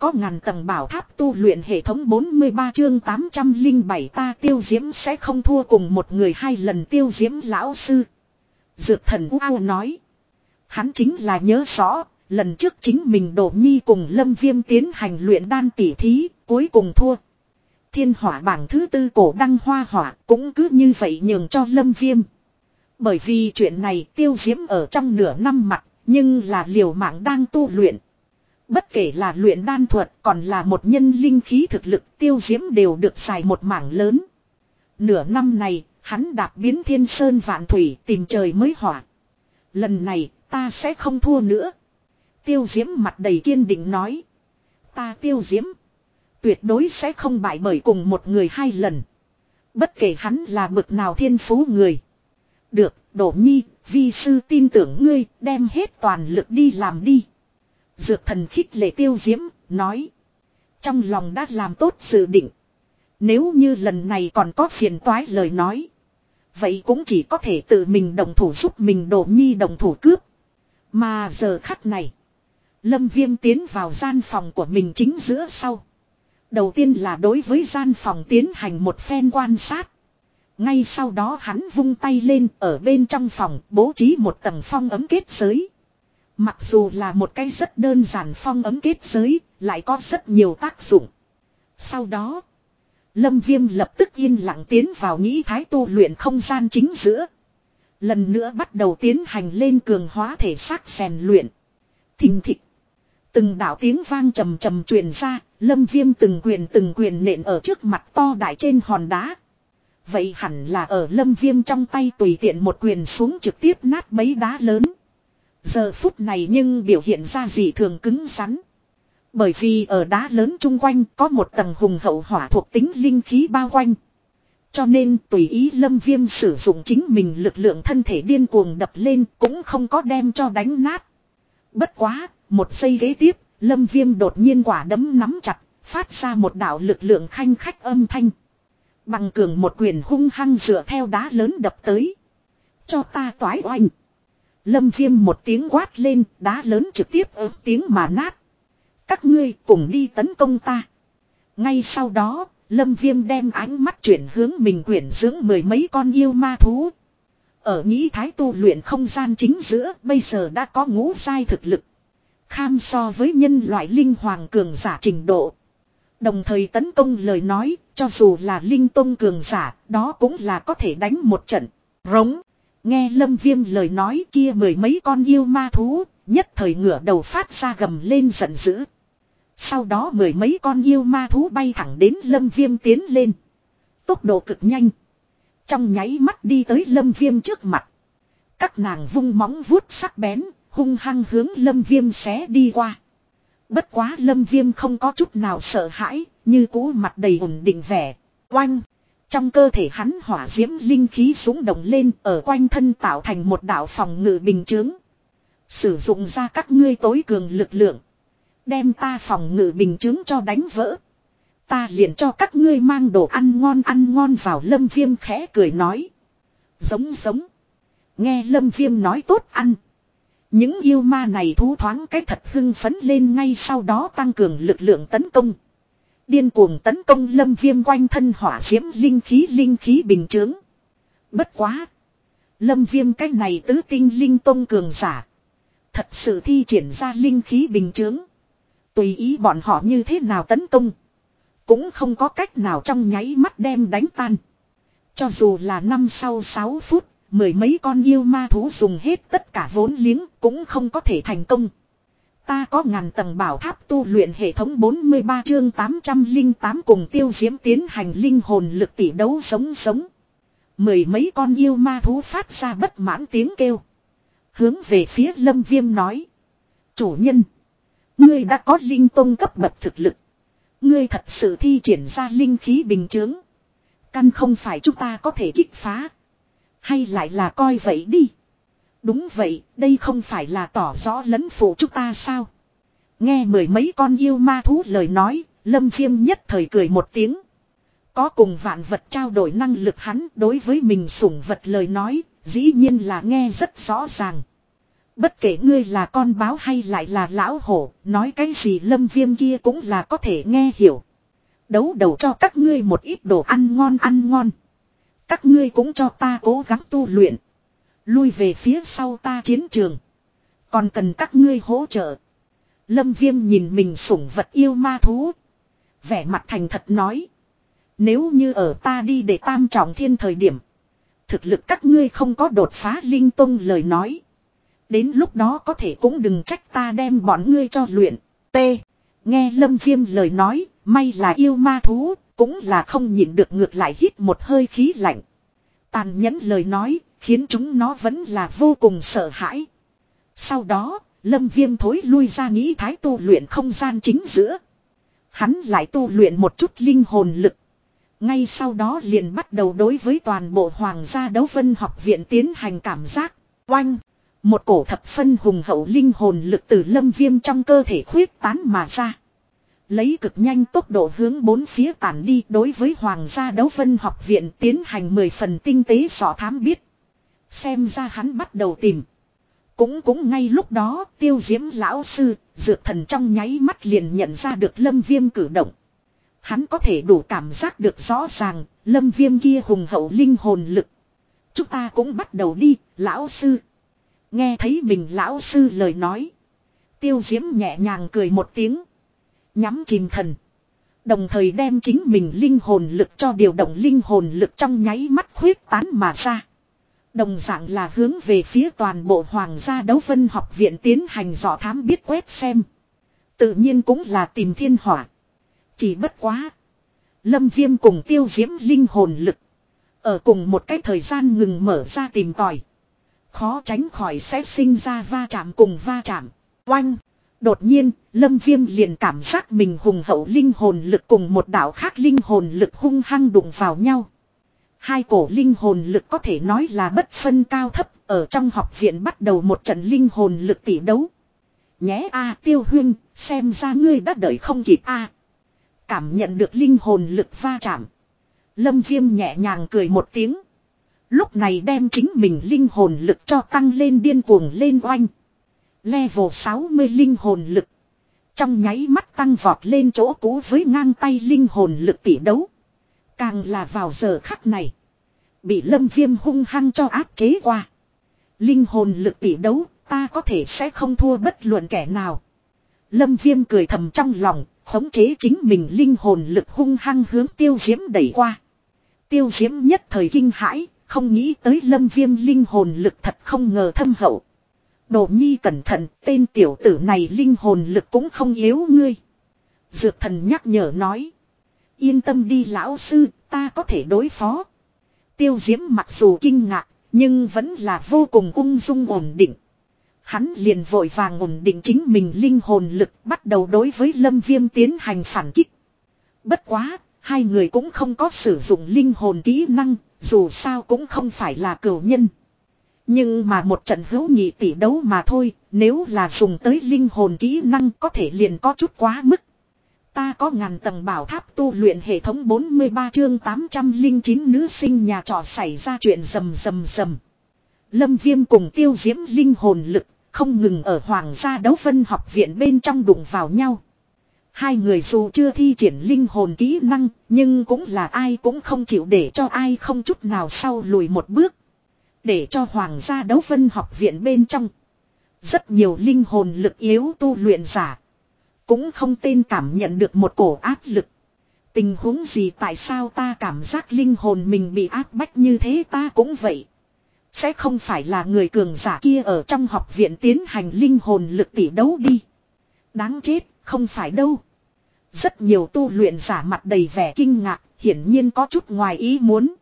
có ngàn tầng bảo tháp tu luyện hệ thống 43 chương 807 ta tiêu diễm sẽ không thua cùng một người hai lần tiêu diễm lão sư. Dược thần U nói. Hắn chính là nhớ rõ, lần trước chính mình đổ nhi cùng lâm viêm tiến hành luyện đan tỉ thí, cuối cùng thua. Thiên hỏa bảng thứ tư cổ đăng hoa hỏa cũng cứ như vậy nhường cho lâm viêm. Bởi vì chuyện này tiêu diễm ở trong nửa năm mặt, nhưng là liều mạng đang tu luyện. Bất kể là luyện đan thuật còn là một nhân linh khí thực lực tiêu diễm đều được xài một mảng lớn. Nửa năm này, hắn đạp biến thiên sơn vạn thủy tìm trời mới hỏa. Lần này, ta sẽ không thua nữa. Tiêu diễm mặt đầy kiên định nói. Ta tiêu diễm. Tuyệt đối sẽ không bại bởi cùng một người hai lần. Bất kể hắn là bực nào thiên phú người. Được, đổ nhi, vi sư tin tưởng ngươi, đem hết toàn lực đi làm đi. Dược thần khích lệ tiêu diễm, nói. Trong lòng đã làm tốt dự định. Nếu như lần này còn có phiền toái lời nói. Vậy cũng chỉ có thể tự mình đồng thủ giúp mình đổ nhi đồng thủ cướp. Mà giờ khắc này. Lâm viêm tiến vào gian phòng của mình chính giữa sau. Đầu tiên là đối với gian phòng tiến hành một phen quan sát. Ngay sau đó hắn vung tay lên ở bên trong phòng bố trí một tầng phong ấm kết giới. Mặc dù là một cái rất đơn giản phong ấm kết giới, lại có rất nhiều tác dụng. Sau đó, Lâm Viêm lập tức yên lặng tiến vào nghĩ thái tu luyện không gian chính giữa. Lần nữa bắt đầu tiến hành lên cường hóa thể xác rèn luyện. Thình thịch. Từng đạo tiếng vang trầm trầm truyền ra, Lâm Viêm từng quyền từng quyền nện ở trước mặt to đại trên hòn đá. Vậy hẳn là ở Lâm Viêm trong tay tùy tiện một quyền xuống trực tiếp nát mấy đá lớn. Giờ phút này nhưng biểu hiện ra gì thường cứng rắn. Bởi vì ở đá lớn chung quanh có một tầng hùng hậu hỏa thuộc tính linh khí bao quanh. Cho nên tùy ý lâm viêm sử dụng chính mình lực lượng thân thể điên cuồng đập lên cũng không có đem cho đánh nát. Bất quá, một giây ghế tiếp, lâm viêm đột nhiên quả đấm nắm chặt, phát ra một đạo lực lượng khanh khách âm thanh. Bằng cường một quyền hung hăng dựa theo đá lớn đập tới. Cho ta toái oanh. Lâm viêm một tiếng quát lên, đá lớn trực tiếp ớt tiếng mà nát. Các ngươi cùng đi tấn công ta. Ngay sau đó, Lâm viêm đem ánh mắt chuyển hướng mình quyển dưỡng mười mấy con yêu ma thú. Ở nghĩ thái tu luyện không gian chính giữa, bây giờ đã có ngũ sai thực lực. Kham so với nhân loại linh hoàng cường giả trình độ. Đồng thời tấn công lời nói, cho dù là linh tông cường giả, đó cũng là có thể đánh một trận. Rống. Nghe lâm viêm lời nói kia mười mấy con yêu ma thú, nhất thời ngửa đầu phát ra gầm lên giận dữ. Sau đó mười mấy con yêu ma thú bay thẳng đến lâm viêm tiến lên. Tốc độ cực nhanh. Trong nháy mắt đi tới lâm viêm trước mặt. Các nàng vung móng vuốt sắc bén, hung hăng hướng lâm viêm xé đi qua. Bất quá lâm viêm không có chút nào sợ hãi, như cũ mặt đầy ổn định vẻ. Oanh! Trong cơ thể hắn hỏa diễm linh khí súng động lên ở quanh thân tạo thành một đạo phòng ngự bình chướng. Sử dụng ra các ngươi tối cường lực lượng. Đem ta phòng ngự bình chướng cho đánh vỡ. Ta liền cho các ngươi mang đồ ăn ngon ăn ngon vào lâm viêm khẽ cười nói. Giống giống. Nghe lâm viêm nói tốt ăn. Những yêu ma này thú thoáng cách thật hưng phấn lên ngay sau đó tăng cường lực lượng tấn công. Điên cuồng tấn công lâm viêm quanh thân hỏa diễm linh khí linh khí bình chướng. Bất quá. Lâm viêm cách này tứ tinh linh tông cường giả. Thật sự thi triển ra linh khí bình chướng. Tùy ý bọn họ như thế nào tấn công. Cũng không có cách nào trong nháy mắt đem đánh tan. Cho dù là năm sau 6 phút, mười mấy con yêu ma thú dùng hết tất cả vốn liếng cũng không có thể thành công. Ta có ngàn tầng bảo tháp tu luyện hệ thống 43 chương 808 cùng tiêu diễm tiến hành linh hồn lực tỷ đấu sống sống. Mười mấy con yêu ma thú phát ra bất mãn tiếng kêu. Hướng về phía lâm viêm nói. Chủ nhân. Ngươi đã có linh tông cấp bậc thực lực. Ngươi thật sự thi triển ra linh khí bình chướng. Căn không phải chúng ta có thể kích phá. Hay lại là coi vậy đi. Đúng vậy, đây không phải là tỏ rõ lẫn phụ chúng ta sao. Nghe mười mấy con yêu ma thú lời nói, lâm viêm nhất thời cười một tiếng. Có cùng vạn vật trao đổi năng lực hắn đối với mình sủng vật lời nói, dĩ nhiên là nghe rất rõ ràng. Bất kể ngươi là con báo hay lại là lão hổ, nói cái gì lâm viêm kia cũng là có thể nghe hiểu. Đấu đầu cho các ngươi một ít đồ ăn ngon ăn ngon. Các ngươi cũng cho ta cố gắng tu luyện. Lui về phía sau ta chiến trường. Còn cần các ngươi hỗ trợ. Lâm viêm nhìn mình sủng vật yêu ma thú. Vẻ mặt thành thật nói. Nếu như ở ta đi để tam trọng thiên thời điểm. Thực lực các ngươi không có đột phá linh tông lời nói. Đến lúc đó có thể cũng đừng trách ta đem bọn ngươi cho luyện. T. Nghe lâm viêm lời nói, may là yêu ma thú, cũng là không nhịn được ngược lại hít một hơi khí lạnh. Tàn nhẫn lời nói, khiến chúng nó vẫn là vô cùng sợ hãi. Sau đó, lâm viêm thối lui ra nghĩ thái tu luyện không gian chính giữa. Hắn lại tu luyện một chút linh hồn lực. Ngay sau đó liền bắt đầu đối với toàn bộ hoàng gia đấu vân học viện tiến hành cảm giác. Oanh! Một cổ thập phân hùng hậu linh hồn lực từ lâm viêm trong cơ thể khuyết tán mà ra. Lấy cực nhanh tốc độ hướng bốn phía tản đi đối với Hoàng gia đấu vân học viện tiến hành 10 phần tinh tế sọ thám biết. Xem ra hắn bắt đầu tìm. Cũng cũng ngay lúc đó tiêu diễm lão sư, dược thần trong nháy mắt liền nhận ra được lâm viêm cử động. Hắn có thể đủ cảm giác được rõ ràng, lâm viêm kia hùng hậu linh hồn lực. Chúng ta cũng bắt đầu đi, lão sư. Nghe thấy mình lão sư lời nói. Tiêu diễm nhẹ nhàng cười một tiếng. Nhắm chìm thần. Đồng thời đem chính mình linh hồn lực cho điều động linh hồn lực trong nháy mắt khuyết tán mà ra. Đồng dạng là hướng về phía toàn bộ hoàng gia đấu vân học viện tiến hành dò thám biết quét xem. Tự nhiên cũng là tìm thiên hỏa. Chỉ bất quá. Lâm viêm cùng tiêu diễm linh hồn lực. Ở cùng một cái thời gian ngừng mở ra tìm tòi. Khó tránh khỏi sẽ sinh ra va chạm cùng va chạm. Oanh. Đột nhiên, Lâm Viêm liền cảm giác mình hùng hậu linh hồn lực cùng một đạo khác linh hồn lực hung hăng đụng vào nhau. Hai cổ linh hồn lực có thể nói là bất phân cao thấp, ở trong học viện bắt đầu một trận linh hồn lực tỷ đấu. Nhé a tiêu huyên, xem ra ngươi đã đợi không kịp a Cảm nhận được linh hồn lực va chạm. Lâm Viêm nhẹ nhàng cười một tiếng. Lúc này đem chính mình linh hồn lực cho tăng lên điên cuồng lên oanh. Level 60 linh hồn lực. Trong nháy mắt tăng vọt lên chỗ cũ với ngang tay linh hồn lực tỷ đấu. Càng là vào giờ khắc này. Bị lâm viêm hung hăng cho áp chế qua. Linh hồn lực tỷ đấu ta có thể sẽ không thua bất luận kẻ nào. Lâm viêm cười thầm trong lòng, khống chế chính mình linh hồn lực hung hăng hướng tiêu diễm đẩy qua. Tiêu diễm nhất thời kinh hãi, không nghĩ tới lâm viêm linh hồn lực thật không ngờ thâm hậu. Đồ nhi cẩn thận, tên tiểu tử này linh hồn lực cũng không yếu ngươi. Dược thần nhắc nhở nói. Yên tâm đi lão sư, ta có thể đối phó. Tiêu diễm mặc dù kinh ngạc, nhưng vẫn là vô cùng ung dung ổn định. Hắn liền vội vàng ổn định chính mình linh hồn lực bắt đầu đối với lâm viêm tiến hành phản kích. Bất quá, hai người cũng không có sử dụng linh hồn kỹ năng, dù sao cũng không phải là cửu nhân. Nhưng mà một trận hữu nhị tỷ đấu mà thôi, nếu là dùng tới linh hồn kỹ năng có thể liền có chút quá mức. Ta có ngàn tầng bảo tháp tu luyện hệ thống 43 chương 809 nữ sinh nhà trọ xảy ra chuyện rầm rầm rầm. Lâm Viêm cùng tiêu diễm linh hồn lực, không ngừng ở Hoàng gia đấu phân học viện bên trong đụng vào nhau. Hai người dù chưa thi triển linh hồn kỹ năng, nhưng cũng là ai cũng không chịu để cho ai không chút nào sau lùi một bước. Để cho Hoàng gia đấu phân học viện bên trong. Rất nhiều linh hồn lực yếu tu luyện giả. Cũng không tên cảm nhận được một cổ áp lực. Tình huống gì tại sao ta cảm giác linh hồn mình bị áp bách như thế ta cũng vậy. Sẽ không phải là người cường giả kia ở trong học viện tiến hành linh hồn lực tỷ đấu đi. Đáng chết, không phải đâu. Rất nhiều tu luyện giả mặt đầy vẻ kinh ngạc, hiển nhiên có chút ngoài ý muốn.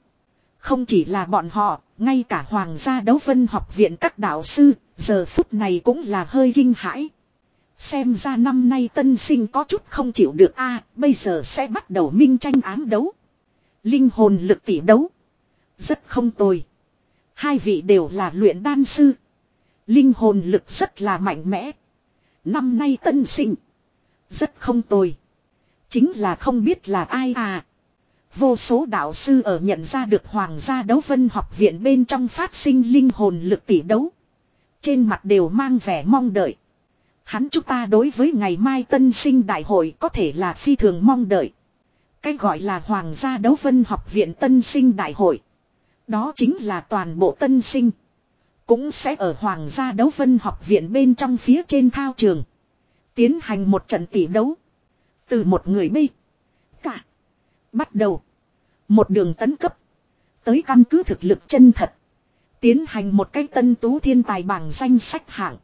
Không chỉ là bọn họ, ngay cả hoàng gia đấu vân học viện các đạo sư, giờ phút này cũng là hơi kinh hãi. Xem ra năm nay tân sinh có chút không chịu được a, bây giờ sẽ bắt đầu minh tranh ám đấu. Linh hồn lực tỷ đấu. Rất không tồi. Hai vị đều là luyện đan sư. Linh hồn lực rất là mạnh mẽ. Năm nay tân sinh. Rất không tồi. Chính là không biết là ai à. Vô số đạo sư ở nhận ra được Hoàng gia đấu vân học viện bên trong phát sinh linh hồn lực tỷ đấu. Trên mặt đều mang vẻ mong đợi. Hắn chúng ta đối với ngày mai tân sinh đại hội có thể là phi thường mong đợi. Cái gọi là Hoàng gia đấu vân học viện tân sinh đại hội. Đó chính là toàn bộ tân sinh. Cũng sẽ ở Hoàng gia đấu vân học viện bên trong phía trên thao trường. Tiến hành một trận tỷ đấu. Từ một người bi. Cả. Bắt đầu. Một đường tấn cấp. Tới căn cứ thực lực chân thật. Tiến hành một cái tân tú thiên tài bảng danh sách hạng.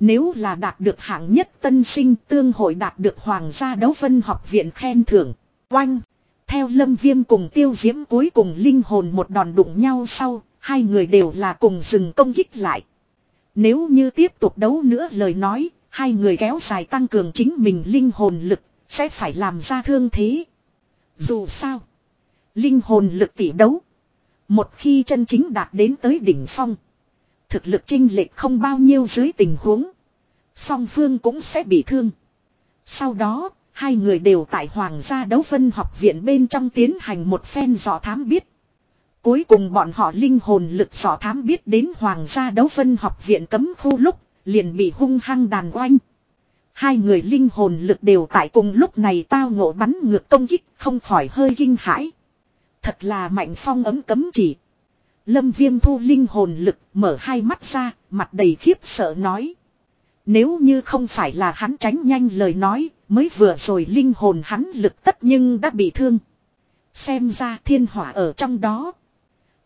Nếu là đạt được hạng nhất tân sinh tương hội đạt được Hoàng gia đấu vân học viện khen thưởng. Oanh! Theo lâm viêm cùng tiêu diễm cuối cùng linh hồn một đòn đụng nhau sau, hai người đều là cùng dừng công kích lại. Nếu như tiếp tục đấu nữa lời nói, hai người kéo dài tăng cường chính mình linh hồn lực, sẽ phải làm ra thương thế. Dù sao, linh hồn lực tỷ đấu. Một khi chân chính đạt đến tới đỉnh phong, thực lực chinh lệch không bao nhiêu dưới tình huống. Song phương cũng sẽ bị thương. Sau đó, hai người đều tại Hoàng gia đấu phân học viện bên trong tiến hành một phen dò thám biết. Cuối cùng bọn họ linh hồn lực dò thám biết đến Hoàng gia đấu phân học viện cấm khu lúc, liền bị hung hăng đàn oanh. Hai người linh hồn lực đều tại cùng lúc này tao ngộ bắn ngược công kích không khỏi hơi kinh hãi. Thật là mạnh phong ấm cấm chỉ. Lâm viêm thu linh hồn lực mở hai mắt ra, mặt đầy khiếp sợ nói. Nếu như không phải là hắn tránh nhanh lời nói, mới vừa rồi linh hồn hắn lực tất nhưng đã bị thương. Xem ra thiên hỏa ở trong đó.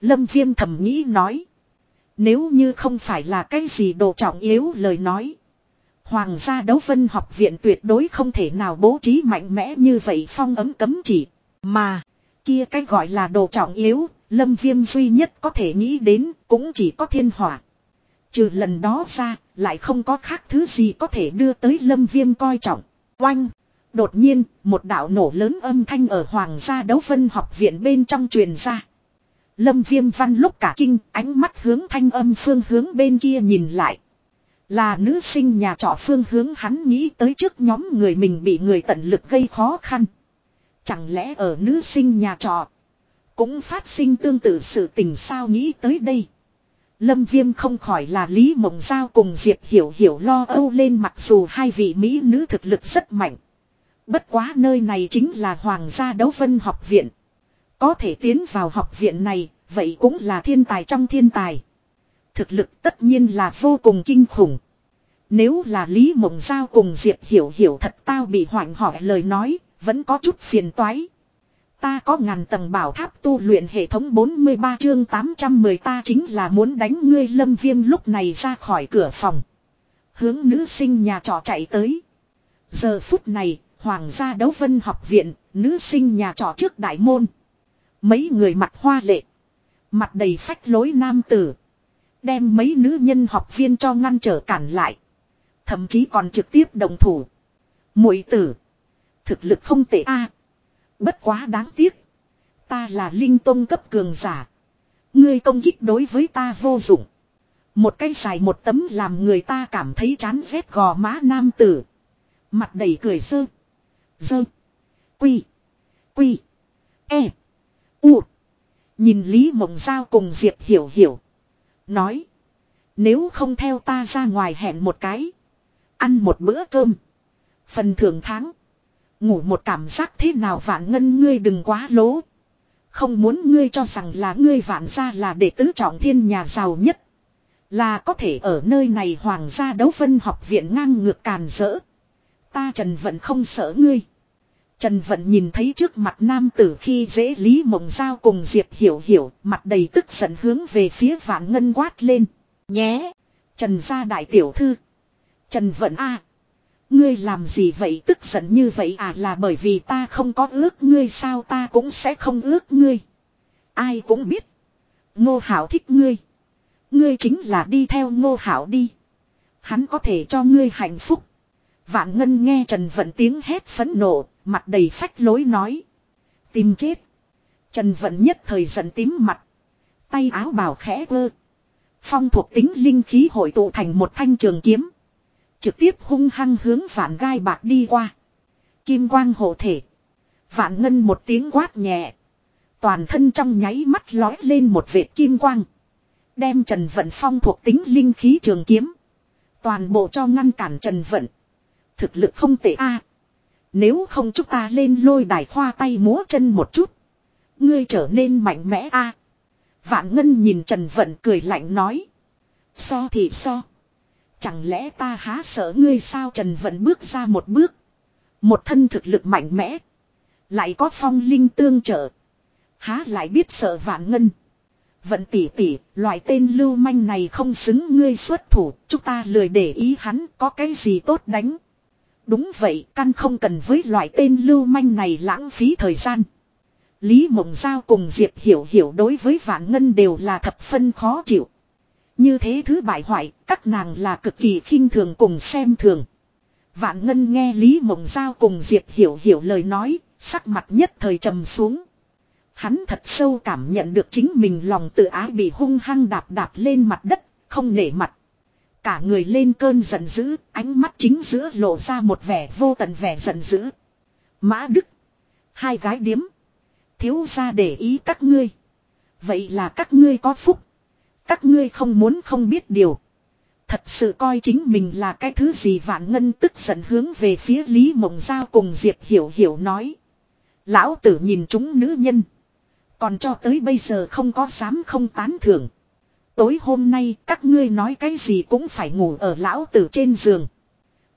Lâm viêm thầm nghĩ nói. Nếu như không phải là cái gì đồ trọng yếu lời nói. Hoàng gia đấu vân học viện tuyệt đối không thể nào bố trí mạnh mẽ như vậy phong ấm cấm chỉ. Mà, kia cái gọi là đồ trọng yếu, lâm viêm duy nhất có thể nghĩ đến cũng chỉ có thiên hỏa. Trừ lần đó ra, lại không có khác thứ gì có thể đưa tới lâm viêm coi trọng. Oanh! Đột nhiên, một đạo nổ lớn âm thanh ở Hoàng gia đấu vân học viện bên trong truyền ra. Lâm viêm văn lúc cả kinh, ánh mắt hướng thanh âm phương hướng bên kia nhìn lại. Là nữ sinh nhà trọ phương hướng hắn nghĩ tới trước nhóm người mình bị người tận lực gây khó khăn. Chẳng lẽ ở nữ sinh nhà trọ cũng phát sinh tương tự sự tình sao nghĩ tới đây. Lâm Viêm không khỏi là Lý Mộng Giao cùng Diệp Hiểu Hiểu lo âu lên mặc dù hai vị Mỹ nữ thực lực rất mạnh. Bất quá nơi này chính là Hoàng gia đấu vân học viện. Có thể tiến vào học viện này, vậy cũng là thiên tài trong thiên tài. Thực lực tất nhiên là vô cùng kinh khủng. Nếu là Lý Mộng Giao cùng Diệp Hiểu Hiểu thật tao bị hoảng hỏi lời nói, vẫn có chút phiền toái. Ta có ngàn tầng bảo tháp tu luyện hệ thống 43 chương 810 ta chính là muốn đánh ngươi lâm viêm lúc này ra khỏi cửa phòng. Hướng nữ sinh nhà trọ chạy tới. Giờ phút này, Hoàng gia đấu vân học viện, nữ sinh nhà trọ trước đại môn. Mấy người mặt hoa lệ. Mặt đầy phách lối nam tử. Đem mấy nữ nhân học viên cho ngăn trở cản lại. Thậm chí còn trực tiếp đồng thủ. muội tử. Thực lực không tệ a Bất quá đáng tiếc. Ta là linh tông cấp cường giả. Ngươi công kích đối với ta vô dụng. Một cây dài một tấm làm người ta cảm thấy chán rét gò má nam tử. Mặt đầy cười dơ. Dơ. Quy. Quy. E. U. Nhìn Lý Mộng Giao cùng Diệp Hiểu Hiểu. Nói. Nếu không theo ta ra ngoài hẹn một cái. Ăn một bữa cơm. Phần thưởng tháng. Ngủ một cảm giác thế nào vạn ngân ngươi đừng quá lố. Không muốn ngươi cho rằng là ngươi vạn gia là đệ tứ trọng thiên nhà giàu nhất. Là có thể ở nơi này hoàng gia đấu phân học viện ngang ngược càn rỡ. Ta Trần Vận không sợ ngươi. Trần Vận nhìn thấy trước mặt nam tử khi dễ Lý Mộng Giao cùng Diệp Hiểu Hiểu, mặt đầy tức giận hướng về phía vạn ngân quát lên. Nhé! Trần gia đại tiểu thư. Trần Vận A. Ngươi làm gì vậy tức giận như vậy à là bởi vì ta không có ước ngươi sao ta cũng sẽ không ước ngươi. Ai cũng biết. Ngô Hảo thích ngươi. Ngươi chính là đi theo Ngô Hảo đi. Hắn có thể cho ngươi hạnh phúc. Vạn Ngân nghe Trần Vận tiếng hét phẫn nộ, mặt đầy phách lối nói. Tìm chết. Trần Vận nhất thời giận tím mặt. Tay áo bào khẽ vơ. Phong thuộc tính linh khí hội tụ thành một thanh trường kiếm. Trực tiếp hung hăng hướng vạn gai bạc đi qua. Kim quang hộ thể. Vạn ngân một tiếng quát nhẹ. Toàn thân trong nháy mắt lói lên một vệt kim quang. Đem Trần Vận Phong thuộc tính linh khí trường kiếm. Toàn bộ cho ngăn cản Trần Vận. Thực lực không tệ a. Nếu không chúng ta lên lôi đài khoa tay múa chân một chút. Ngươi trở nên mạnh mẽ a. Vạn Ngân nhìn Trần Vận cười lạnh nói. So thì so. Chẳng lẽ ta há sợ ngươi sao Trần Vận bước ra một bước. Một thân thực lực mạnh mẽ. Lại có phong linh tương trợ. Há lại biết sợ Vạn Ngân. Vận tỉ tỉ, loại tên lưu manh này không xứng ngươi xuất thủ, chúng ta lười để ý hắn có cái gì tốt đánh. Đúng vậy, căn không cần với loại tên lưu manh này lãng phí thời gian. Lý Mộng Giao cùng Diệp Hiểu Hiểu đối với Vạn Ngân đều là thập phân khó chịu. Như thế thứ bại hoại, các nàng là cực kỳ khinh thường cùng xem thường. Vạn Ngân nghe Lý Mộng Giao cùng Diệp Hiểu Hiểu lời nói, sắc mặt nhất thời trầm xuống. Hắn thật sâu cảm nhận được chính mình lòng tự ái bị hung hăng đạp đạp lên mặt đất, không nể mặt. Cả người lên cơn giận dữ, ánh mắt chính giữa lộ ra một vẻ vô tận vẻ giận dữ. Mã Đức. Hai gái điếm. Thiếu ra để ý các ngươi. Vậy là các ngươi có phúc. Các ngươi không muốn không biết điều. Thật sự coi chính mình là cái thứ gì vạn ngân tức giận hướng về phía Lý Mộng Giao cùng Diệp Hiểu Hiểu nói. Lão tử nhìn chúng nữ nhân. Còn cho tới bây giờ không có dám không tán thưởng. Tối hôm nay các ngươi nói cái gì cũng phải ngủ ở lão tử trên giường.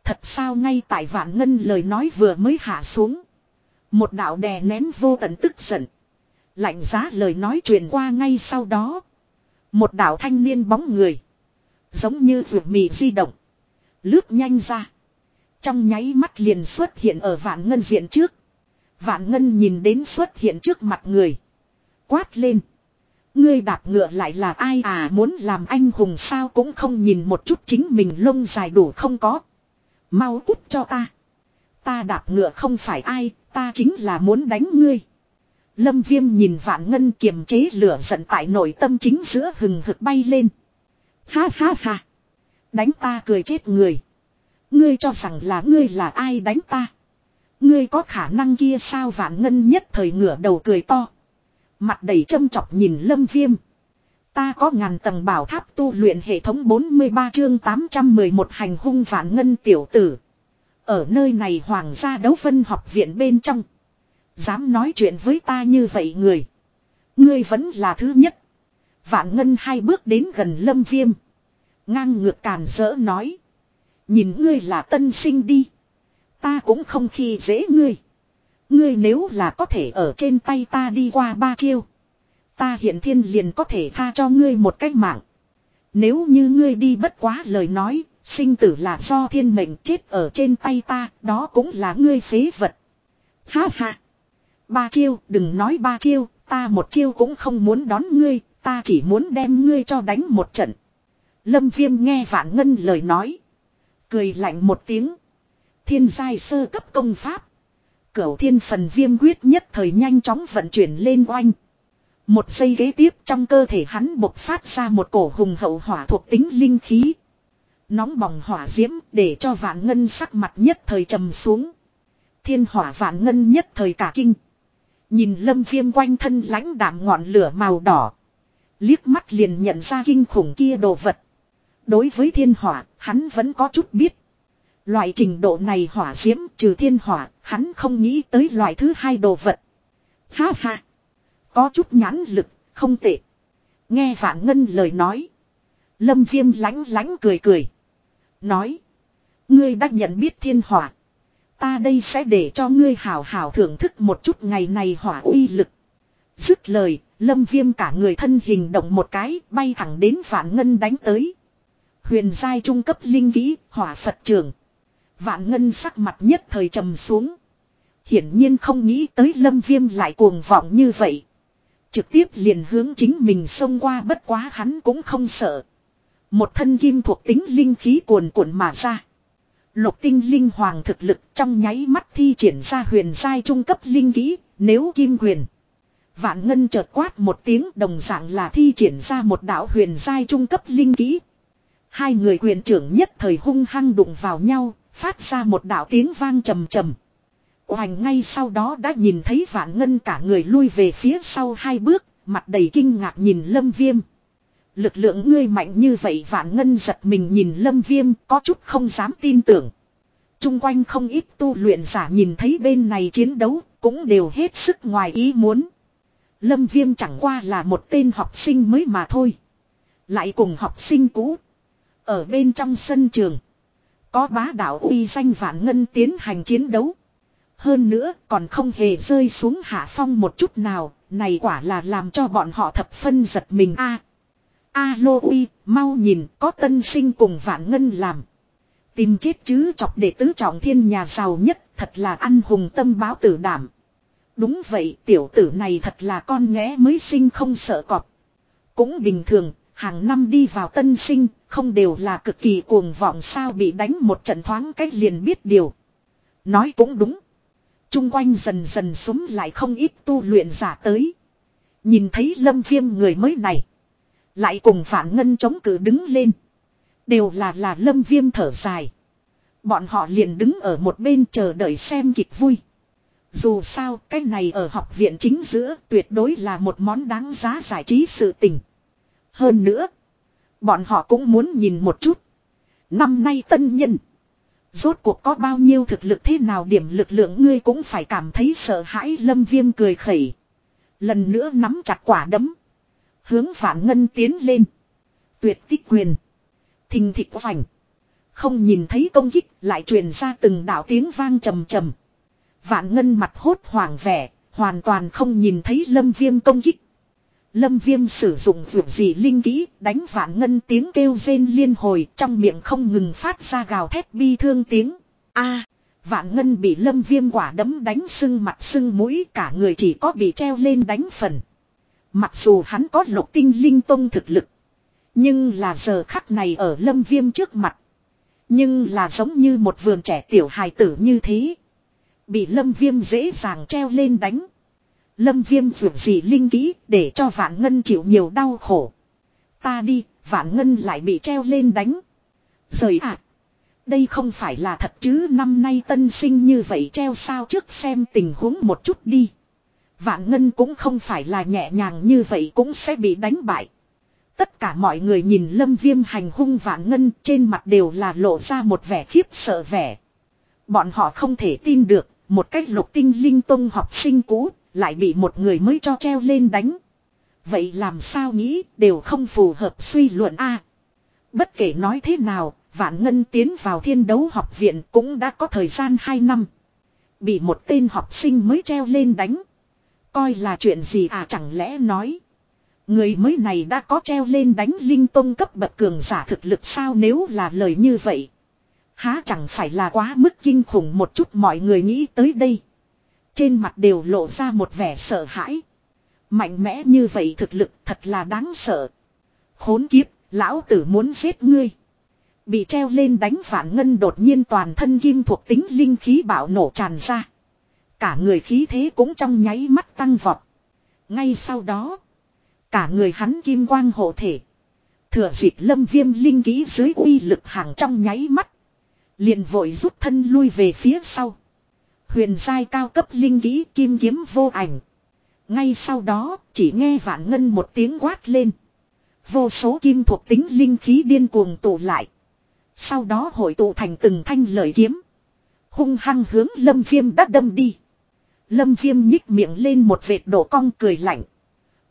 Thật sao ngay tại vạn ngân lời nói vừa mới hạ xuống. Một đạo đè nén vô tận tức giận. Lạnh giá lời nói truyền qua ngay sau đó. Một đạo thanh niên bóng người. Giống như ruột mì di động. Lướt nhanh ra. Trong nháy mắt liền xuất hiện ở vạn ngân diện trước. Vạn ngân nhìn đến xuất hiện trước mặt người. Quát lên. Ngươi đạp ngựa lại là ai à muốn làm anh hùng sao cũng không nhìn một chút chính mình lông dài đủ không có. Mau cút cho ta. Ta đạp ngựa không phải ai, ta chính là muốn đánh ngươi. Lâm viêm nhìn vạn ngân kiềm chế lửa giận tại nội tâm chính giữa hừng hực bay lên. Ha ha ha. Đánh ta cười chết người. Ngươi cho rằng là ngươi là ai đánh ta. Ngươi có khả năng kia sao vạn ngân nhất thời ngửa đầu cười to. Mặt đầy châm chọc nhìn lâm viêm. Ta có ngàn tầng bảo tháp tu luyện hệ thống 43 chương 811 hành hung vạn ngân tiểu tử. Ở nơi này hoàng gia đấu phân học viện bên trong. Dám nói chuyện với ta như vậy người. Ngươi vẫn là thứ nhất. Vạn ngân hai bước đến gần lâm viêm. Ngang ngược càn rỡ nói. Nhìn ngươi là tân sinh đi. Ta cũng không khi dễ ngươi. Ngươi nếu là có thể ở trên tay ta đi qua ba chiêu. Ta hiện thiên liền có thể tha cho ngươi một cách mạng. Nếu như ngươi đi bất quá lời nói, sinh tử là do thiên mệnh chết ở trên tay ta, đó cũng là ngươi phế vật. Ha ha. Ba chiêu, đừng nói ba chiêu, ta một chiêu cũng không muốn đón ngươi, ta chỉ muốn đem ngươi cho đánh một trận. Lâm viêm nghe vạn ngân lời nói. Cười lạnh một tiếng. Thiên giai sơ cấp công pháp. Cửu thiên phần viêm quyết nhất thời nhanh chóng vận chuyển lên oanh. Một giây ghế tiếp trong cơ thể hắn bộc phát ra một cổ hùng hậu hỏa thuộc tính linh khí. Nóng bỏng hỏa diễm để cho vạn ngân sắc mặt nhất thời trầm xuống. Thiên hỏa vạn ngân nhất thời cả kinh. Nhìn lâm viêm quanh thân lãnh đảm ngọn lửa màu đỏ. Liếc mắt liền nhận ra kinh khủng kia đồ vật. Đối với thiên hỏa, hắn vẫn có chút biết. Loại trình độ này hỏa diễm trừ thiên hỏa, hắn không nghĩ tới loại thứ hai đồ vật. Ha ha! Có chút nhãn lực, không tệ. Nghe vạn ngân lời nói. Lâm viêm lánh lánh cười cười. Nói. Ngươi đã nhận biết thiên hỏa. Ta đây sẽ để cho ngươi hào hào thưởng thức một chút ngày này hỏa uy lực. Dứt lời, lâm viêm cả người thân hình động một cái, bay thẳng đến vạn ngân đánh tới. Huyền giai trung cấp linh kỹ, hỏa Phật trường. Vạn ngân sắc mặt nhất thời trầm xuống. Hiển nhiên không nghĩ tới lâm viêm lại cuồng vọng như vậy. Trực tiếp liền hướng chính mình xông qua bất quá hắn cũng không sợ. Một thân kim thuộc tính linh khí cuồn cuộn mà ra. Lục tinh linh hoàng thực lực trong nháy mắt thi triển ra huyền giai trung cấp linh kỹ, nếu kim huyền. Vạn ngân chợt quát một tiếng đồng dạng là thi triển ra một đạo huyền giai trung cấp linh kỹ. Hai người quyền trưởng nhất thời hung hăng đụng vào nhau, phát ra một đạo tiếng vang trầm trầm. Hoành ngay sau đó đã nhìn thấy vạn ngân cả người lui về phía sau hai bước, mặt đầy kinh ngạc nhìn lâm viêm. Lực lượng ngươi mạnh như vậy vạn ngân giật mình nhìn lâm viêm, có chút không dám tin tưởng. Trung quanh không ít tu luyện giả nhìn thấy bên này chiến đấu, cũng đều hết sức ngoài ý muốn. Lâm viêm chẳng qua là một tên học sinh mới mà thôi. Lại cùng học sinh cũ. Ở bên trong sân trường. Có bá đạo uy danh vạn ngân tiến hành chiến đấu. Hơn nữa, còn không hề rơi xuống hạ phong một chút nào. Này quả là làm cho bọn họ thập phân giật mình a Alo uy, mau nhìn có tân sinh cùng vạn ngân làm. Tìm chết chứ chọc để tứ trọng thiên nhà giàu nhất thật là ăn hùng tâm báo tử đảm. Đúng vậy tiểu tử này thật là con nghé mới sinh không sợ cọp. Cũng bình thường, hàng năm đi vào tân sinh, không đều là cực kỳ cuồng vọng sao bị đánh một trận thoáng cách liền biết điều. Nói cũng đúng. Trung quanh dần dần súng lại không ít tu luyện giả tới. Nhìn thấy lâm viêm người mới này. Lại cùng phản ngân chống cử đứng lên. Đều là là lâm viêm thở dài. Bọn họ liền đứng ở một bên chờ đợi xem kịch vui. Dù sao, cái này ở học viện chính giữa tuyệt đối là một món đáng giá giải trí sự tình. Hơn nữa. Bọn họ cũng muốn nhìn một chút. Năm nay tân nhân. Rốt cuộc có bao nhiêu thực lực thế nào điểm lực lượng ngươi cũng phải cảm thấy sợ hãi, lâm viêm cười khẩy. Lần nữa nắm chặt quả đấm. Hướng phản ngân tiến lên. Tuyệt tích quyền. Thình thịt vành. Không nhìn thấy công kích lại truyền ra từng đạo tiếng vang trầm trầm. Vạn ngân mặt hốt hoảng vẻ, hoàn toàn không nhìn thấy lâm viêm công kích. Lâm viêm sử dụng vượt gì linh kỹ, đánh vạn ngân tiếng kêu rên liên hồi, trong miệng không ngừng phát ra gào thét bi thương tiếng. a vạn ngân bị lâm viêm quả đấm đánh sưng mặt sưng mũi, cả người chỉ có bị treo lên đánh phần. Mặc dù hắn có lục tinh linh tông thực lực. Nhưng là giờ khắc này ở lâm viêm trước mặt. Nhưng là giống như một vườn trẻ tiểu hài tử như thế. Bị lâm viêm dễ dàng treo lên đánh. Lâm viêm vượt gì linh kỹ để cho vạn ngân chịu nhiều đau khổ. Ta đi, vạn ngân lại bị treo lên đánh. Rời ạ. À, đây không phải là thật chứ năm nay tân sinh như vậy treo sao trước xem tình huống một chút đi. Vạn ngân cũng không phải là nhẹ nhàng như vậy cũng sẽ bị đánh bại. Tất cả mọi người nhìn lâm viêm hành hung vạn ngân trên mặt đều là lộ ra một vẻ khiếp sợ vẻ. Bọn họ không thể tin được, một cách lục tinh linh tông học sinh cũ, lại bị một người mới cho treo lên đánh. Vậy làm sao nghĩ đều không phù hợp suy luận A. bất kể nói thế nào, Vạn Ngân tiến vào thiên đấu học viện cũng đã có thời gian 2 năm. Bị một tên học sinh mới treo lên đánh. Coi là chuyện gì à chẳng lẽ nói. Người mới này đã có treo lên đánh linh tông cấp bậc cường giả thực lực sao nếu là lời như vậy. Há chẳng phải là quá mức kinh khủng một chút mọi người nghĩ tới đây. Trên mặt đều lộ ra một vẻ sợ hãi. Mạnh mẽ như vậy thực lực thật là đáng sợ. Khốn kiếp, lão tử muốn giết ngươi. Bị treo lên đánh phản ngân đột nhiên toàn thân kim thuộc tính linh khí bạo nổ tràn ra. Cả người khí thế cũng trong nháy mắt tăng vọt. Ngay sau đó, cả người hắn kim quang hộ thể. Thừa dịp lâm viêm linh ký dưới uy lực hàng trong nháy mắt. liền vội rút thân lui về phía sau. Huyền giai cao cấp linh ký kim kiếm vô ảnh. Ngay sau đó, chỉ nghe vạn ngân một tiếng quát lên. Vô số kim thuộc tính linh khí điên cuồng tụ lại. Sau đó hội tụ thành từng thanh lợi kiếm. Hung hăng hướng lâm viêm đã đâm đi. Lâm viêm nhích miệng lên một vệt đổ cong cười lạnh.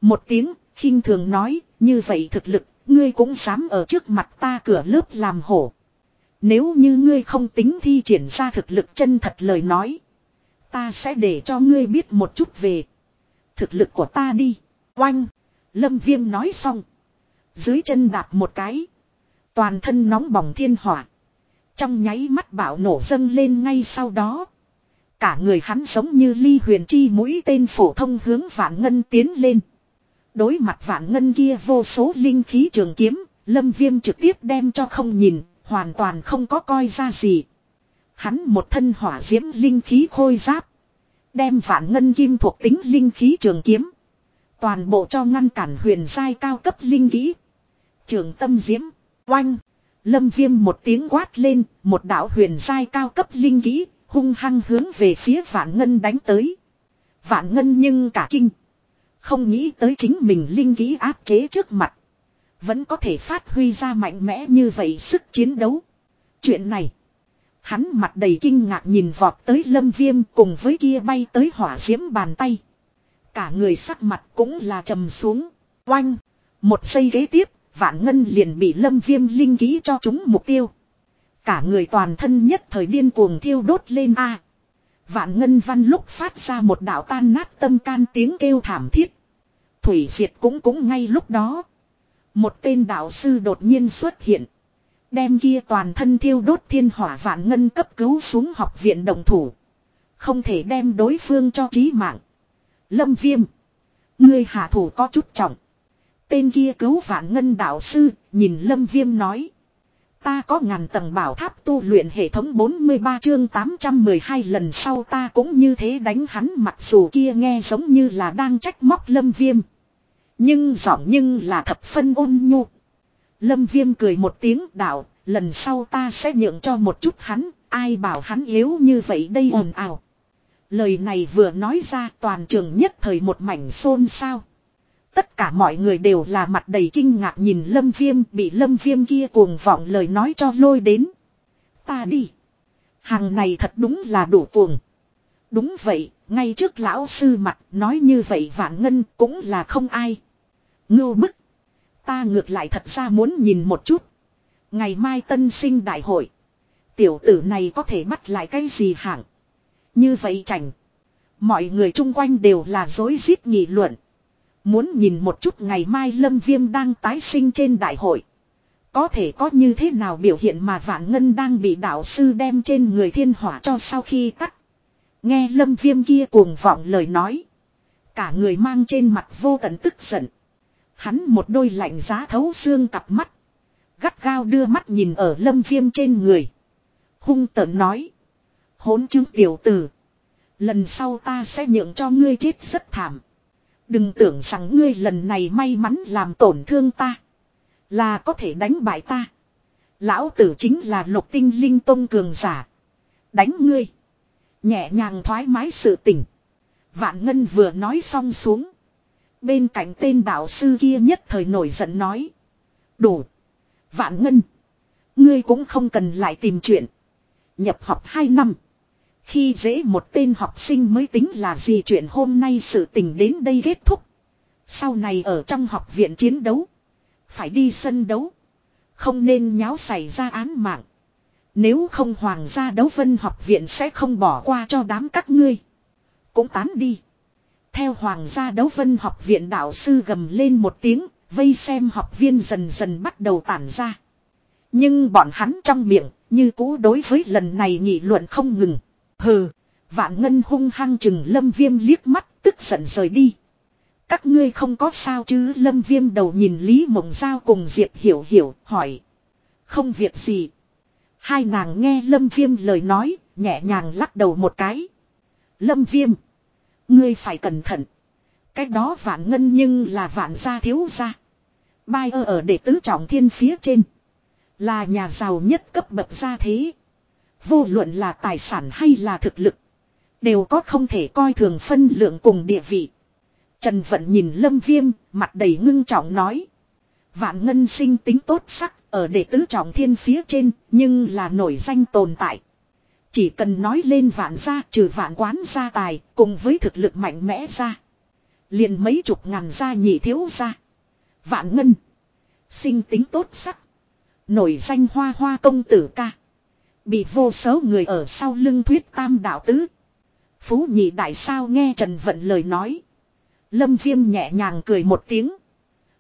Một tiếng, khinh thường nói, như vậy thực lực, ngươi cũng dám ở trước mặt ta cửa lớp làm hổ. Nếu như ngươi không tính thi triển ra thực lực chân thật lời nói. Ta sẽ để cho ngươi biết một chút về thực lực của ta đi. Oanh! Lâm viêm nói xong. Dưới chân đạp một cái. Toàn thân nóng bỏng thiên hỏa. Trong nháy mắt bạo nổ dâng lên ngay sau đó. Cả người hắn giống như ly huyền chi mũi tên phổ thông hướng vạn ngân tiến lên. Đối mặt vạn ngân kia vô số linh khí trường kiếm, lâm viêm trực tiếp đem cho không nhìn, hoàn toàn không có coi ra gì. Hắn một thân hỏa diễm linh khí khôi giáp. Đem vạn ngân kim thuộc tính linh khí trường kiếm. Toàn bộ cho ngăn cản huyền giai cao cấp linh khí. Trường tâm diễm, oanh. Lâm viêm một tiếng quát lên, một đạo huyền giai cao cấp linh khí hung hăng hướng về phía vạn ngân đánh tới. Vạn ngân nhưng cả kinh. Không nghĩ tới chính mình linh khí áp chế trước mặt. Vẫn có thể phát huy ra mạnh mẽ như vậy sức chiến đấu. Chuyện này. Hắn mặt đầy kinh ngạc nhìn vọt tới lâm viêm cùng với kia bay tới hỏa diễm bàn tay. Cả người sắc mặt cũng là trầm xuống. Oanh. Một giây ghế tiếp, vạn ngân liền bị lâm viêm linh ký cho chúng mục tiêu. Cả người toàn thân nhất thời điên cuồng thiêu đốt lên A. Vạn ngân văn lúc phát ra một đạo tan nát tâm can tiếng kêu thảm thiết. Thủy diệt cũng cũng ngay lúc đó. Một tên đạo sư đột nhiên xuất hiện. Đem kia toàn thân thiêu đốt thiên hỏa vạn ngân cấp cứu xuống học viện đồng thủ. Không thể đem đối phương cho trí mạng. Lâm viêm. Ngươi hạ thủ có chút trọng. Tên kia cứu vạn ngân đạo sư, nhìn lâm viêm nói. Ta có ngàn tầng bảo tháp tu luyện hệ thống 43 chương 812 lần sau ta cũng như thế đánh hắn mặc dù kia nghe giống như là đang trách móc lâm viêm. Nhưng giọng nhưng là thập phân ôn nhu. Lâm viêm cười một tiếng đạo, lần sau ta sẽ nhượng cho một chút hắn, ai bảo hắn yếu như vậy đây ồn ào. Lời này vừa nói ra toàn trường nhất thời một mảnh xôn xao. Tất cả mọi người đều là mặt đầy kinh ngạc nhìn lâm viêm bị lâm viêm kia cuồng vọng lời nói cho lôi đến. Ta đi. Hàng này thật đúng là đủ cuồng. Đúng vậy, ngay trước lão sư mặt nói như vậy vạn ngân cũng là không ai. Ngưu bức. Ta ngược lại thật ra muốn nhìn một chút. Ngày mai tân sinh đại hội. Tiểu tử này có thể bắt lại cái gì hạng. Như vậy chảnh. Mọi người chung quanh đều là dối rít nghị luận. Muốn nhìn một chút ngày mai Lâm Viêm đang tái sinh trên đại hội. Có thể có như thế nào biểu hiện mà Vạn Ngân đang bị đạo sư đem trên người thiên hỏa cho sau khi cắt. Nghe Lâm Viêm kia cuồng vọng lời nói. Cả người mang trên mặt vô tận tức giận. Hắn một đôi lạnh giá thấu xương cặp mắt. Gắt gao đưa mắt nhìn ở Lâm Viêm trên người. Hung tợn nói. Hốn chứng tiểu tử. Lần sau ta sẽ nhượng cho ngươi chết rất thảm. Đừng tưởng rằng ngươi lần này may mắn làm tổn thương ta. Là có thể đánh bại ta. Lão tử chính là lục tinh linh tôn cường giả. Đánh ngươi. Nhẹ nhàng thoải mái sự tỉnh. Vạn Ngân vừa nói xong xuống. Bên cạnh tên đạo sư kia nhất thời nổi giận nói. Đủ. Vạn Ngân. Ngươi cũng không cần lại tìm chuyện. Nhập học 2 năm. Khi dễ một tên học sinh mới tính là gì chuyện hôm nay sự tình đến đây kết thúc. Sau này ở trong học viện chiến đấu. Phải đi sân đấu. Không nên nháo xảy ra án mạng. Nếu không hoàng gia đấu vân học viện sẽ không bỏ qua cho đám các ngươi. Cũng tán đi. Theo hoàng gia đấu vân học viện đạo sư gầm lên một tiếng, vây xem học viên dần dần bắt đầu tản ra. Nhưng bọn hắn trong miệng, như cũ đối với lần này nghị luận không ngừng. Hừ, vạn ngân hung hăng chừng lâm viêm liếc mắt, tức giận rời đi. Các ngươi không có sao chứ lâm viêm đầu nhìn Lý Mộng Giao cùng Diệp Hiểu Hiểu, hỏi. Không việc gì. Hai nàng nghe lâm viêm lời nói, nhẹ nhàng lắc đầu một cái. Lâm viêm. Ngươi phải cẩn thận. Cái đó vạn ngân nhưng là vạn gia thiếu gia. Bai ơ ở đệ tứ trọng thiên phía trên. Là nhà giàu nhất cấp bậc gia thế. Vô luận là tài sản hay là thực lực. Đều có không thể coi thường phân lượng cùng địa vị. Trần Vận nhìn Lâm Viêm, mặt đầy ngưng trọng nói. Vạn ngân sinh tính tốt sắc, ở đệ tứ trọng thiên phía trên, nhưng là nổi danh tồn tại. Chỉ cần nói lên vạn gia trừ vạn quán gia tài, cùng với thực lực mạnh mẽ ra. liền mấy chục ngàn gia nhị thiếu gia. Vạn ngân. Sinh tính tốt sắc. Nổi danh hoa hoa công tử ca. Bị vô số người ở sau lưng thuyết tam đạo tứ. Phú nhị đại sao nghe Trần Vận lời nói. Lâm Viêm nhẹ nhàng cười một tiếng.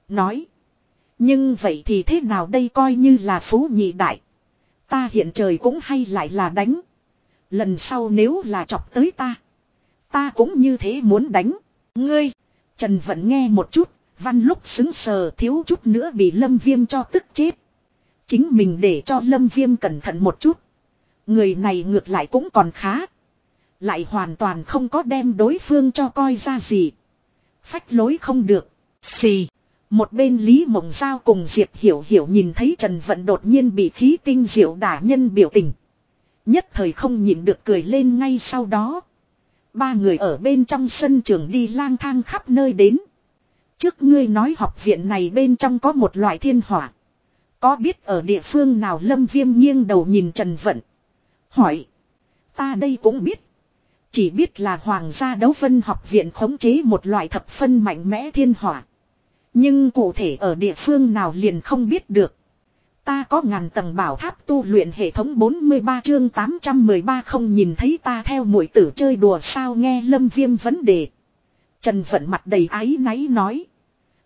Nói. Nhưng vậy thì thế nào đây coi như là phú nhị đại. Ta hiện trời cũng hay lại là đánh. Lần sau nếu là chọc tới ta. Ta cũng như thế muốn đánh. Ngươi. Trần Vận nghe một chút. Văn lúc xứng sờ thiếu chút nữa bị Lâm Viêm cho tức chết. Chính mình để cho Lâm Viêm cẩn thận một chút. Người này ngược lại cũng còn khá. Lại hoàn toàn không có đem đối phương cho coi ra gì. Phách lối không được. Xì. Một bên Lý Mộng Giao cùng Diệp Hiểu Hiểu nhìn thấy Trần Vận đột nhiên bị khí tinh diệu đả nhân biểu tình. Nhất thời không nhịn được cười lên ngay sau đó. Ba người ở bên trong sân trường đi lang thang khắp nơi đến. trước ngươi nói học viện này bên trong có một loại thiên hỏa. Có biết ở địa phương nào lâm viêm nghiêng đầu nhìn Trần Vận. Hỏi. Ta đây cũng biết. Chỉ biết là Hoàng gia đấu phân học viện khống chế một loại thập phân mạnh mẽ thiên hỏa. Nhưng cụ thể ở địa phương nào liền không biết được. Ta có ngàn tầng bảo tháp tu luyện hệ thống 43 chương 813 không nhìn thấy ta theo mũi tử chơi đùa sao nghe lâm viêm vấn đề. Trần Vận mặt đầy áy náy nói.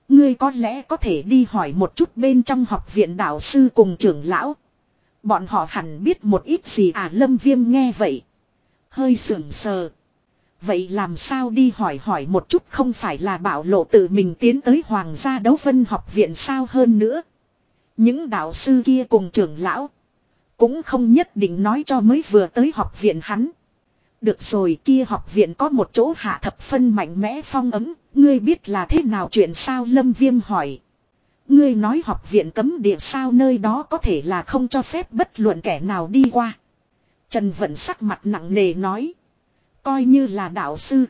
Ngươi có lẽ có thể đi hỏi một chút bên trong học viện đạo sư cùng trưởng lão. Bọn họ hẳn biết một ít gì à lâm viêm nghe vậy. Hơi sưởng sờ. Vậy làm sao đi hỏi hỏi một chút không phải là bảo lộ tự mình tiến tới hoàng gia đấu vân học viện sao hơn nữa. Những đạo sư kia cùng trưởng lão. Cũng không nhất định nói cho mới vừa tới học viện hắn. Được rồi, kia học viện có một chỗ hạ thập phân mạnh mẽ phong ấm. Ngươi biết là thế nào chuyện sao lâm viêm hỏi. Ngươi nói học viện cấm địa sao nơi đó có thể là không cho phép bất luận kẻ nào đi qua. Trần Vận sắc mặt nặng nề nói. Coi như là đạo sư.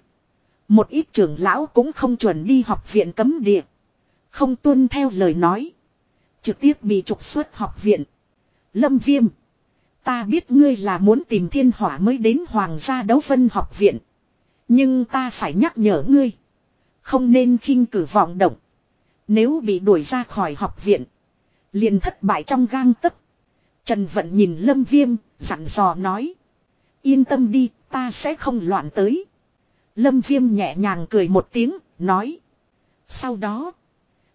Một ít trưởng lão cũng không chuẩn đi học viện cấm địa. Không tuân theo lời nói. Trực tiếp bị trục xuất học viện. Lâm Viêm. Ta biết ngươi là muốn tìm thiên hỏa mới đến Hoàng gia đấu phân học viện. Nhưng ta phải nhắc nhở ngươi. Không nên khinh cử vọng động. Nếu bị đuổi ra khỏi học viện. liền thất bại trong gang tấc. Trần Vận nhìn Lâm Viêm, dặn dò nói. Yên tâm đi, ta sẽ không loạn tới. Lâm Viêm nhẹ nhàng cười một tiếng, nói. Sau đó,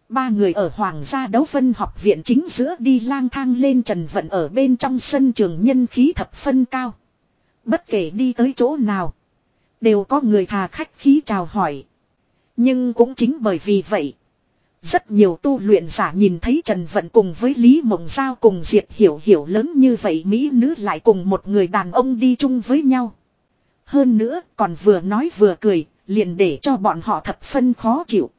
ba người ở Hoàng gia đấu phân học viện chính giữa đi lang thang lên Trần Vận ở bên trong sân trường nhân khí thập phân cao. Bất kể đi tới chỗ nào, đều có người thà khách khí chào hỏi. Nhưng cũng chính bởi vì vậy, rất nhiều tu luyện giả nhìn thấy Trần Vận cùng với Lý Mộng Giao cùng Diệp Hiểu Hiểu lớn như vậy Mỹ nữ lại cùng một người đàn ông đi chung với nhau. Hơn nữa còn vừa nói vừa cười, liền để cho bọn họ thập phân khó chịu.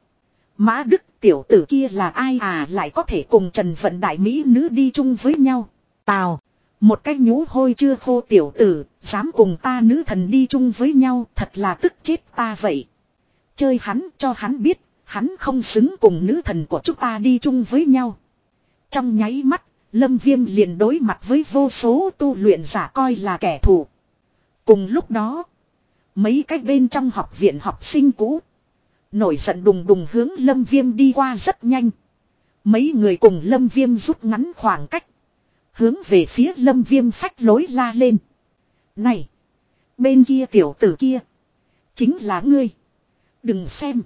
Mã Đức tiểu tử kia là ai à lại có thể cùng Trần Vận đại Mỹ nữ đi chung với nhau. Tào, một cái nhũ hôi chưa khô tiểu tử, dám cùng ta nữ thần đi chung với nhau thật là tức chết ta vậy. Chơi hắn cho hắn biết Hắn không xứng cùng nữ thần của chúng ta đi chung với nhau. Trong nháy mắt, Lâm Viêm liền đối mặt với vô số tu luyện giả coi là kẻ thù. Cùng lúc đó, mấy cách bên trong học viện học sinh cũ. Nổi giận đùng đùng hướng Lâm Viêm đi qua rất nhanh. Mấy người cùng Lâm Viêm rút ngắn khoảng cách. Hướng về phía Lâm Viêm phách lối la lên. Này! Bên kia tiểu tử kia. Chính là ngươi. Đừng xem.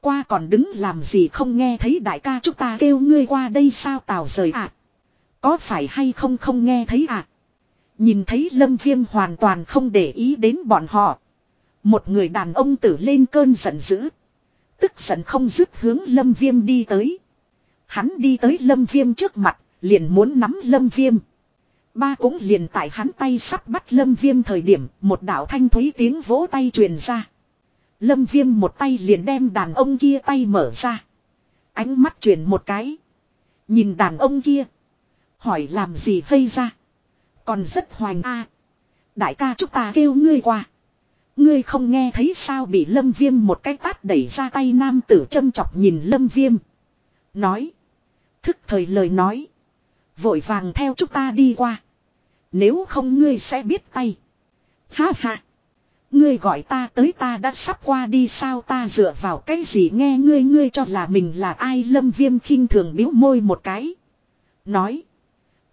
Qua còn đứng làm gì không nghe thấy đại ca chúng ta kêu ngươi qua đây sao tào rời ạ. À? Có phải hay không không nghe thấy ạ. À? Nhìn thấy lâm viêm hoàn toàn không để ý đến bọn họ. Một người đàn ông tử lên cơn giận dữ. Tức giận không dứt hướng lâm viêm đi tới. Hắn đi tới lâm viêm trước mặt, liền muốn nắm lâm viêm. Ba cũng liền tại hắn tay sắp bắt lâm viêm thời điểm, một đạo thanh thúy tiếng vỗ tay truyền ra. Lâm viêm một tay liền đem đàn ông kia tay mở ra. Ánh mắt chuyển một cái. Nhìn đàn ông kia. Hỏi làm gì hay ra. Còn rất hoành a Đại ca chúng ta kêu ngươi qua. Ngươi không nghe thấy sao bị lâm viêm một cái tát đẩy ra tay nam tử châm chọc nhìn lâm viêm. Nói. Thức thời lời nói. Vội vàng theo chúng ta đi qua. Nếu không ngươi sẽ biết tay. Ha ha. Ngươi gọi ta tới ta đã sắp qua đi sao ta dựa vào cái gì nghe ngươi ngươi cho là mình là ai lâm viêm khinh thường biếu môi một cái. Nói.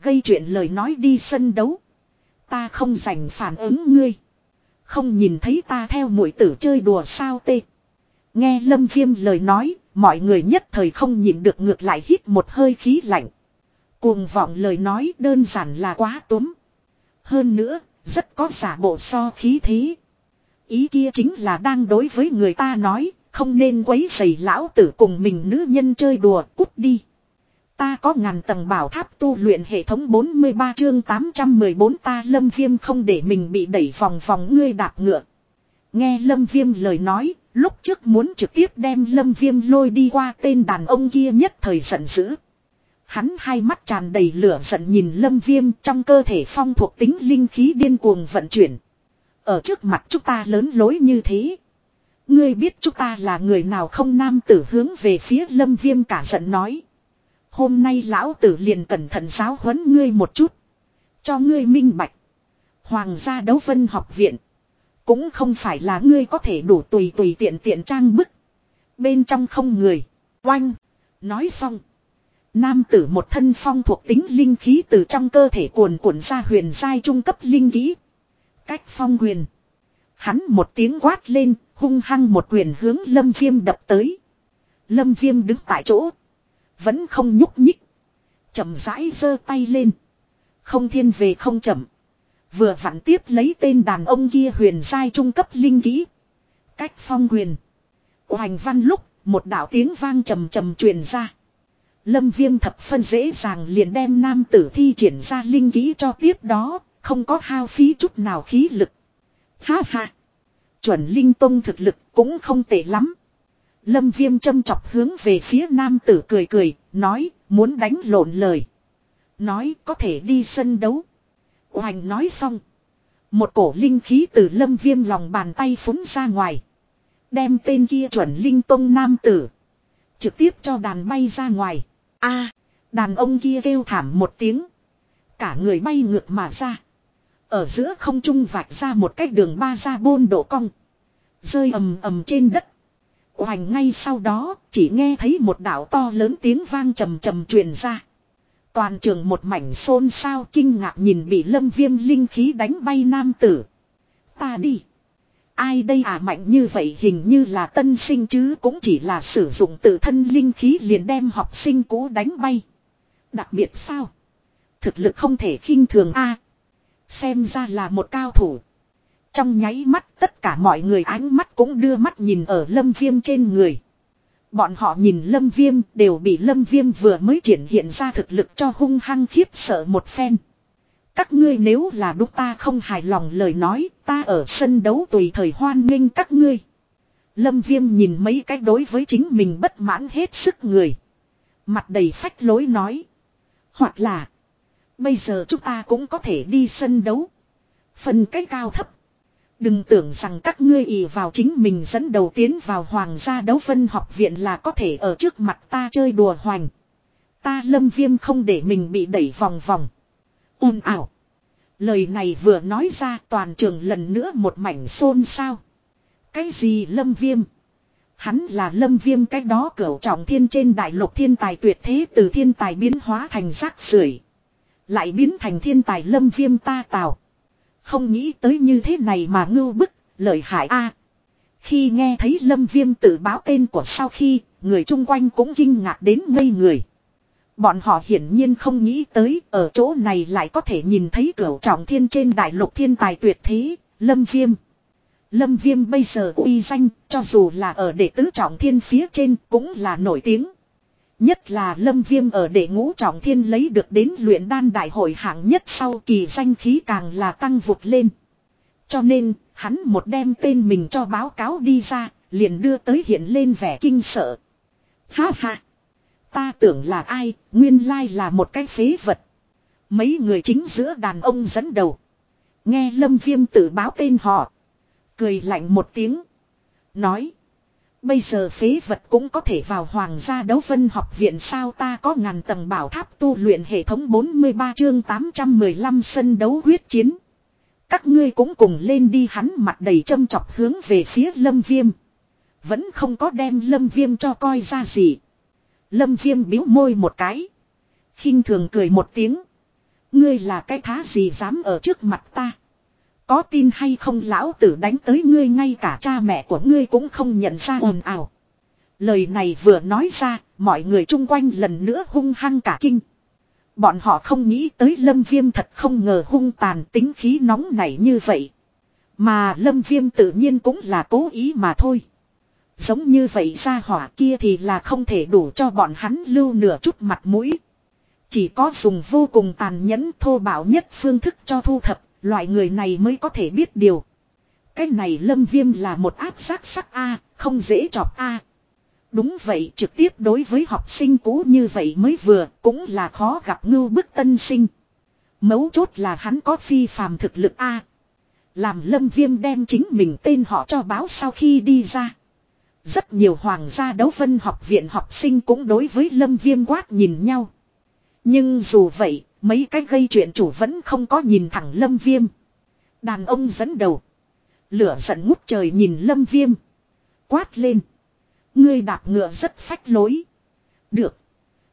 Gây chuyện lời nói đi sân đấu. Ta không dành phản ứng ngươi. Không nhìn thấy ta theo mũi tử chơi đùa sao tê. Nghe lâm viêm lời nói, mọi người nhất thời không nhìn được ngược lại hít một hơi khí lạnh. Cuồng vọng lời nói đơn giản là quá túm. Hơn nữa, rất có giả bộ so khí thế. Ý kia chính là đang đối với người ta nói, không nên quấy rầy lão tử cùng mình nữ nhân chơi đùa, cút đi. Ta có ngàn tầng bảo tháp tu luyện hệ thống 43 chương 814 ta lâm viêm không để mình bị đẩy vòng vòng ngươi đạp ngựa. Nghe lâm viêm lời nói, lúc trước muốn trực tiếp đem lâm viêm lôi đi qua tên đàn ông kia nhất thời giận dữ. Hắn hai mắt tràn đầy lửa giận nhìn lâm viêm trong cơ thể phong thuộc tính linh khí điên cuồng vận chuyển. Ở trước mặt chúng ta lớn lối như thế. Ngươi biết chúng ta là người nào không nam tử hướng về phía lâm viêm cả giận nói. Hôm nay lão tử liền cẩn thận giáo huấn ngươi một chút. Cho ngươi minh bạch. Hoàng gia đấu vân học viện. Cũng không phải là ngươi có thể đủ tùy tùy tiện tiện trang bức. Bên trong không người. Oanh. Nói xong. Nam tử một thân phong thuộc tính linh khí từ trong cơ thể cuồn cuộn ra huyền giai trung cấp linh khí. Cách phong huyền. Hắn một tiếng quát lên, hung hăng một quyền hướng lâm viêm đập tới. Lâm viêm đứng tại chỗ. Vẫn không nhúc nhích. chậm rãi giơ tay lên. Không thiên về không chậm. Vừa vặn tiếp lấy tên đàn ông kia huyền sai trung cấp linh kỹ. Cách phong huyền. Hoành văn lúc, một đạo tiếng vang trầm trầm truyền ra. Lâm viêm thập phân dễ dàng liền đem nam tử thi triển ra linh kỹ cho tiếp đó, không có hao phí chút nào khí lực. Ha ha! Chuẩn linh tông thực lực cũng không tệ lắm. Lâm viêm châm chọc hướng về phía nam tử cười cười, nói, muốn đánh lộn lời. Nói có thể đi sân đấu. Hoành nói xong. Một cổ linh khí từ lâm viêm lòng bàn tay phúng ra ngoài. Đem tên kia chuẩn linh tông nam tử. Trực tiếp cho đàn bay ra ngoài. a đàn ông kia kêu thảm một tiếng. Cả người bay ngược mà ra. Ở giữa không trung vạch ra một cách đường ba ra bôn độ cong. Rơi ầm ầm trên đất. Hoành ngay sau đó, chỉ nghe thấy một đảo to lớn tiếng vang trầm trầm truyền ra. Toàn trường một mảnh xôn xao kinh ngạc nhìn bị lâm viêm linh khí đánh bay nam tử. Ta đi. Ai đây à mạnh như vậy hình như là tân sinh chứ cũng chỉ là sử dụng tự thân linh khí liền đem học sinh cũ đánh bay. Đặc biệt sao? Thực lực không thể khinh thường a Xem ra là một cao thủ. Trong nháy mắt, tất cả mọi người ánh mắt cũng đưa mắt nhìn ở lâm viêm trên người. Bọn họ nhìn lâm viêm, đều bị lâm viêm vừa mới triển hiện ra thực lực cho hung hăng khiếp sợ một phen. Các ngươi nếu là đúc ta không hài lòng lời nói, ta ở sân đấu tùy thời hoan nghênh các ngươi. Lâm viêm nhìn mấy cách đối với chính mình bất mãn hết sức người. Mặt đầy phách lối nói. Hoặc là. Bây giờ chúng ta cũng có thể đi sân đấu. Phần cái cao thấp. Đừng tưởng rằng các ngươi ỷ vào chính mình dẫn đầu tiến vào hoàng gia đấu phân học viện là có thể ở trước mặt ta chơi đùa hoành. Ta lâm viêm không để mình bị đẩy vòng vòng. un ảo. Lời này vừa nói ra toàn trường lần nữa một mảnh xôn xao. Cái gì lâm viêm? Hắn là lâm viêm cái đó cỡ trọng thiên trên đại lục thiên tài tuyệt thế từ thiên tài biến hóa thành rác rưởi lại biến thành thiên tài lâm viêm ta tào. Không nghĩ tới như thế này mà ngưu bức, lợi hại a Khi nghe thấy lâm viêm tự báo tên của sau khi, người chung quanh cũng kinh ngạc đến ngây người. Bọn họ hiển nhiên không nghĩ tới ở chỗ này lại có thể nhìn thấy cửu trọng thiên trên đại lục thiên tài tuyệt thế, lâm viêm. Lâm viêm bây giờ uy danh, cho dù là ở đệ tứ trọng thiên phía trên cũng là nổi tiếng. Nhất là lâm viêm ở đệ ngũ trọng thiên lấy được đến luyện đan đại hội hạng nhất sau kỳ danh khí càng là tăng vụt lên. Cho nên, hắn một đem tên mình cho báo cáo đi ra, liền đưa tới hiện lên vẻ kinh sợ. Ha ha! Ta tưởng là ai, nguyên lai là một cái phế vật. Mấy người chính giữa đàn ông dẫn đầu. Nghe lâm viêm tự báo tên họ. Cười lạnh một tiếng. Nói. Bây giờ phế vật cũng có thể vào hoàng gia đấu vân học viện sao ta có ngàn tầng bảo tháp tu luyện hệ thống 43 chương 815 sân đấu huyết chiến. Các ngươi cũng cùng lên đi hắn mặt đầy châm chọc hướng về phía lâm viêm. Vẫn không có đem lâm viêm cho coi ra gì. Lâm viêm biếu môi một cái. khinh thường cười một tiếng. Ngươi là cái thá gì dám ở trước mặt ta. Có tin hay không lão tử đánh tới ngươi ngay cả cha mẹ của ngươi cũng không nhận ra ồn ào. Lời này vừa nói ra, mọi người chung quanh lần nữa hung hăng cả kinh. Bọn họ không nghĩ tới lâm viêm thật không ngờ hung tàn tính khí nóng nảy như vậy. Mà lâm viêm tự nhiên cũng là cố ý mà thôi. Giống như vậy ra hỏa kia thì là không thể đủ cho bọn hắn lưu nửa chút mặt mũi. Chỉ có dùng vô cùng tàn nhẫn thô bạo nhất phương thức cho thu thập Loại người này mới có thể biết điều. Cái này lâm viêm là một áp sát sắc A, không dễ chọc A. Đúng vậy trực tiếp đối với học sinh cũ như vậy mới vừa cũng là khó gặp ngưu bức tân sinh. Mấu chốt là hắn có phi phàm thực lực A. Làm lâm viêm đem chính mình tên họ cho báo sau khi đi ra. Rất nhiều hoàng gia đấu vân học viện học sinh cũng đối với lâm viêm quát nhìn nhau. Nhưng dù vậy, mấy cái gây chuyện chủ vẫn không có nhìn thẳng lâm viêm. Đàn ông dẫn đầu. Lửa giận ngút trời nhìn lâm viêm. Quát lên. Ngươi đạp ngựa rất phách lối. Được.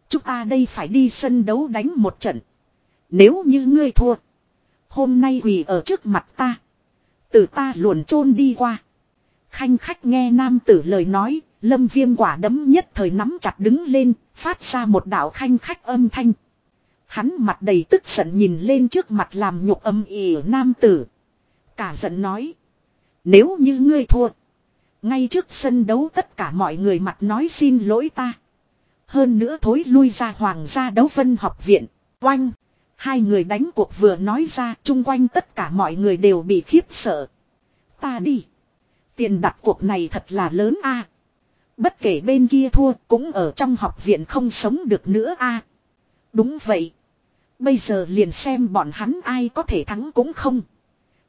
Chúng ta đây phải đi sân đấu đánh một trận. Nếu như ngươi thua. Hôm nay quỳ ở trước mặt ta. Từ ta luồn chôn đi qua. Khanh khách nghe nam tử lời nói. Lâm viêm quả đấm nhất thời nắm chặt đứng lên. Phát ra một đạo khanh khách âm thanh. Hắn mặt đầy tức giận nhìn lên trước mặt làm nhục âm ỉ nam tử. Cả giận nói. Nếu như ngươi thua. Ngay trước sân đấu tất cả mọi người mặt nói xin lỗi ta. Hơn nữa thối lui ra hoàng gia đấu vân học viện. Oanh. Hai người đánh cuộc vừa nói ra, chung quanh tất cả mọi người đều bị khiếp sợ. Ta đi. Tiền đặt cuộc này thật là lớn a. Bất kể bên kia thua, cũng ở trong học viện không sống được nữa a. Đúng vậy. Bây giờ liền xem bọn hắn ai có thể thắng cũng không.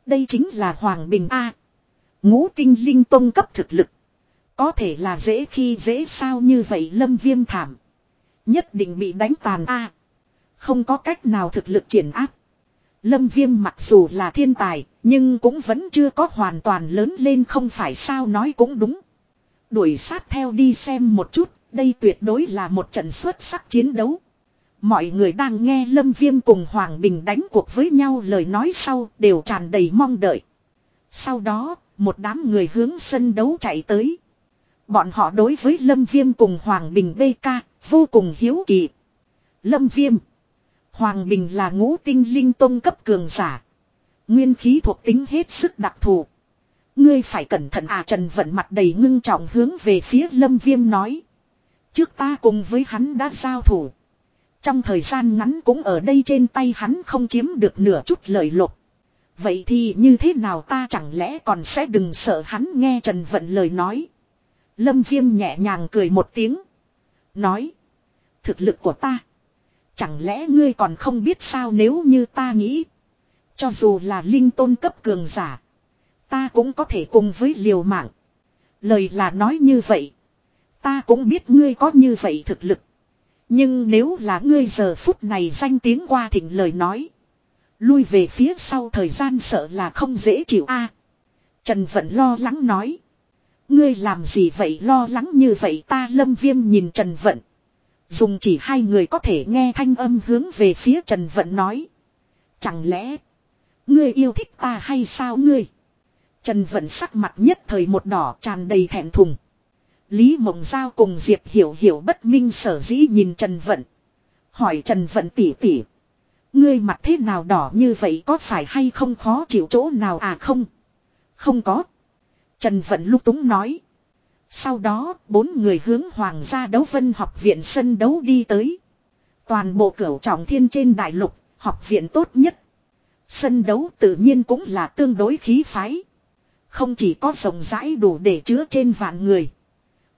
Đây chính là Hoàng Bình A. Ngũ tinh linh tông cấp thực lực. Có thể là dễ khi dễ sao như vậy lâm viêm thảm. Nhất định bị đánh tàn A. Không có cách nào thực lực triển áp. Lâm viêm mặc dù là thiên tài, nhưng cũng vẫn chưa có hoàn toàn lớn lên không phải sao nói cũng đúng. Đuổi sát theo đi xem một chút, đây tuyệt đối là một trận xuất sắc chiến đấu. Mọi người đang nghe Lâm Viêm cùng Hoàng Bình đánh cuộc với nhau lời nói sau đều tràn đầy mong đợi. Sau đó, một đám người hướng sân đấu chạy tới. Bọn họ đối với Lâm Viêm cùng Hoàng Bình BK vô cùng hiếu kỳ. Lâm Viêm Hoàng Bình là ngũ tinh linh tông cấp cường giả. Nguyên khí thuộc tính hết sức đặc thù. Ngươi phải cẩn thận à Trần Vận mặt đầy ngưng trọng hướng về phía Lâm Viêm nói. Trước ta cùng với hắn đã giao thủ. Trong thời gian ngắn cũng ở đây trên tay hắn không chiếm được nửa chút lợi lộc. Vậy thì như thế nào ta chẳng lẽ còn sẽ đừng sợ hắn nghe Trần Vận lời nói. Lâm Viêm nhẹ nhàng cười một tiếng. Nói. Thực lực của ta. Chẳng lẽ ngươi còn không biết sao nếu như ta nghĩ. Cho dù là linh tôn cấp cường giả. Ta cũng có thể cùng với liều mạng. Lời là nói như vậy. Ta cũng biết ngươi có như vậy thực lực. Nhưng nếu là ngươi giờ phút này danh tiếng qua thịnh lời nói. Lui về phía sau thời gian sợ là không dễ chịu a. Trần Vận lo lắng nói. Ngươi làm gì vậy lo lắng như vậy ta lâm viêm nhìn Trần Vận. Dùng chỉ hai người có thể nghe thanh âm hướng về phía Trần Vận nói. Chẳng lẽ. Ngươi yêu thích ta hay sao ngươi? Trần Vận sắc mặt nhất thời một đỏ tràn đầy thẹn thùng. Lý Mộng Giao cùng Diệp Hiểu Hiểu bất minh sở dĩ nhìn Trần Vận. Hỏi Trần Vận tỉ tỉ. Ngươi mặt thế nào đỏ như vậy có phải hay không khó chịu chỗ nào à không? Không có. Trần Vận lúc túng nói. Sau đó, bốn người hướng Hoàng gia đấu vân học viện sân đấu đi tới. Toàn bộ cửu trọng thiên trên đại lục, học viện tốt nhất. Sân đấu tự nhiên cũng là tương đối khí phái. Không chỉ có rộng rãi đủ để chứa trên vạn người.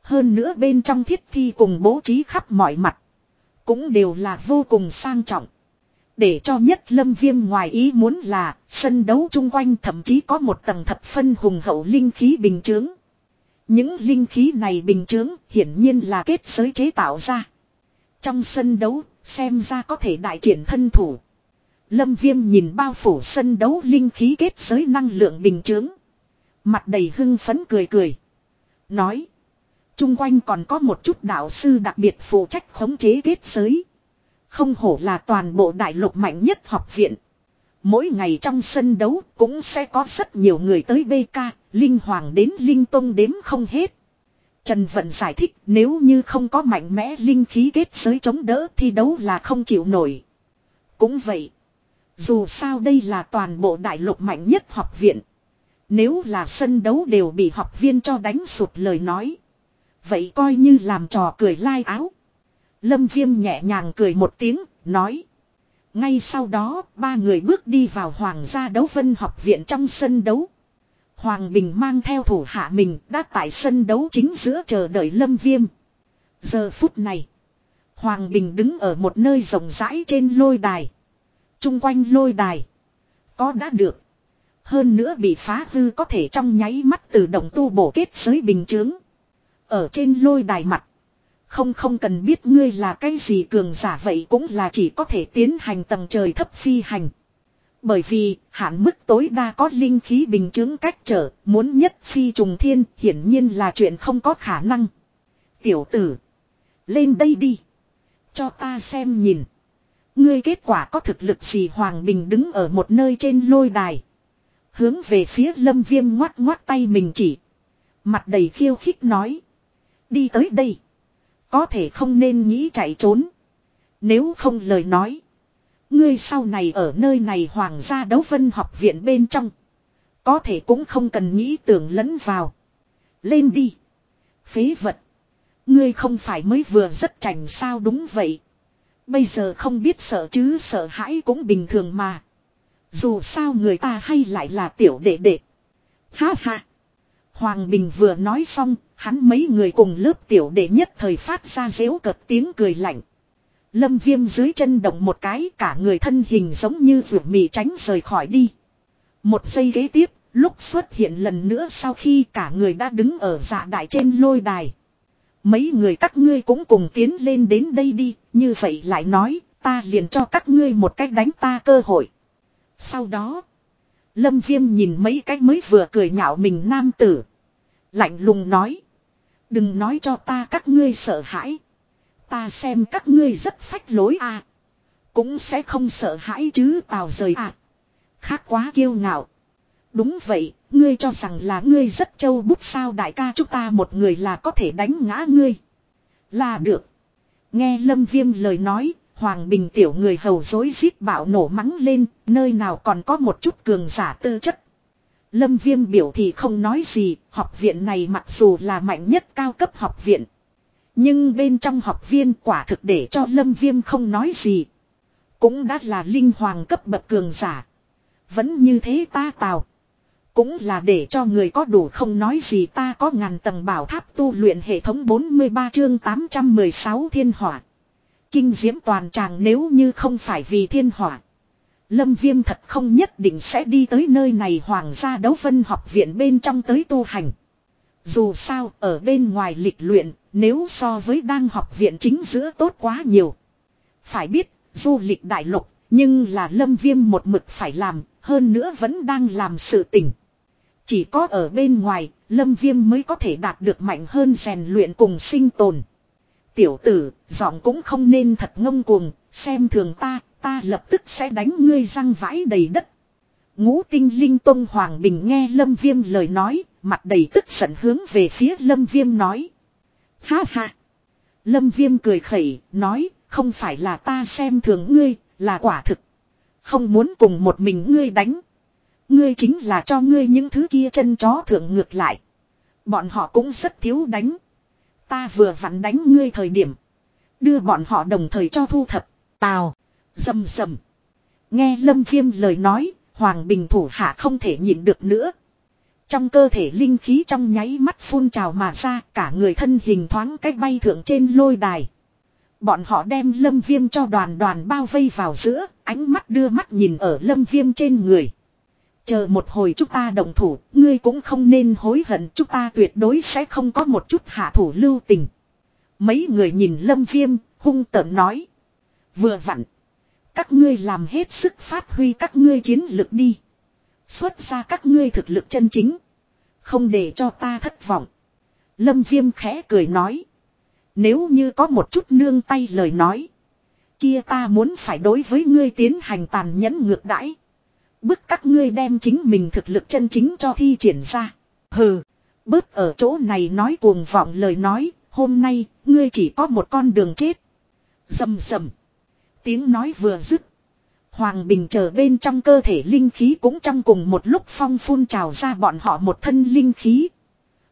Hơn nữa bên trong thiết thi cùng bố trí khắp mọi mặt. Cũng đều là vô cùng sang trọng. Để cho nhất lâm viêm ngoài ý muốn là, sân đấu chung quanh thậm chí có một tầng thập phân hùng hậu linh khí bình chướng. Những linh khí này bình chướng hiển nhiên là kết giới chế tạo ra. Trong sân đấu, xem ra có thể đại triển thân thủ. Lâm viêm nhìn bao phủ sân đấu linh khí kết giới năng lượng bình chướng. Mặt đầy hưng phấn cười cười. Nói. Trung quanh còn có một chút đạo sư đặc biệt phụ trách khống chế kết giới. Không hổ là toàn bộ đại lục mạnh nhất học viện. Mỗi ngày trong sân đấu cũng sẽ có rất nhiều người tới BK, Linh Hoàng đến Linh Tông đếm không hết. Trần Vận giải thích nếu như không có mạnh mẽ linh khí kết giới chống đỡ thì đấu là không chịu nổi. Cũng vậy. Dù sao đây là toàn bộ đại lục mạnh nhất học viện. Nếu là sân đấu đều bị học viên cho đánh sụp lời nói. Vậy coi như làm trò cười lai áo. Lâm Viêm nhẹ nhàng cười một tiếng, nói. Ngay sau đó, ba người bước đi vào Hoàng gia đấu vân học viện trong sân đấu. Hoàng Bình mang theo thủ hạ mình đã tại sân đấu chính giữa chờ đợi Lâm Viêm. Giờ phút này, Hoàng Bình đứng ở một nơi rộng rãi trên lôi đài. Trung quanh lôi đài. Có đã được. Hơn nữa bị phá hư có thể trong nháy mắt tự động tu bổ kết giới bình chướng. Ở trên lôi đài mặt. Không không cần biết ngươi là cái gì cường giả vậy cũng là chỉ có thể tiến hành tầng trời thấp phi hành. Bởi vì hạn mức tối đa có linh khí bình chứng cách trở, muốn nhất phi trùng thiên hiển nhiên là chuyện không có khả năng. Tiểu tử, lên đây đi. Cho ta xem nhìn. Ngươi kết quả có thực lực gì Hoàng Bình đứng ở một nơi trên lôi đài. Hướng về phía lâm viêm ngoát ngoát tay mình chỉ. Mặt đầy khiêu khích nói. Đi tới đây. Có thể không nên nghĩ chạy trốn. Nếu không lời nói. Ngươi sau này ở nơi này hoàng gia đấu vân học viện bên trong. Có thể cũng không cần nghĩ tưởng lẫn vào. Lên đi. Phế vật. Ngươi không phải mới vừa rất chảnh sao đúng vậy. Bây giờ không biết sợ chứ sợ hãi cũng bình thường mà. Dù sao người ta hay lại là tiểu đệ đệ. Ha ha. Hoàng Bình vừa nói xong, hắn mấy người cùng lớp tiểu đệ nhất thời phát ra dễu cợt tiếng cười lạnh. Lâm viêm dưới chân động một cái cả người thân hình giống như vượt mì tránh rời khỏi đi. Một giây ghế tiếp, lúc xuất hiện lần nữa sau khi cả người đã đứng ở dạ đại trên lôi đài. Mấy người các ngươi cũng cùng tiến lên đến đây đi, như vậy lại nói, ta liền cho các ngươi một cách đánh ta cơ hội. Sau đó, Lâm Viêm nhìn mấy cái mới vừa cười nhạo mình nam tử. Lạnh lùng nói. Đừng nói cho ta các ngươi sợ hãi. Ta xem các ngươi rất phách lối à. Cũng sẽ không sợ hãi chứ tào rời à. Khác quá kiêu ngạo. Đúng vậy, ngươi cho rằng là ngươi rất trâu bút sao đại ca chúng ta một người là có thể đánh ngã ngươi. Là được. Nghe Lâm Viêm lời nói, Hoàng Bình tiểu người hầu dối rít bạo nổ mắng lên, nơi nào còn có một chút cường giả tư chất. Lâm Viêm biểu thì không nói gì, học viện này mặc dù là mạnh nhất cao cấp học viện. Nhưng bên trong học viên quả thực để cho Lâm Viêm không nói gì. Cũng đã là linh hoàng cấp bậc cường giả. Vẫn như thế ta tào. Cũng là để cho người có đủ không nói gì ta có ngàn tầng bảo tháp tu luyện hệ thống 43 chương 816 thiên hỏa. Kinh diễm toàn tràng nếu như không phải vì thiên hỏa. Lâm Viêm thật không nhất định sẽ đi tới nơi này Hoàng gia đấu vân học viện bên trong tới tu hành. Dù sao, ở bên ngoài lịch luyện, nếu so với đang học viện chính giữa tốt quá nhiều. Phải biết, du lịch đại lục, nhưng là Lâm Viêm một mực phải làm, hơn nữa vẫn đang làm sự tình. Chỉ có ở bên ngoài, Lâm Viêm mới có thể đạt được mạnh hơn rèn luyện cùng sinh tồn. Tiểu tử, giọng cũng không nên thật ngông cuồng, xem thường ta, ta lập tức sẽ đánh ngươi răng vãi đầy đất. Ngũ tinh linh tông Hoàng Bình nghe Lâm Viêm lời nói, mặt đầy tức giận hướng về phía Lâm Viêm nói. Ha ha! Lâm Viêm cười khẩy, nói, không phải là ta xem thường ngươi, là quả thực. Không muốn cùng một mình ngươi đánh. Ngươi chính là cho ngươi những thứ kia chân chó thượng ngược lại. Bọn họ cũng rất thiếu đánh. Ta vừa vặn đánh ngươi thời điểm. Đưa bọn họ đồng thời cho thu thập. Tào. Dầm dầm. Nghe Lâm Viêm lời nói, Hoàng Bình thủ hạ không thể nhịn được nữa. Trong cơ thể linh khí trong nháy mắt phun trào mà ra, cả người thân hình thoáng cách bay thượng trên lôi đài. Bọn họ đem lâm viêm cho đoàn đoàn bao vây vào giữa, ánh mắt đưa mắt nhìn ở lâm viêm trên người. Chờ một hồi chúng ta đồng thủ, ngươi cũng không nên hối hận, chúng ta tuyệt đối sẽ không có một chút hạ thủ lưu tình. Mấy người nhìn lâm viêm, hung tợn nói. Vừa vặn. Các ngươi làm hết sức phát huy các ngươi chiến lực đi. Xuất ra các ngươi thực lực chân chính. Không để cho ta thất vọng. Lâm viêm khẽ cười nói. Nếu như có một chút nương tay lời nói. Kia ta muốn phải đối với ngươi tiến hành tàn nhẫn ngược đãi. Bức các ngươi đem chính mình thực lực chân chính cho thi triển ra. Hừ. Bớt ở chỗ này nói cuồng vọng lời nói. Hôm nay, ngươi chỉ có một con đường chết. Dầm dầm. Tiếng nói vừa dứt. Hoàng Bình chờ bên trong cơ thể linh khí cũng trong cùng một lúc phong phun trào ra bọn họ một thân linh khí.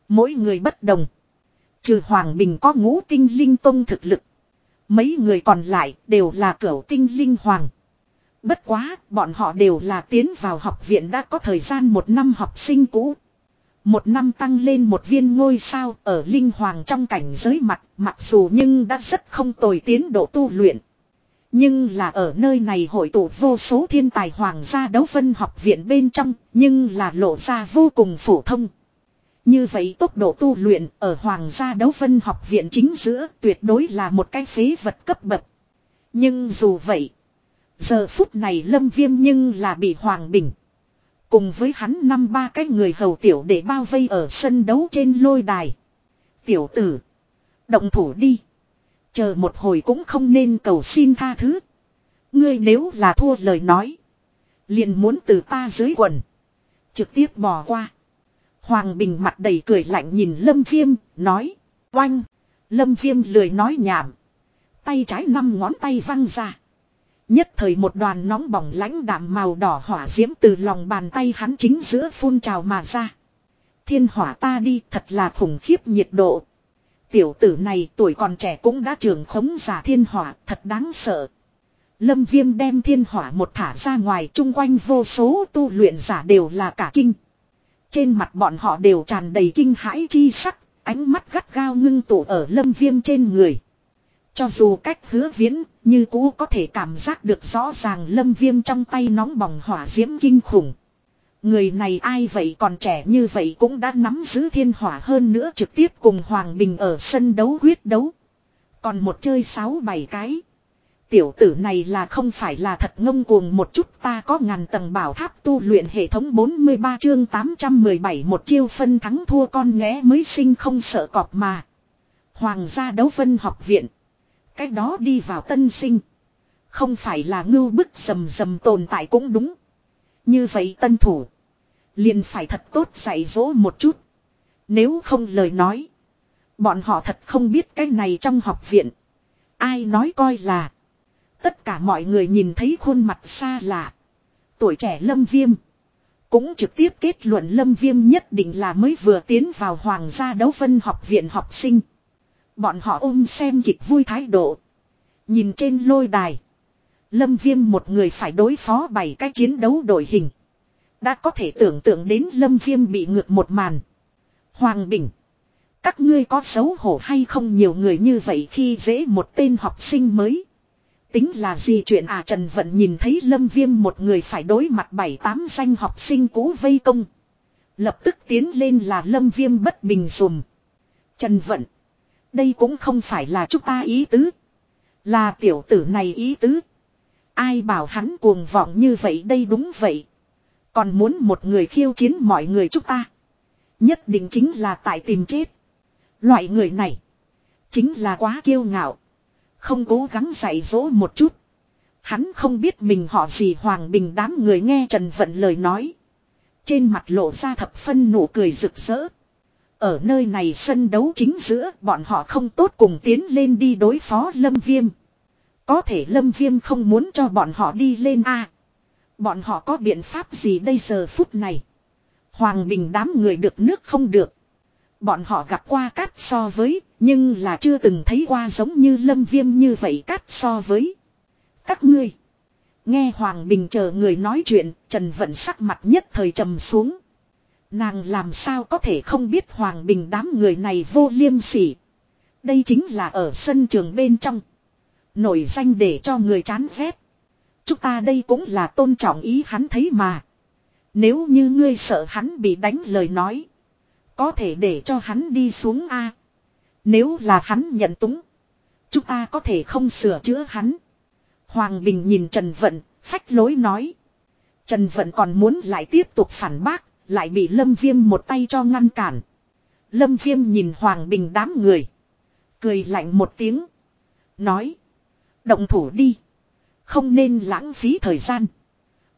Mỗi người bất đồng. Trừ Hoàng Bình có ngũ tinh linh tông thực lực. Mấy người còn lại đều là cửu tinh linh hoàng. Bất quá, bọn họ đều là tiến vào học viện đã có thời gian một năm học sinh cũ. Một năm tăng lên một viên ngôi sao ở linh hoàng trong cảnh giới mặt, mặc dù nhưng đã rất không tồi tiến độ tu luyện. Nhưng là ở nơi này hội tụ vô số thiên tài hoàng gia đấu phân học viện bên trong, nhưng là lộ ra vô cùng phổ thông. Như vậy tốc độ tu luyện ở Hoàng gia đấu phân học viện chính giữa tuyệt đối là một cái phế vật cấp bậc. Nhưng dù vậy, giờ phút này Lâm Viêm nhưng là bị Hoàng Bình. Cùng với hắn năm ba cái người hầu tiểu để bao vây ở sân đấu trên lôi đài. Tiểu tử, động thủ đi. Chờ một hồi cũng không nên cầu xin tha thứ. Ngươi nếu là thua lời nói. Liền muốn từ ta dưới quần. Trực tiếp bỏ qua. Hoàng Bình mặt đầy cười lạnh nhìn Lâm Viêm, nói. Oanh! Lâm Viêm lười nói nhảm. Tay trái năm ngón tay văng ra. Nhất thời một đoàn nóng bỏng lãnh đạm màu đỏ hỏa diễm từ lòng bàn tay hắn chính giữa phun trào mà ra. Thiên hỏa ta đi thật là khủng khiếp nhiệt độ. Tiểu tử này tuổi còn trẻ cũng đã trưởng khống giả thiên hỏa thật đáng sợ. Lâm viêm đem thiên hỏa một thả ra ngoài chung quanh vô số tu luyện giả đều là cả kinh. Trên mặt bọn họ đều tràn đầy kinh hãi chi sắc, ánh mắt gắt gao ngưng tụ ở lâm viêm trên người. Cho dù cách hứa viễn, như cũ có thể cảm giác được rõ ràng lâm viêm trong tay nóng bỏng hỏa diễm kinh khủng. Người này ai vậy còn trẻ như vậy cũng đã nắm giữ thiên hỏa hơn nữa trực tiếp cùng Hoàng Bình ở sân đấu huyết đấu. Còn một chơi sáu bảy cái. Tiểu tử này là không phải là thật ngông cuồng một chút ta có ngàn tầng bảo tháp tu luyện hệ thống 43 chương 817 một chiêu phân thắng thua con nghé mới sinh không sợ cọp mà. Hoàng gia đấu phân học viện. Cách đó đi vào tân sinh. Không phải là ngưu bức sầm sầm tồn tại cũng đúng. Như vậy tân thủ. Liền phải thật tốt dạy dỗ một chút. Nếu không lời nói. Bọn họ thật không biết cái này trong học viện. Ai nói coi là. Tất cả mọi người nhìn thấy khuôn mặt xa lạ. Tuổi trẻ lâm viêm. Cũng trực tiếp kết luận lâm viêm nhất định là mới vừa tiến vào hoàng gia đấu vân học viện học sinh. Bọn họ ôm xem kịch vui thái độ. Nhìn trên lôi đài. Lâm viêm một người phải đối phó bảy cái chiến đấu đội hình. Đã có thể tưởng tượng đến lâm viêm bị ngược một màn. Hoàng Bình. Các ngươi có xấu hổ hay không nhiều người như vậy khi dễ một tên học sinh mới. Tính là gì chuyện à Trần Vận nhìn thấy lâm viêm một người phải đối mặt bảy tám danh học sinh cũ vây công. Lập tức tiến lên là lâm viêm bất bình dùm. Trần Vận. Đây cũng không phải là chúng ta ý tứ. Là tiểu tử này ý tứ. Ai bảo hắn cuồng vọng như vậy đây đúng vậy. Còn muốn một người khiêu chiến mọi người chúng ta. Nhất định chính là tại tìm chết. Loại người này. Chính là quá kiêu ngạo. Không cố gắng dạy dỗ một chút. Hắn không biết mình họ gì Hoàng Bình đám người nghe Trần Vận lời nói. Trên mặt lộ ra thập phân nụ cười rực rỡ. Ở nơi này sân đấu chính giữa, bọn họ không tốt cùng tiến lên đi đối phó Lâm Viêm. Có thể Lâm Viêm không muốn cho bọn họ đi lên A. Bọn họ có biện pháp gì đây giờ phút này. Hoàng Bình đám người được nước không được. Bọn họ gặp qua cát so với, nhưng là chưa từng thấy qua giống như lâm viêm như vậy cát so với. Các ngươi. Nghe Hoàng Bình chờ người nói chuyện, Trần Vận sắc mặt nhất thời trầm xuống. Nàng làm sao có thể không biết Hoàng Bình đám người này vô liêm sỉ. Đây chính là ở sân trường bên trong. Nổi danh để cho người chán ghét. Chúng ta đây cũng là tôn trọng ý hắn thấy mà. Nếu như ngươi sợ hắn bị đánh lời nói. Có thể để cho hắn đi xuống A. Nếu là hắn nhận túng. Chúng ta có thể không sửa chữa hắn. Hoàng Bình nhìn Trần Vận, phách lối nói. Trần Vận còn muốn lại tiếp tục phản bác, lại bị Lâm Viêm một tay cho ngăn cản. Lâm Viêm nhìn Hoàng Bình đám người. Cười lạnh một tiếng. Nói. Động thủ đi. Không nên lãng phí thời gian.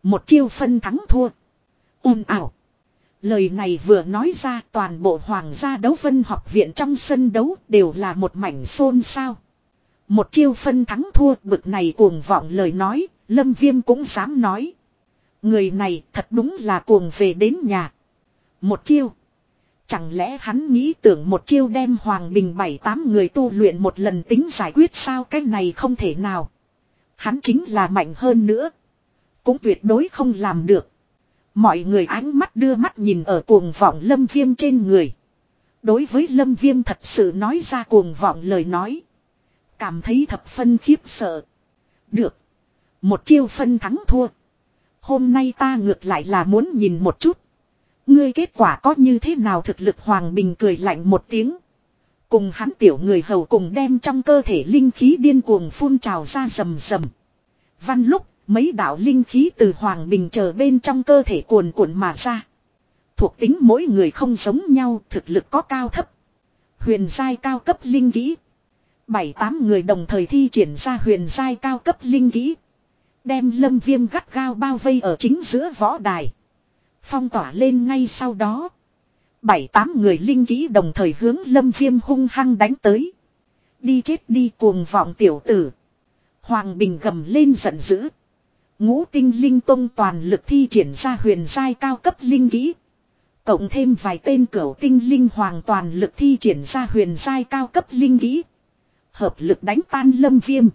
Một chiêu phân thắng thua. ồn ảo. Lời này vừa nói ra toàn bộ hoàng gia đấu vân học viện trong sân đấu đều là một mảnh xôn xao. Một chiêu phân thắng thua bực này cuồng vọng lời nói, lâm viêm cũng dám nói. Người này thật đúng là cuồng về đến nhà. Một chiêu. Chẳng lẽ hắn nghĩ tưởng một chiêu đem Hoàng Bình bảy tám người tu luyện một lần tính giải quyết sao cái này không thể nào. Hắn chính là mạnh hơn nữa. Cũng tuyệt đối không làm được. Mọi người ánh mắt đưa mắt nhìn ở cuồng vọng lâm viêm trên người. Đối với lâm viêm thật sự nói ra cuồng vọng lời nói. Cảm thấy thập phân khiếp sợ. Được. Một chiêu phân thắng thua. Hôm nay ta ngược lại là muốn nhìn một chút. Ngươi kết quả có như thế nào thực lực Hoàng Bình cười lạnh một tiếng. Cùng hắn tiểu người hầu cùng đem trong cơ thể linh khí điên cuồng phun trào ra rầm rầm. Văn lúc, mấy đạo linh khí từ Hoàng Bình chờ bên trong cơ thể cuồn cuộn mà ra. Thuộc tính mỗi người không giống nhau, thực lực có cao thấp. Huyền giai cao cấp linh khí, Bảy tám người đồng thời thi triển ra huyền giai cao cấp linh khí, Đem lâm viêm gắt gao bao vây ở chính giữa võ đài. Phong tỏa lên ngay sau đó. Bảy tám người linh kỹ đồng thời hướng lâm viêm hung hăng đánh tới. Đi chết đi cuồng vọng tiểu tử. Hoàng Bình gầm lên giận dữ. Ngũ tinh linh tông toàn lực thi triển ra huyền giai cao cấp linh kỹ. Cộng thêm vài tên cửu tinh linh hoàng toàn lực thi triển ra huyền giai cao cấp linh kỹ. Hợp lực đánh tan lâm viêm.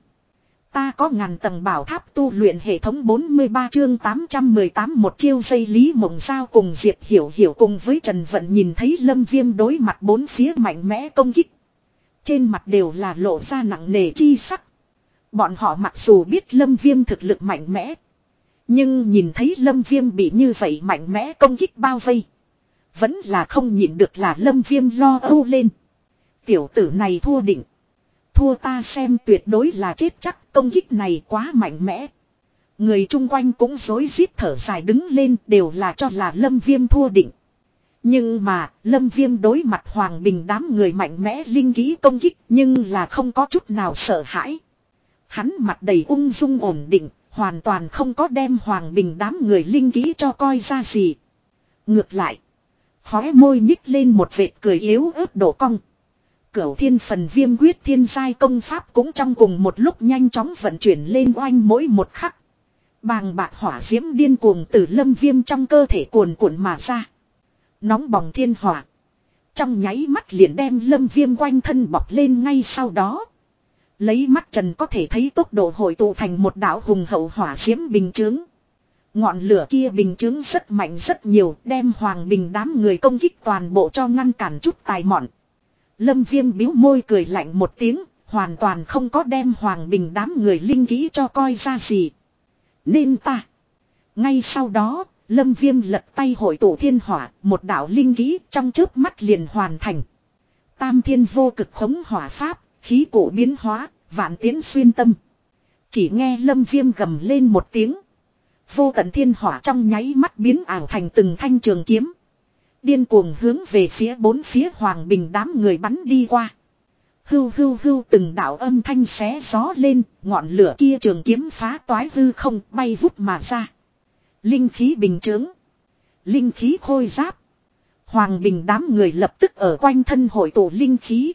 Ta có ngàn tầng bảo tháp tu luyện hệ thống 43 chương 818 một chiêu dây lý mộng sao cùng Diệp Hiểu Hiểu cùng với Trần Vận nhìn thấy lâm viêm đối mặt bốn phía mạnh mẽ công kích. Trên mặt đều là lộ ra nặng nề chi sắc. Bọn họ mặc dù biết lâm viêm thực lực mạnh mẽ. Nhưng nhìn thấy lâm viêm bị như vậy mạnh mẽ công kích bao vây. Vẫn là không nhịn được là lâm viêm lo âu lên. Tiểu tử này thua định. Thua ta xem tuyệt đối là chết chắc công kích này quá mạnh mẽ. Người chung quanh cũng dối rít thở dài đứng lên đều là cho là lâm viêm thua định. Nhưng mà, lâm viêm đối mặt Hoàng Bình đám người mạnh mẽ linh ký công kích nhưng là không có chút nào sợ hãi. Hắn mặt đầy ung dung ổn định, hoàn toàn không có đem Hoàng Bình đám người linh ký cho coi ra gì. Ngược lại, khóe môi nhích lên một vệt cười yếu ớt đổ cong. Cửu thiên phần viêm quyết thiên giai công pháp cũng trong cùng một lúc nhanh chóng vận chuyển lên oanh mỗi một khắc. Bàng bạc hỏa diễm điên cuồng từ lâm viêm trong cơ thể cuồn cuộn mà ra. Nóng bỏng thiên hỏa. Trong nháy mắt liền đem lâm viêm quanh thân bọc lên ngay sau đó. Lấy mắt trần có thể thấy tốc độ hội tụ thành một đảo hùng hậu hỏa diễm bình chướng. Ngọn lửa kia bình chướng rất mạnh rất nhiều, đem hoàng bình đám người công kích toàn bộ cho ngăn cản chút tài mọn. Lâm viêm biếu môi cười lạnh một tiếng, hoàn toàn không có đem Hoàng Bình đám người linh kỹ cho coi ra gì. Nên ta. Ngay sau đó, Lâm viêm lật tay hội tụ thiên hỏa, một đảo linh kỹ trong chớp mắt liền hoàn thành. Tam thiên vô cực khống hỏa pháp, khí cổ biến hóa, vạn tiến xuyên tâm. Chỉ nghe lâm viêm gầm lên một tiếng. Vô tận thiên hỏa trong nháy mắt biến ảo thành từng thanh trường kiếm. Điên cuồng hướng về phía bốn phía Hoàng Bình đám người bắn đi qua. Hưu hưu hưu từng đạo âm thanh xé gió lên, ngọn lửa kia trường kiếm phá toái hư không bay vút mà ra. Linh khí bình trướng. Linh khí khôi giáp. Hoàng Bình đám người lập tức ở quanh thân hội tụ linh khí.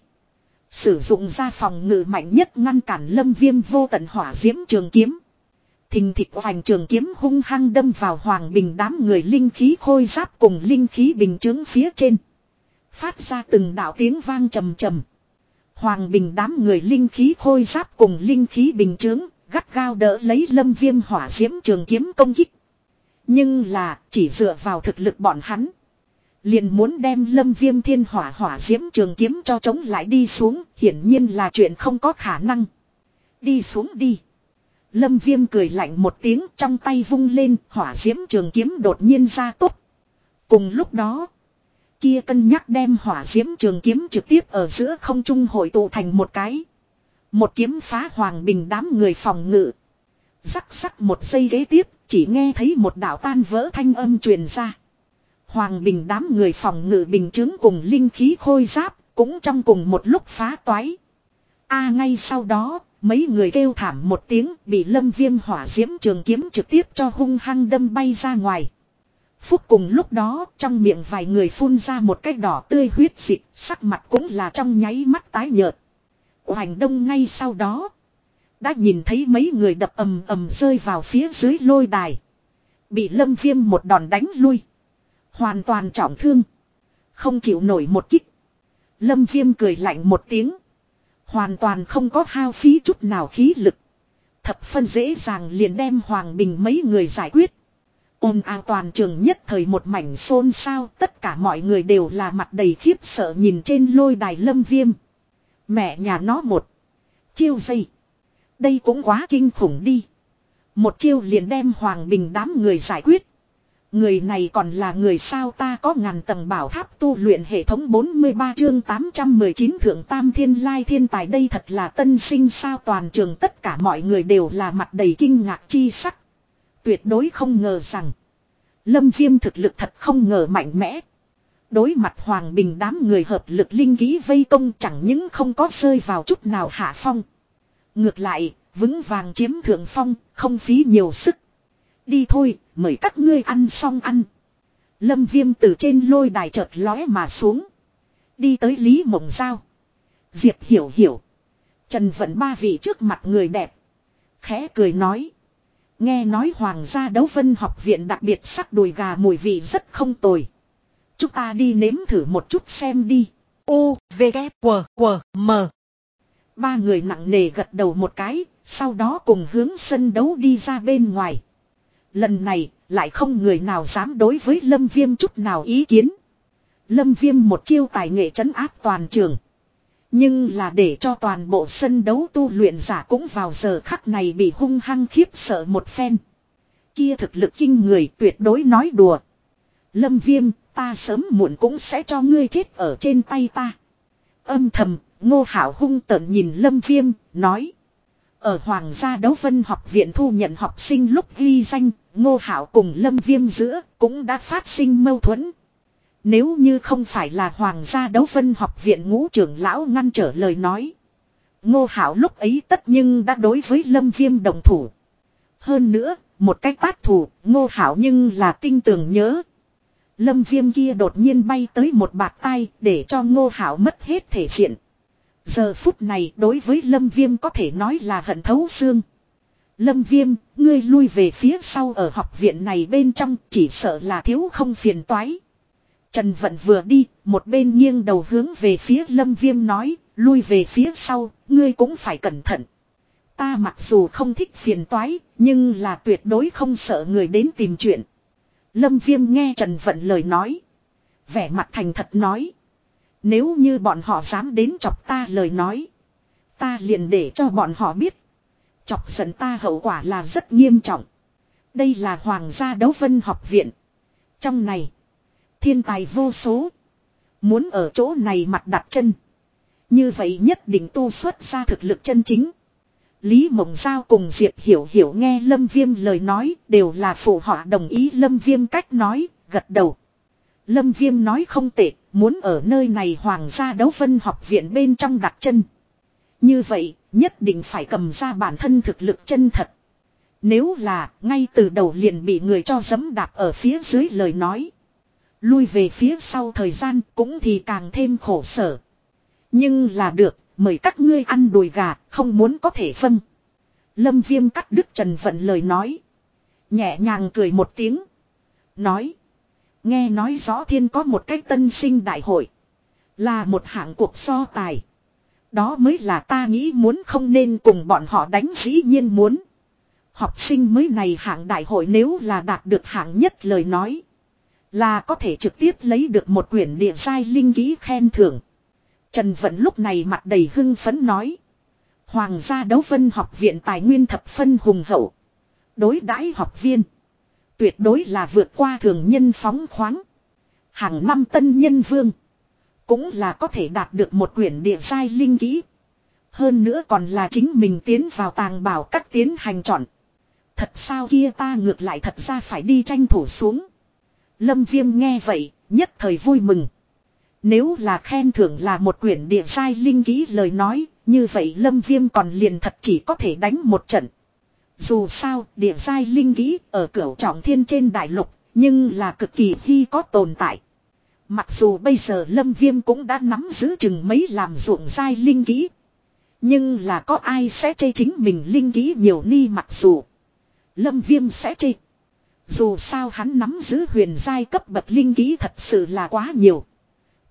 Sử dụng ra phòng ngự mạnh nhất ngăn cản lâm viêm vô tận hỏa diễm trường kiếm. Thình thịt hoành trường kiếm hung hăng đâm vào hoàng bình đám người linh khí khôi giáp cùng linh khí bình chứng phía trên. Phát ra từng đạo tiếng vang trầm trầm. Hoàng bình đám người linh khí khôi giáp cùng linh khí bình chứng, gắt gao đỡ lấy lâm viêm hỏa diễm trường kiếm công kích. Nhưng là, chỉ dựa vào thực lực bọn hắn. Liền muốn đem lâm viêm thiên hỏa hỏa diễm trường kiếm cho chống lại đi xuống, hiển nhiên là chuyện không có khả năng. Đi xuống đi. Lâm viêm cười lạnh một tiếng trong tay vung lên hỏa diễm trường kiếm đột nhiên ra tốt. Cùng lúc đó, kia cân nhắc đem hỏa diễm trường kiếm trực tiếp ở giữa không trung hội tụ thành một cái. Một kiếm phá hoàng bình đám người phòng ngự. Rắc rắc một giây ghế tiếp, chỉ nghe thấy một đảo tan vỡ thanh âm truyền ra. Hoàng bình đám người phòng ngự bình chứng cùng linh khí khôi giáp, cũng trong cùng một lúc phá toái. A ngay sau đó, Mấy người kêu thảm một tiếng, bị lâm viêm hỏa diễm trường kiếm trực tiếp cho hung hăng đâm bay ra ngoài. Phúc cùng lúc đó, trong miệng vài người phun ra một cái đỏ tươi huyết dịch, sắc mặt cũng là trong nháy mắt tái nhợt. Hoành đông ngay sau đó. Đã nhìn thấy mấy người đập ầm ầm rơi vào phía dưới lôi đài. Bị lâm viêm một đòn đánh lui. Hoàn toàn trọng thương. Không chịu nổi một kích. Lâm viêm cười lạnh một tiếng. Hoàn toàn không có hao phí chút nào khí lực. Thập phân dễ dàng liền đem Hoàng Bình mấy người giải quyết. Ôm an toàn trường nhất thời một mảnh xôn xao, tất cả mọi người đều là mặt đầy khiếp sợ nhìn trên lôi đài lâm viêm. Mẹ nhà nó một. Chiêu dây. Đây cũng quá kinh khủng đi. Một chiêu liền đem Hoàng Bình đám người giải quyết. Người này còn là người sao ta có ngàn tầng bảo tháp tu luyện hệ thống 43 chương 819 thượng tam thiên lai thiên tài đây thật là tân sinh sao toàn trường tất cả mọi người đều là mặt đầy kinh ngạc chi sắc. Tuyệt đối không ngờ rằng Lâm Viêm thực lực thật không ngờ mạnh mẽ. Đối mặt Hoàng Bình đám người hợp lực linh ký vây công chẳng những không có rơi vào chút nào hạ phong. Ngược lại, vững vàng chiếm thượng phong, không phí nhiều sức. Đi thôi, mời các ngươi ăn xong ăn. Lâm Viêm từ trên lôi đài chợt lóe mà xuống. Đi tới Lý Mộng Giao. Diệp hiểu hiểu. Trần Vận ba vị trước mặt người đẹp. Khẽ cười nói. Nghe nói Hoàng gia đấu vân học viện đặc biệt sắc đùi gà mùi vị rất không tồi. Chúng ta đi nếm thử một chút xem đi. U, V, K, W, W, M. Ba người nặng nề gật đầu một cái, sau đó cùng hướng sân đấu đi ra bên ngoài. Lần này, lại không người nào dám đối với Lâm Viêm chút nào ý kiến. Lâm Viêm một chiêu tài nghệ trấn áp toàn trường. Nhưng là để cho toàn bộ sân đấu tu luyện giả cũng vào giờ khắc này bị hung hăng khiếp sợ một phen. Kia thực lực kinh người tuyệt đối nói đùa. Lâm Viêm, ta sớm muộn cũng sẽ cho ngươi chết ở trên tay ta. Âm thầm, ngô hảo hung tợn nhìn Lâm Viêm, nói. Ở Hoàng gia đấu vân học viện thu nhận học sinh lúc ghi danh, ngô hảo cùng Lâm Viêm giữa cũng đã phát sinh mâu thuẫn. Nếu như không phải là Hoàng gia đấu vân học viện ngũ trưởng lão ngăn trở lời nói. Ngô hảo lúc ấy tất nhưng đã đối với Lâm Viêm đồng thủ. Hơn nữa, một cách tác thủ, ngô hảo nhưng là tinh tường nhớ. Lâm viêm kia đột nhiên bay tới một bạt tay để cho ngô hảo mất hết thể diện. Giờ phút này đối với lâm viêm có thể nói là hận thấu xương. Lâm viêm, ngươi lui về phía sau ở học viện này bên trong chỉ sợ là thiếu không phiền toái. Trần Vận vừa đi, một bên nghiêng đầu hướng về phía lâm viêm nói, lui về phía sau, ngươi cũng phải cẩn thận. Ta mặc dù không thích phiền toái, nhưng là tuyệt đối không sợ người đến tìm chuyện. Lâm Viêm nghe Trần Vận lời nói. Vẻ mặt thành thật nói. Nếu như bọn họ dám đến chọc ta lời nói. Ta liền để cho bọn họ biết. Chọc giận ta hậu quả là rất nghiêm trọng. Đây là Hoàng gia đấu vân học viện. Trong này. Thiên tài vô số. Muốn ở chỗ này mặt đặt chân. Như vậy nhất định tu xuất ra thực lực chân chính. Lý Mộng Giao cùng Diệp Hiểu Hiểu nghe Lâm Viêm lời nói đều là phụ họ đồng ý Lâm Viêm cách nói, gật đầu. Lâm Viêm nói không tệ, muốn ở nơi này Hoàng gia đấu phân học viện bên trong đặt chân. Như vậy, nhất định phải cầm ra bản thân thực lực chân thật. Nếu là, ngay từ đầu liền bị người cho dấm đạp ở phía dưới lời nói. Lui về phía sau thời gian cũng thì càng thêm khổ sở. Nhưng là được, Mời các ngươi ăn đùi gà, không muốn có thể phân. Lâm viêm cắt đứt Trần Vận lời nói. Nhẹ nhàng cười một tiếng. Nói. Nghe nói rõ thiên có một cách tân sinh đại hội. Là một hạng cuộc so tài. Đó mới là ta nghĩ muốn không nên cùng bọn họ đánh dĩ nhiên muốn. Học sinh mới này hạng đại hội nếu là đạt được hạng nhất lời nói. Là có thể trực tiếp lấy được một quyển địa giai linh ký khen thưởng. Trần Vận lúc này mặt đầy hưng phấn nói. Hoàng gia đấu vân học viện tài nguyên thập phân hùng hậu. Đối đãi học viên. Tuyệt đối là vượt qua thường nhân phóng khoáng. Hàng năm tân nhân vương. Cũng là có thể đạt được một quyển địa giai linh kỹ. Hơn nữa còn là chính mình tiến vào tàng bảo các tiến hành chọn. Thật sao kia ta ngược lại thật ra phải đi tranh thủ xuống. Lâm viêm nghe vậy, nhất thời vui mừng. Nếu là khen thưởng là một quyển địa sai linh kỹ lời nói, như vậy lâm viêm còn liền thật chỉ có thể đánh một trận. Dù sao, địa sai linh kỹ ở cửa trọng thiên trên đại lục, nhưng là cực kỳ hy có tồn tại. Mặc dù bây giờ lâm viêm cũng đã nắm giữ chừng mấy làm ruộng sai linh kỹ. Nhưng là có ai sẽ chê chính mình linh kỹ nhiều ni mặc dù. Lâm viêm sẽ chê. Dù sao hắn nắm giữ huyền giai cấp bậc linh kỹ thật sự là quá nhiều.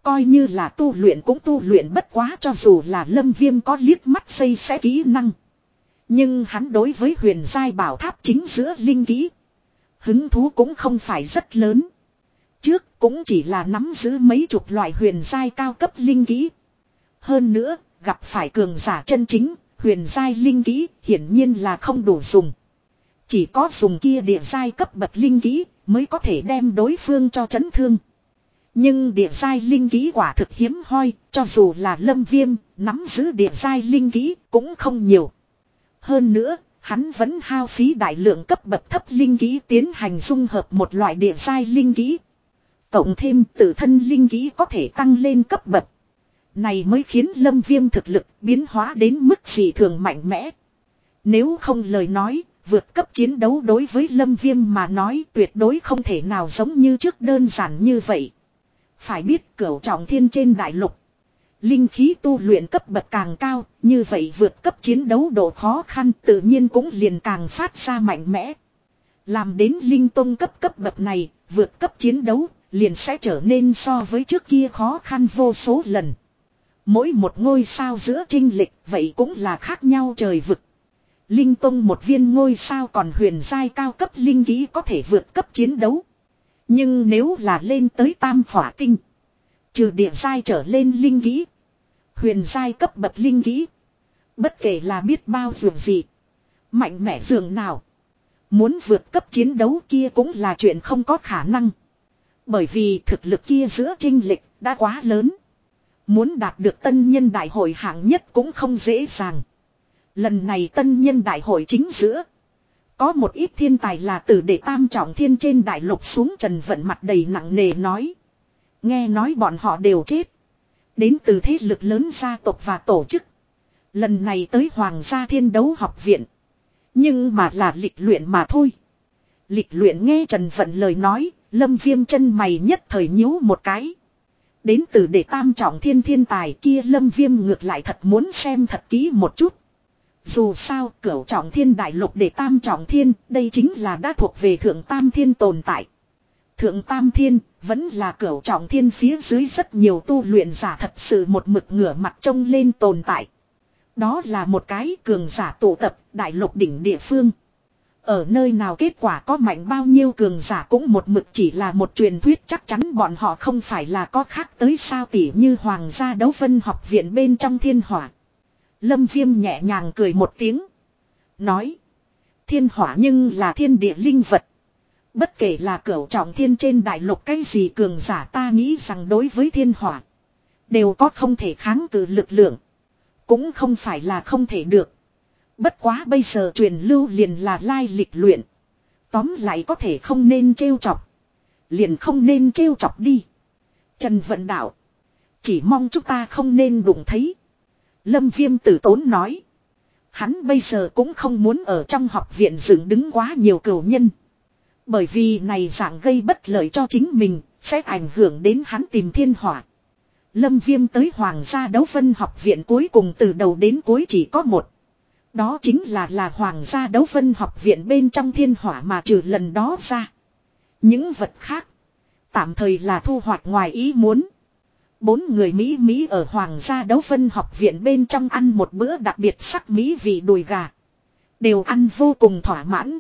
Coi như là tu luyện cũng tu luyện bất quá cho dù là lâm viêm có liếc mắt xây sẽ kỹ năng. Nhưng hắn đối với huyền giai bảo tháp chính giữa linh kỹ. Hứng thú cũng không phải rất lớn. Trước cũng chỉ là nắm giữ mấy chục loại huyền giai cao cấp linh kỹ. Hơn nữa, gặp phải cường giả chân chính, huyền giai linh kỹ hiển nhiên là không đủ dùng. Chỉ có dùng kia địa giai cấp bậc linh kỹ Mới có thể đem đối phương cho chấn thương. Nhưng địa giai linh kỹ quả thực hiếm hoi, cho dù là lâm viêm, nắm giữ địa giai linh kỹ cũng không nhiều. Hơn nữa, hắn vẫn hao phí đại lượng cấp bậc thấp linh ký tiến hành dung hợp một loại địa giai linh ký. Cộng thêm tự thân linh ký có thể tăng lên cấp bậc. Này mới khiến lâm viêm thực lực biến hóa đến mức dị thường mạnh mẽ. Nếu không lời nói, vượt cấp chiến đấu đối với lâm viêm mà nói tuyệt đối không thể nào giống như trước đơn giản như vậy. Phải biết cửu trọng thiên trên đại lục. Linh khí tu luyện cấp bậc càng cao, như vậy vượt cấp chiến đấu độ khó khăn tự nhiên cũng liền càng phát ra mạnh mẽ. Làm đến linh tông cấp cấp bậc này, vượt cấp chiến đấu, liền sẽ trở nên so với trước kia khó khăn vô số lần. Mỗi một ngôi sao giữa trinh lịch vậy cũng là khác nhau trời vực. Linh Tông một viên ngôi sao còn huyền giai cao cấp linh ký có thể vượt cấp chiến đấu. Nhưng nếu là lên tới tam phỏa tinh. Trừ địa giai trở lên linh kỹ. Huyền giai cấp bậc linh kỹ. Bất kể là biết bao dường gì. Mạnh mẽ dường nào. Muốn vượt cấp chiến đấu kia cũng là chuyện không có khả năng. Bởi vì thực lực kia giữa trinh lịch đã quá lớn. Muốn đạt được tân nhân đại hội hạng nhất cũng không dễ dàng. Lần này tân nhân đại hội chính giữa. Có một ít thiên tài là từ để tam trọng thiên trên đại lục xuống trần vận mặt đầy nặng nề nói. Nghe nói bọn họ đều chết. Đến từ thế lực lớn gia tộc và tổ chức. Lần này tới Hoàng gia thiên đấu học viện. Nhưng mà là lịch luyện mà thôi. Lịch luyện nghe Trần Vận lời nói, lâm viêm chân mày nhất thời nhíu một cái. Đến từ để tam trọng thiên thiên tài kia lâm viêm ngược lại thật muốn xem thật kỹ một chút. Dù sao cửu trọng thiên đại lục để tam trọng thiên đây chính là đã thuộc về thượng tam thiên tồn tại. Thượng tam thiên vẫn là cửu trọng thiên phía dưới rất nhiều tu luyện giả thật sự một mực ngửa mặt trông lên tồn tại. Đó là một cái cường giả tụ tập đại lục đỉnh địa phương. Ở nơi nào kết quả có mạnh bao nhiêu cường giả cũng một mực chỉ là một truyền thuyết chắc chắn bọn họ không phải là có khác tới sao tỉ như hoàng gia đấu vân học viện bên trong thiên hỏa. Lâm viêm nhẹ nhàng cười một tiếng. Nói. Thiên hỏa nhưng là thiên địa linh vật. Bất kể là cửu trọng thiên trên đại lục cái gì cường giả ta nghĩ rằng đối với thiên hỏa. Đều có không thể kháng cự lực lượng. Cũng không phải là không thể được. Bất quá bây giờ truyền lưu liền là lai lịch luyện. Tóm lại có thể không nên trêu chọc. Liền không nên trêu chọc đi. Trần Vận Đạo. Chỉ mong chúng ta không nên đụng thấy. Lâm Viêm tử tốn nói. Hắn bây giờ cũng không muốn ở trong học viện dựng đứng quá nhiều cửu nhân. Bởi vì này dạng gây bất lợi cho chính mình, sẽ ảnh hưởng đến hắn tìm thiên hỏa. Lâm Viêm tới Hoàng gia đấu phân học viện cuối cùng từ đầu đến cuối chỉ có một. Đó chính là là Hoàng gia đấu phân học viện bên trong thiên hỏa mà trừ lần đó ra. Những vật khác. Tạm thời là thu hoạch ngoài ý muốn. Bốn người Mỹ Mỹ ở Hoàng gia đấu phân học viện bên trong ăn một bữa đặc biệt sắc Mỹ vị đùi gà. Đều ăn vô cùng thỏa mãn.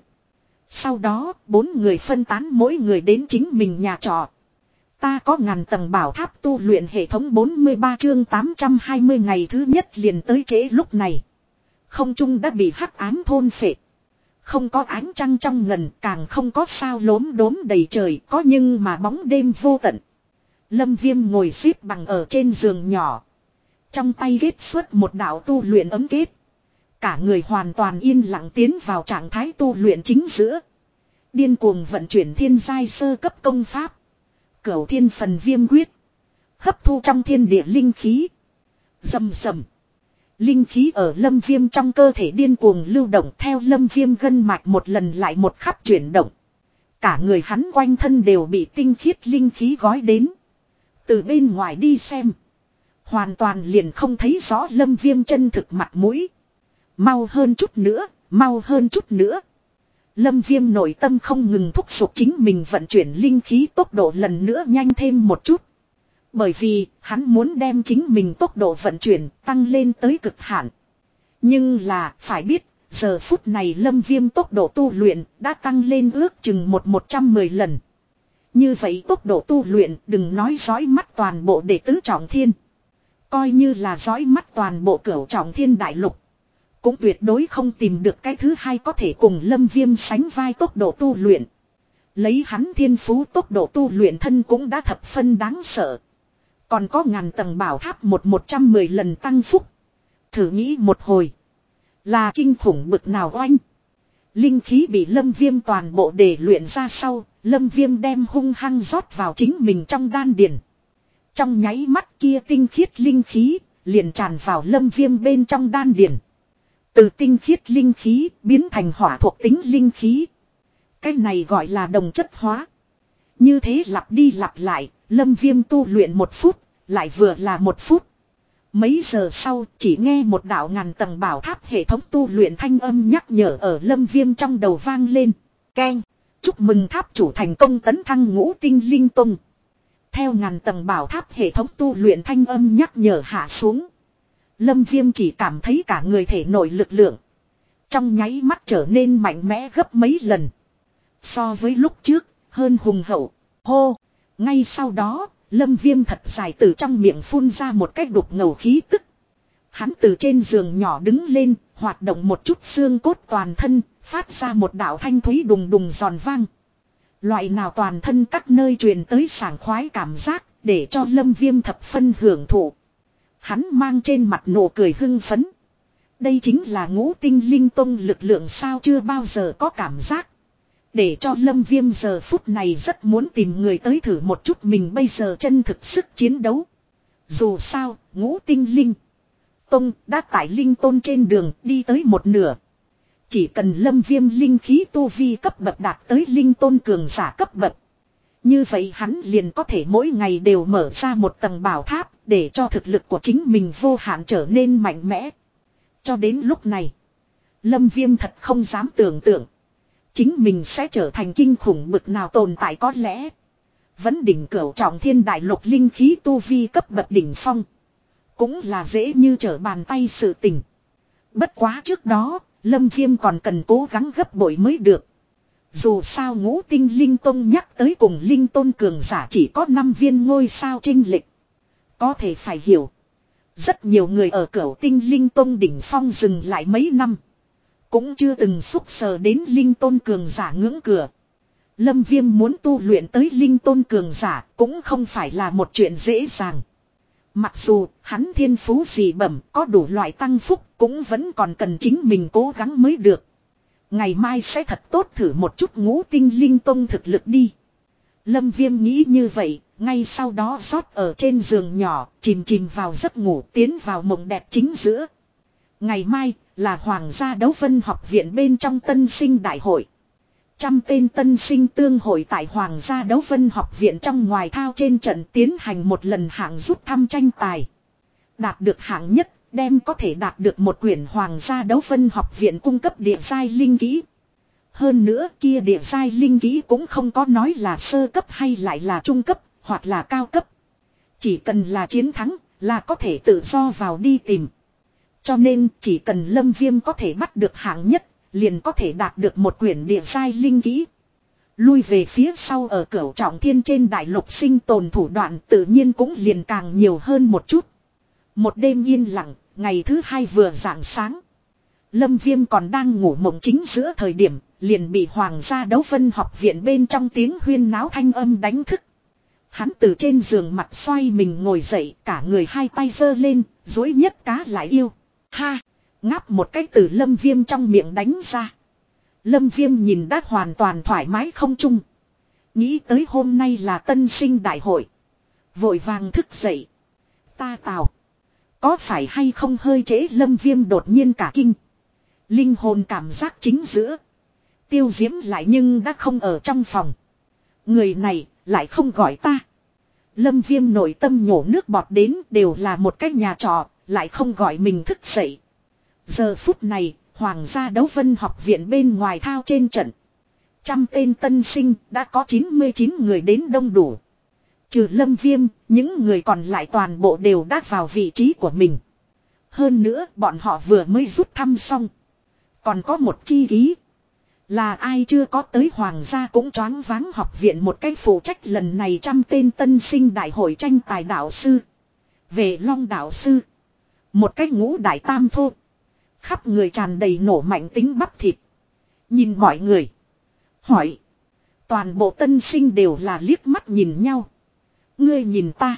Sau đó, bốn người phân tán mỗi người đến chính mình nhà trọ. Ta có ngàn tầng bảo tháp tu luyện hệ thống 43 chương 820 ngày thứ nhất liền tới trễ lúc này. Không trung đã bị hắc ám thôn phệ. Không có ánh trăng trong ngần càng không có sao lốm đốm đầy trời có nhưng mà bóng đêm vô tận. Lâm viêm ngồi xếp bằng ở trên giường nhỏ. Trong tay ghét xuất một đạo tu luyện ấm kết. Cả người hoàn toàn yên lặng tiến vào trạng thái tu luyện chính giữa. Điên cuồng vận chuyển thiên giai sơ cấp công pháp. Cửu thiên phần viêm quyết. Hấp thu trong thiên địa linh khí. Dầm dầm. Linh khí ở lâm viêm trong cơ thể điên cuồng lưu động theo lâm viêm gân mạch một lần lại một khắp chuyển động. Cả người hắn quanh thân đều bị tinh khiết linh khí gói đến. Từ bên ngoài đi xem. Hoàn toàn liền không thấy rõ lâm viêm chân thực mặt mũi. Mau hơn chút nữa, mau hơn chút nữa. Lâm viêm nội tâm không ngừng thúc giục chính mình vận chuyển linh khí tốc độ lần nữa nhanh thêm một chút. Bởi vì hắn muốn đem chính mình tốc độ vận chuyển tăng lên tới cực hạn. Nhưng là phải biết giờ phút này lâm viêm tốc độ tu luyện đã tăng lên ước chừng một một trăm mười lần. Như vậy tốc độ tu luyện đừng nói dõi mắt toàn bộ đệ tứ trọng thiên. Coi như là dõi mắt toàn bộ cửu trọng thiên đại lục. Cũng tuyệt đối không tìm được cái thứ hai có thể cùng lâm viêm sánh vai tốc độ tu luyện. Lấy hắn thiên phú tốc độ tu luyện thân cũng đã thập phân đáng sợ. Còn có ngàn tầng bảo tháp một một trăm mười lần tăng phúc. Thử nghĩ một hồi. Là kinh khủng bực nào oanh. Linh khí bị lâm viêm toàn bộ để luyện ra sau. Lâm viêm đem hung hăng rót vào chính mình trong đan điền. Trong nháy mắt kia tinh khiết linh khí, liền tràn vào lâm viêm bên trong đan điền. Từ tinh khiết linh khí biến thành hỏa thuộc tính linh khí. Cái này gọi là đồng chất hóa. Như thế lặp đi lặp lại, lâm viêm tu luyện một phút, lại vừa là một phút. Mấy giờ sau chỉ nghe một đạo ngàn tầng bảo tháp hệ thống tu luyện thanh âm nhắc nhở ở lâm viêm trong đầu vang lên. Ken, chúc mừng tháp chủ thành công tấn thăng ngũ tinh linh tung. Theo ngàn tầng bảo tháp hệ thống tu luyện thanh âm nhắc nhở hạ xuống. Lâm viêm chỉ cảm thấy cả người thể nổi lực lượng. Trong nháy mắt trở nên mạnh mẽ gấp mấy lần. So với lúc trước, hơn hùng hậu. Hô! Ngay sau đó, lâm viêm thật dài từ trong miệng phun ra một cách đục ngầu khí tức. Hắn từ trên giường nhỏ đứng lên, hoạt động một chút xương cốt toàn thân, phát ra một đạo thanh thúy đùng đùng giòn vang. Loại nào toàn thân các nơi truyền tới sảng khoái cảm giác, để cho lâm viêm thập phân hưởng thụ. Hắn mang trên mặt nụ cười hưng phấn. Đây chính là ngũ tinh linh tông lực lượng sao chưa bao giờ có cảm giác. Để cho lâm viêm giờ phút này rất muốn tìm người tới thử một chút mình bây giờ chân thực sức chiến đấu. Dù sao, ngũ tinh linh. Tông đã tải linh tôn trên đường đi tới một nửa. Chỉ cần lâm viêm linh khí tu vi cấp bậc đạt tới linh tôn cường giả cấp bậc. Như vậy hắn liền có thể mỗi ngày đều mở ra một tầng bảo tháp để cho thực lực của chính mình vô hạn trở nên mạnh mẽ. Cho đến lúc này, Lâm Viêm thật không dám tưởng tượng. Chính mình sẽ trở thành kinh khủng bực nào tồn tại có lẽ. Vẫn đỉnh cửu trọng thiên đại lục linh khí tu vi cấp bậc đỉnh phong. Cũng là dễ như trở bàn tay sự tình. Bất quá trước đó, Lâm Viêm còn cần cố gắng gấp bội mới được. Dù sao ngũ tinh linh tôn nhắc tới cùng linh tôn cường giả chỉ có 5 viên ngôi sao trinh lịch. Có thể phải hiểu. Rất nhiều người ở cửa tinh linh tôn đỉnh phong dừng lại mấy năm. Cũng chưa từng xúc sờ đến linh tôn cường giả ngưỡng cửa. Lâm Viêm muốn tu luyện tới linh tôn cường giả cũng không phải là một chuyện dễ dàng. Mặc dù hắn thiên phú gì bẩm có đủ loại tăng phúc cũng vẫn còn cần chính mình cố gắng mới được. Ngày mai sẽ thật tốt thử một chút ngũ tinh linh tông thực lực đi. Lâm Viêm nghĩ như vậy, ngay sau đó rót ở trên giường nhỏ, chìm chìm vào giấc ngủ tiến vào mộng đẹp chính giữa. Ngày mai là Hoàng gia đấu vân học viện bên trong tân sinh đại hội. Trăm tên tân sinh tương hội tại Hoàng gia đấu vân học viện trong ngoài thao trên trận tiến hành một lần hạng rút thăm tranh tài. Đạt được hạng nhất, đem có thể đạt được một quyển Hoàng gia đấu phân học viện cung cấp địa giai linh kỹ. Hơn nữa kia địa giai linh kỹ cũng không có nói là sơ cấp hay lại là trung cấp, hoặc là cao cấp. Chỉ cần là chiến thắng, là có thể tự do vào đi tìm. Cho nên chỉ cần lâm viêm có thể bắt được hạng nhất, liền có thể đạt được một quyển địa giai linh kỹ. Lui về phía sau ở cửu trọng thiên trên đại lục sinh tồn thủ đoạn tự nhiên cũng liền càng nhiều hơn một chút. Một đêm yên lặng, ngày thứ hai vừa rạng sáng. Lâm Viêm còn đang ngủ mộng chính giữa thời điểm, liền bị Hoàng gia đấu phân học viện bên trong tiếng huyên náo thanh âm đánh thức. Hắn từ trên giường mặt xoay mình ngồi dậy, cả người hai tay dơ lên, dối nhất cá lại yêu. Ha! Ngáp một cái từ lâm viêm trong miệng đánh ra. Lâm viêm nhìn đã hoàn toàn thoải mái không chung. Nghĩ tới hôm nay là tân sinh đại hội. Vội vàng thức dậy. Ta tào. Có phải hay không hơi chế lâm viêm đột nhiên cả kinh. Linh hồn cảm giác chính giữa. Tiêu diễm lại nhưng đã không ở trong phòng. Người này lại không gọi ta. Lâm viêm nội tâm nhổ nước bọt đến đều là một cái nhà trọ, lại không gọi mình thức dậy. Giờ phút này, Hoàng gia đấu vân học viện bên ngoài thao trên trận. Trăm tên tân sinh đã có 99 người đến đông đủ. Trừ lâm viêm, những người còn lại toàn bộ đều đã vào vị trí của mình. Hơn nữa, bọn họ vừa mới rút thăm xong. Còn có một chi ký. Là ai chưa có tới hoàng gia cũng choáng váng học viện một cách phụ trách lần này trăm tên tân sinh đại hội tranh tài đạo sư. Về long đạo sư. Một cách ngũ đại tam thô. Khắp người tràn đầy nổ mạnh tính bắp thịt. Nhìn mọi người. Hỏi. Toàn bộ tân sinh đều là liếc mắt nhìn nhau. Ngươi nhìn ta.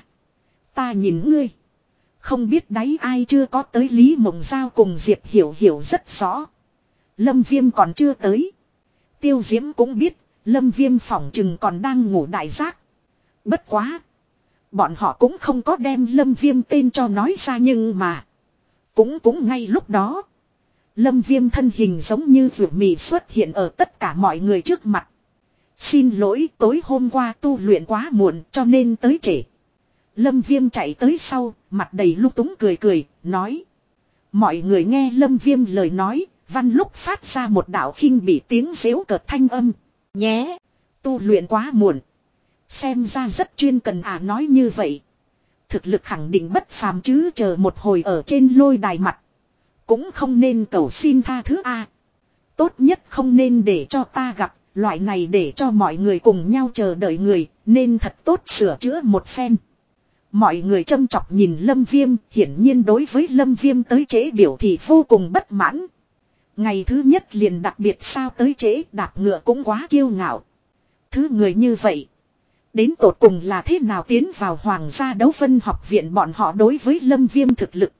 Ta nhìn ngươi. Không biết đấy ai chưa có tới Lý Mộng Giao cùng Diệp Hiểu Hiểu rất rõ. Lâm Viêm còn chưa tới. Tiêu Diễm cũng biết, Lâm Viêm phỏng chừng còn đang ngủ đại giác. Bất quá. Bọn họ cũng không có đem Lâm Viêm tên cho nói ra nhưng mà. Cũng cũng ngay lúc đó. Lâm Viêm thân hình giống như rượu mì xuất hiện ở tất cả mọi người trước mặt. Xin lỗi tối hôm qua tu luyện quá muộn cho nên tới trễ. Lâm Viêm chạy tới sau, mặt đầy lúc túng cười cười, nói. Mọi người nghe Lâm Viêm lời nói, văn lúc phát ra một đạo khinh bị tiếng xếu cợt thanh âm. Nhé, tu luyện quá muộn. Xem ra rất chuyên cần à nói như vậy. Thực lực khẳng định bất phàm chứ chờ một hồi ở trên lôi đài mặt. Cũng không nên cầu xin tha thứ A. Tốt nhất không nên để cho ta gặp, loại này để cho mọi người cùng nhau chờ đợi người, nên thật tốt sửa chữa một phen. Mọi người châm chọc nhìn Lâm Viêm, hiển nhiên đối với Lâm Viêm tới chế biểu thì vô cùng bất mãn. Ngày thứ nhất liền đặc biệt sao tới chế đạp ngựa cũng quá kiêu ngạo. Thứ người như vậy. Đến tột cùng là thế nào tiến vào hoàng gia đấu phân học viện bọn họ đối với Lâm Viêm thực lực.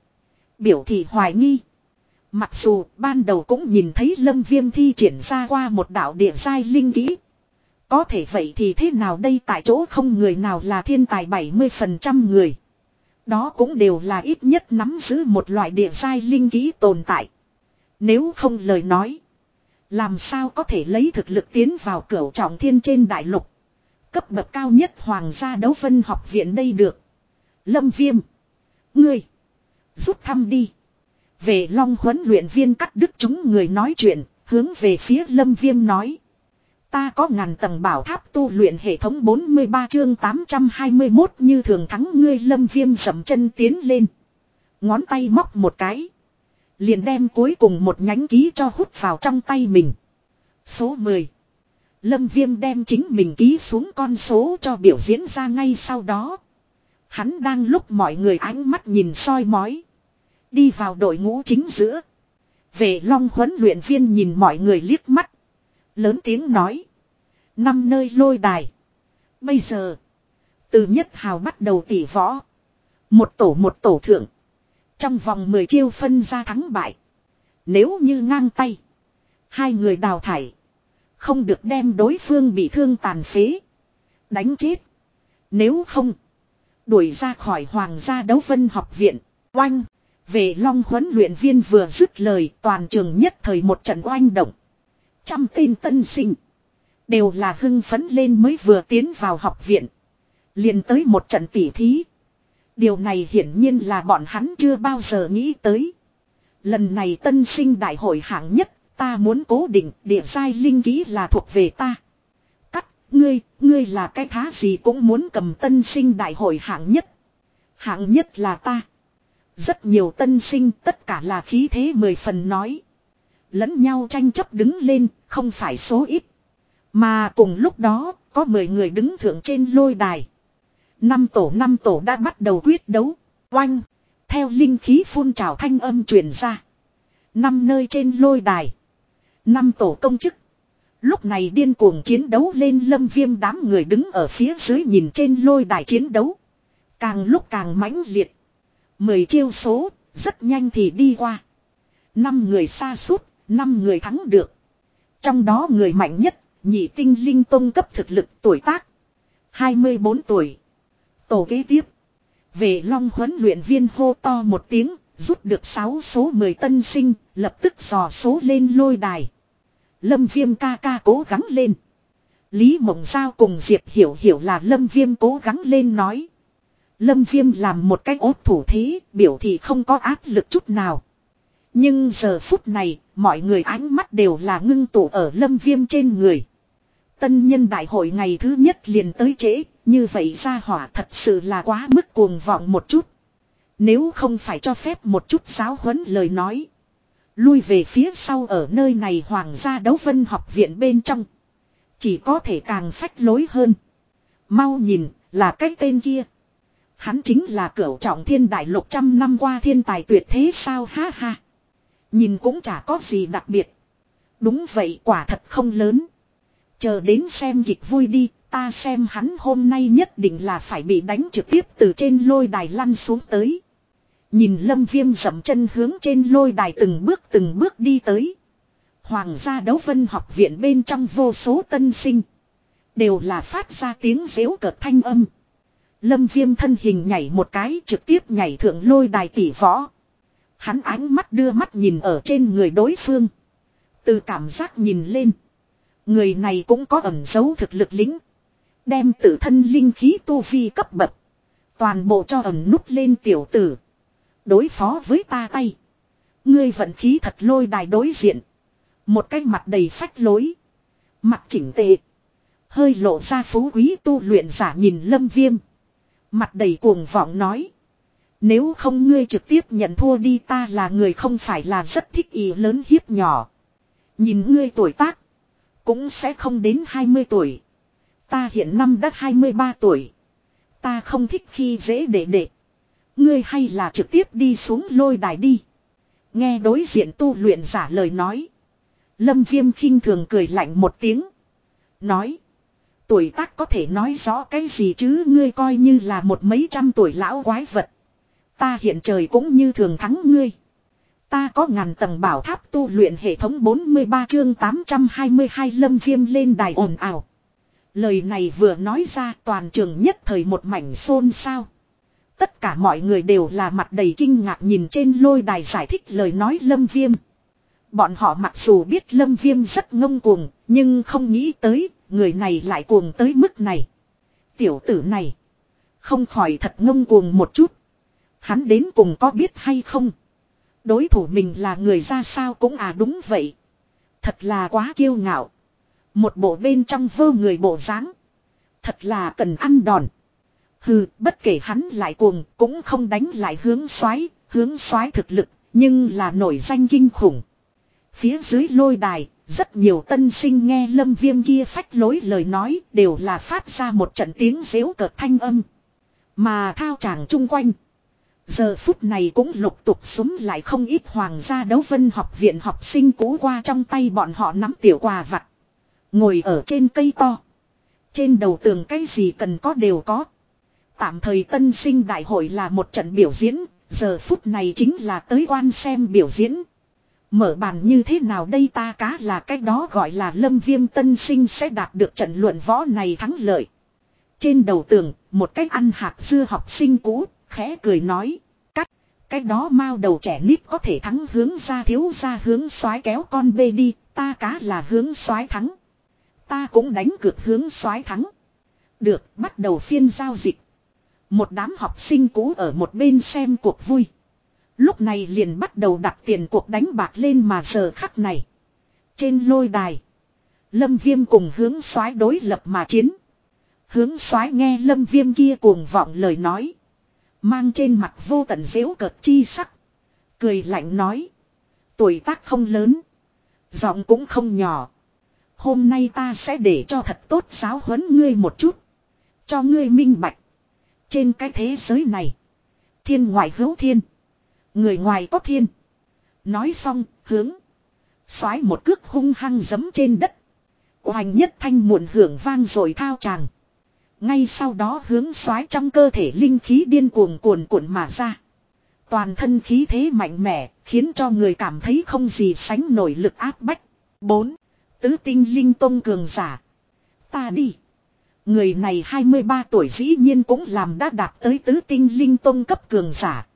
Biểu thị hoài nghi. Mặc dù ban đầu cũng nhìn thấy Lâm Viêm thi triển ra qua một đạo địa giai linh kỹ. Có thể vậy thì thế nào đây tại chỗ không người nào là thiên tài 70% người. Đó cũng đều là ít nhất nắm giữ một loại địa giai linh kỹ tồn tại. Nếu không lời nói. Làm sao có thể lấy thực lực tiến vào cửa trọng thiên trên đại lục. Cấp bậc cao nhất hoàng gia đấu phân học viện đây được. Lâm viêm. Ngươi. Rút thăm đi. Về long huấn luyện viên cắt đứt chúng người nói chuyện. Hướng về phía lâm viêm nói. Ta có ngàn tầng bảo tháp tu luyện hệ thống 43 chương 821 như thường thắng ngươi, lâm viêm dầm chân tiến lên. Ngón tay móc một cái. Liền đem cuối cùng một nhánh ký cho hút vào trong tay mình. Số 10. Lâm viêm đem chính mình ký xuống con số cho biểu diễn ra ngay sau đó. Hắn đang lúc mọi người ánh mắt nhìn soi mói. Đi vào đội ngũ chính giữa. Về long huấn luyện viên nhìn mọi người liếc mắt. Lớn tiếng nói. Năm nơi lôi đài. Bây giờ. Từ nhất hào bắt đầu tỉ võ. Một tổ một tổ thượng. Trong vòng 10 chiêu phân ra thắng bại. Nếu như ngang tay. Hai người đào thải. Không được đem đối phương bị thương tàn phế. Đánh chết. Nếu không. Đuổi ra khỏi hoàng gia đấu vân học viện. Oanh. Về long huấn luyện viên vừa dứt lời toàn trường nhất thời một trận oanh động. Trăm tên tân sinh. Đều là hưng phấn lên mới vừa tiến vào học viện. liền tới một trận tỉ thí. Điều này hiển nhiên là bọn hắn chưa bao giờ nghĩ tới. Lần này tân sinh đại hội hạng nhất, ta muốn cố định địa giai linh ký là thuộc về ta. Cắt, ngươi, ngươi là cái thá gì cũng muốn cầm tân sinh đại hội hạng nhất. Hạng nhất là ta. Rất nhiều tân sinh tất cả là khí thế mười phần nói. Lẫn nhau tranh chấp đứng lên, không phải số ít. Mà cùng lúc đó, có 10 người đứng thượng trên lôi đài. Năm tổ năm tổ đã bắt đầu quyết đấu. Oanh! Theo linh khí phun trào thanh âm truyền ra. Năm nơi trên lôi đài. Năm tổ công chức. Lúc này điên cuồng chiến đấu lên lâm viêm đám người đứng ở phía dưới nhìn trên lôi đài chiến đấu. Càng lúc càng mãnh liệt. Mười chiêu số, rất nhanh thì đi qua. Năm người xa suốt, năm người thắng được. Trong đó người mạnh nhất, nhị tinh linh tông cấp thực lực tuổi tác. 24 tuổi. Tổ kế tiếp. Về long huấn luyện viên hô to một tiếng, rút được 6 số 10 tân sinh, lập tức dò số lên lôi đài. Lâm viêm ca ca cố gắng lên. Lý Mộng Giao cùng Diệp Hiểu Hiểu là Lâm Viêm cố gắng lên nói. Lâm Viêm làm một cách ốt thủ thế, biểu thị không có áp lực chút nào. Nhưng giờ phút này, mọi người ánh mắt đều là ngưng tụ ở Lâm Viêm trên người. Tân nhân đại hội ngày thứ nhất liền tới trễ, như vậy ra hỏa thật sự là quá mức cuồng vọng một chút. Nếu không phải cho phép một chút giáo huấn lời nói. Lui về phía sau ở nơi này hoàng gia đấu vân học viện bên trong. Chỉ có thể càng phách lối hơn. Mau nhìn, là cái tên kia. Hắn chính là cửu trọng thiên đại lục trăm năm qua thiên tài tuyệt thế sao ha ha. Nhìn cũng chả có gì đặc biệt. Đúng vậy quả thật không lớn. Chờ đến xem kịch vui đi, ta xem hắn hôm nay nhất định là phải bị đánh trực tiếp từ trên lôi đài lăn xuống tới. Nhìn lâm viêm dậm chân hướng trên lôi đài từng bước từng bước đi tới. Hoàng gia đấu vân học viện bên trong vô số tân sinh. Đều là phát ra tiếng dễu cợt thanh âm. Lâm viêm thân hình nhảy một cái trực tiếp nhảy thượng lôi đài tỷ võ. Hắn ánh mắt đưa mắt nhìn ở trên người đối phương. Từ cảm giác nhìn lên. Người này cũng có ẩn dấu thực lực lính. Đem tự thân linh khí tu vi cấp bậc. Toàn bộ cho ẩn nút lên tiểu tử. Đối phó với ta tay. Ngươi vận khí thật lôi đài đối diện. Một cái mặt đầy phách lối. Mặt chỉnh tệ. Hơi lộ ra phú quý tu luyện giả nhìn lâm viêm. Mặt đầy cuồng vọng nói. Nếu không ngươi trực tiếp nhận thua đi ta là người không phải là rất thích ý lớn hiếp nhỏ. Nhìn ngươi tuổi tác. Cũng sẽ không đến 20 tuổi. Ta hiện năm đã 23 tuổi. Ta không thích khi dễ để đệ. Ngươi hay là trực tiếp đi xuống lôi đài đi. Nghe đối diện tu luyện giả lời nói. Lâm viêm khinh thường cười lạnh một tiếng. Nói. Tuổi tác có thể nói rõ cái gì chứ ngươi coi như là một mấy trăm tuổi lão quái vật. Ta hiện trời cũng như thường thắng ngươi. Ta có ngàn tầng bảo tháp tu luyện hệ thống 43 chương 822 lâm viêm lên đài ồn ào. Lời này vừa nói ra toàn trường nhất thời một mảnh xôn xao. Tất cả mọi người đều là mặt đầy kinh ngạc nhìn trên lôi đài giải thích lời nói lâm viêm. Bọn họ mặc dù biết lâm viêm rất ngông cuồng, nhưng không nghĩ tới, người này lại cuồng tới mức này. Tiểu tử này, không khỏi thật ngông cuồng một chút. Hắn đến cùng có biết hay không? Đối thủ mình là người ra sao cũng à đúng vậy. Thật là quá kiêu ngạo. Một bộ bên trong vơ người bộ dáng Thật là cần ăn đòn. Hừ, bất kể hắn lại cuồng, cũng không đánh lại hướng xoái, hướng xoái thực lực, nhưng là nổi danh kinh khủng. Phía dưới lôi đài, rất nhiều tân sinh nghe lâm viêm kia phách lối lời nói, đều là phát ra một trận tiếng dễu cợt thanh âm. Mà thao tràng chung quanh. Giờ phút này cũng lục tục súng lại không ít hoàng gia đấu vân học viện học sinh cũ qua trong tay bọn họ nắm tiểu quà vặt. Ngồi ở trên cây to. Trên đầu tường cái gì cần có đều có. Tạm thời tân sinh đại hội là một trận biểu diễn, giờ phút này chính là tới quan xem biểu diễn. Mở bàn như thế nào đây ta cá là cái đó gọi là lâm viêm tân sinh sẽ đạt được trận luận võ này thắng lợi. Trên đầu tường, một cách ăn hạt dưa học sinh cũ, khẽ cười nói. Cắt, cái đó mau đầu trẻ nít có thể thắng hướng ra thiếu ra hướng xoái kéo con bê đi, ta cá là hướng xoái thắng. Ta cũng đánh cược hướng xoái thắng. Được, bắt đầu phiên giao dịch. Một đám học sinh cũ ở một bên xem cuộc vui. Lúc này liền bắt đầu đặt tiền cuộc đánh bạc lên mà giờ khắc này. Trên lôi đài. Lâm viêm cùng hướng soái đối lập mà chiến. Hướng soái nghe lâm viêm kia cuồng vọng lời nói. Mang trên mặt vô tận dễu cợt chi sắc. Cười lạnh nói. Tuổi tác không lớn. Giọng cũng không nhỏ. Hôm nay ta sẽ để cho thật tốt giáo huấn ngươi một chút. Cho ngươi minh bạch. Trên cái thế giới này. Thiên ngoại hữu thiên. Người ngoài có thiên. Nói xong, hướng. soái một cước hung hăng giấm trên đất. Hoành nhất thanh muộn hưởng vang rồi thao tràng. Ngay sau đó hướng soái trong cơ thể linh khí điên cuồng cuồn cuộn mà ra. Toàn thân khí thế mạnh mẽ, khiến cho người cảm thấy không gì sánh nổi lực áp bách. 4. Tứ tinh linh tông cường giả. Ta đi. Người này 23 tuổi dĩ nhiên cũng làm đã đạt tới tứ tinh linh tông cấp cường giả.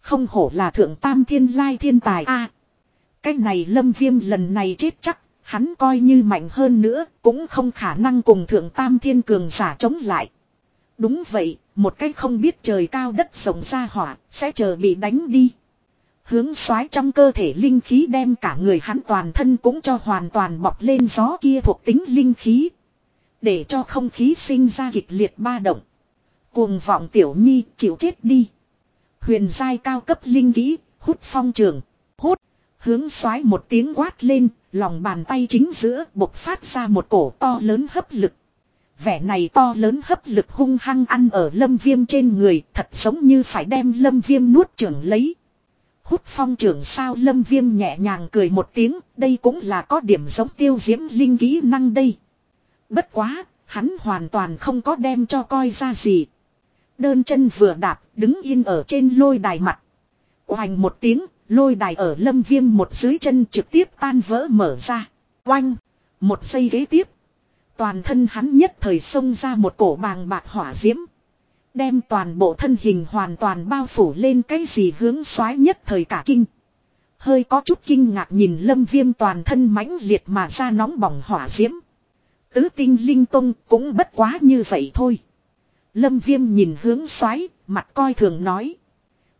Không hổ là thượng tam thiên lai thiên tài a. À, cái này lâm viêm lần này chết chắc, hắn coi như mạnh hơn nữa, cũng không khả năng cùng thượng tam thiên cường giả chống lại. Đúng vậy, một cách không biết trời cao đất rộng ra hỏa, sẽ chờ bị đánh đi. Hướng xoái trong cơ thể linh khí đem cả người hắn toàn thân cũng cho hoàn toàn bọc lên gió kia thuộc tính linh khí. Để cho không khí sinh ra kịch liệt ba động. Cuồng vọng tiểu nhi chịu chết đi. Huyền giai cao cấp linh kỹ, hút phong trường. Hút, hướng xoái một tiếng quát lên, lòng bàn tay chính giữa bộc phát ra một cổ to lớn hấp lực. Vẻ này to lớn hấp lực hung hăng ăn ở lâm viêm trên người, thật giống như phải đem lâm viêm nuốt trưởng lấy. Hút phong trưởng sao lâm viêm nhẹ nhàng cười một tiếng, đây cũng là có điểm giống tiêu diễm linh kỹ năng đây. Bất quá, hắn hoàn toàn không có đem cho coi ra gì. Đơn chân vừa đạp, đứng yên ở trên lôi đài mặt. Oanh một tiếng, lôi đài ở lâm viêm một dưới chân trực tiếp tan vỡ mở ra. Oanh! Một giây ghế tiếp. Toàn thân hắn nhất thời xông ra một cổ bàng bạc hỏa diễm. Đem toàn bộ thân hình hoàn toàn bao phủ lên cái gì hướng xoái nhất thời cả kinh. Hơi có chút kinh ngạc nhìn lâm viêm toàn thân mãnh liệt mà ra nóng bỏng hỏa diễm. Tứ tinh linh tông cũng bất quá như vậy thôi. Lâm viêm nhìn hướng xoáy, mặt coi thường nói.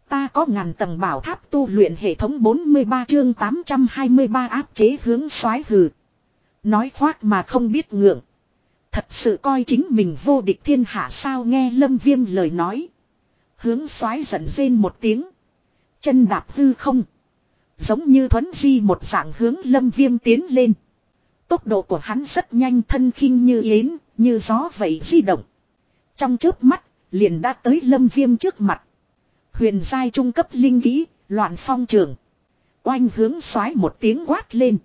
Ta có ngàn tầng bảo tháp tu luyện hệ thống 43 chương 823 áp chế hướng xoáy hừ. Nói khoác mà không biết ngượng. Thật sự coi chính mình vô địch thiên hạ sao nghe lâm viêm lời nói. Hướng xoáy giận rên một tiếng. Chân đạp hư không. Giống như thuấn di một dạng hướng lâm viêm tiến lên. Tốc độ của hắn rất nhanh thân khinh như yến, như gió vậy di động. Trong chớp mắt, liền đã tới lâm viêm trước mặt. Huyền giai trung cấp linh kỹ, loạn phong trường. Oanh hướng xoái một tiếng quát lên.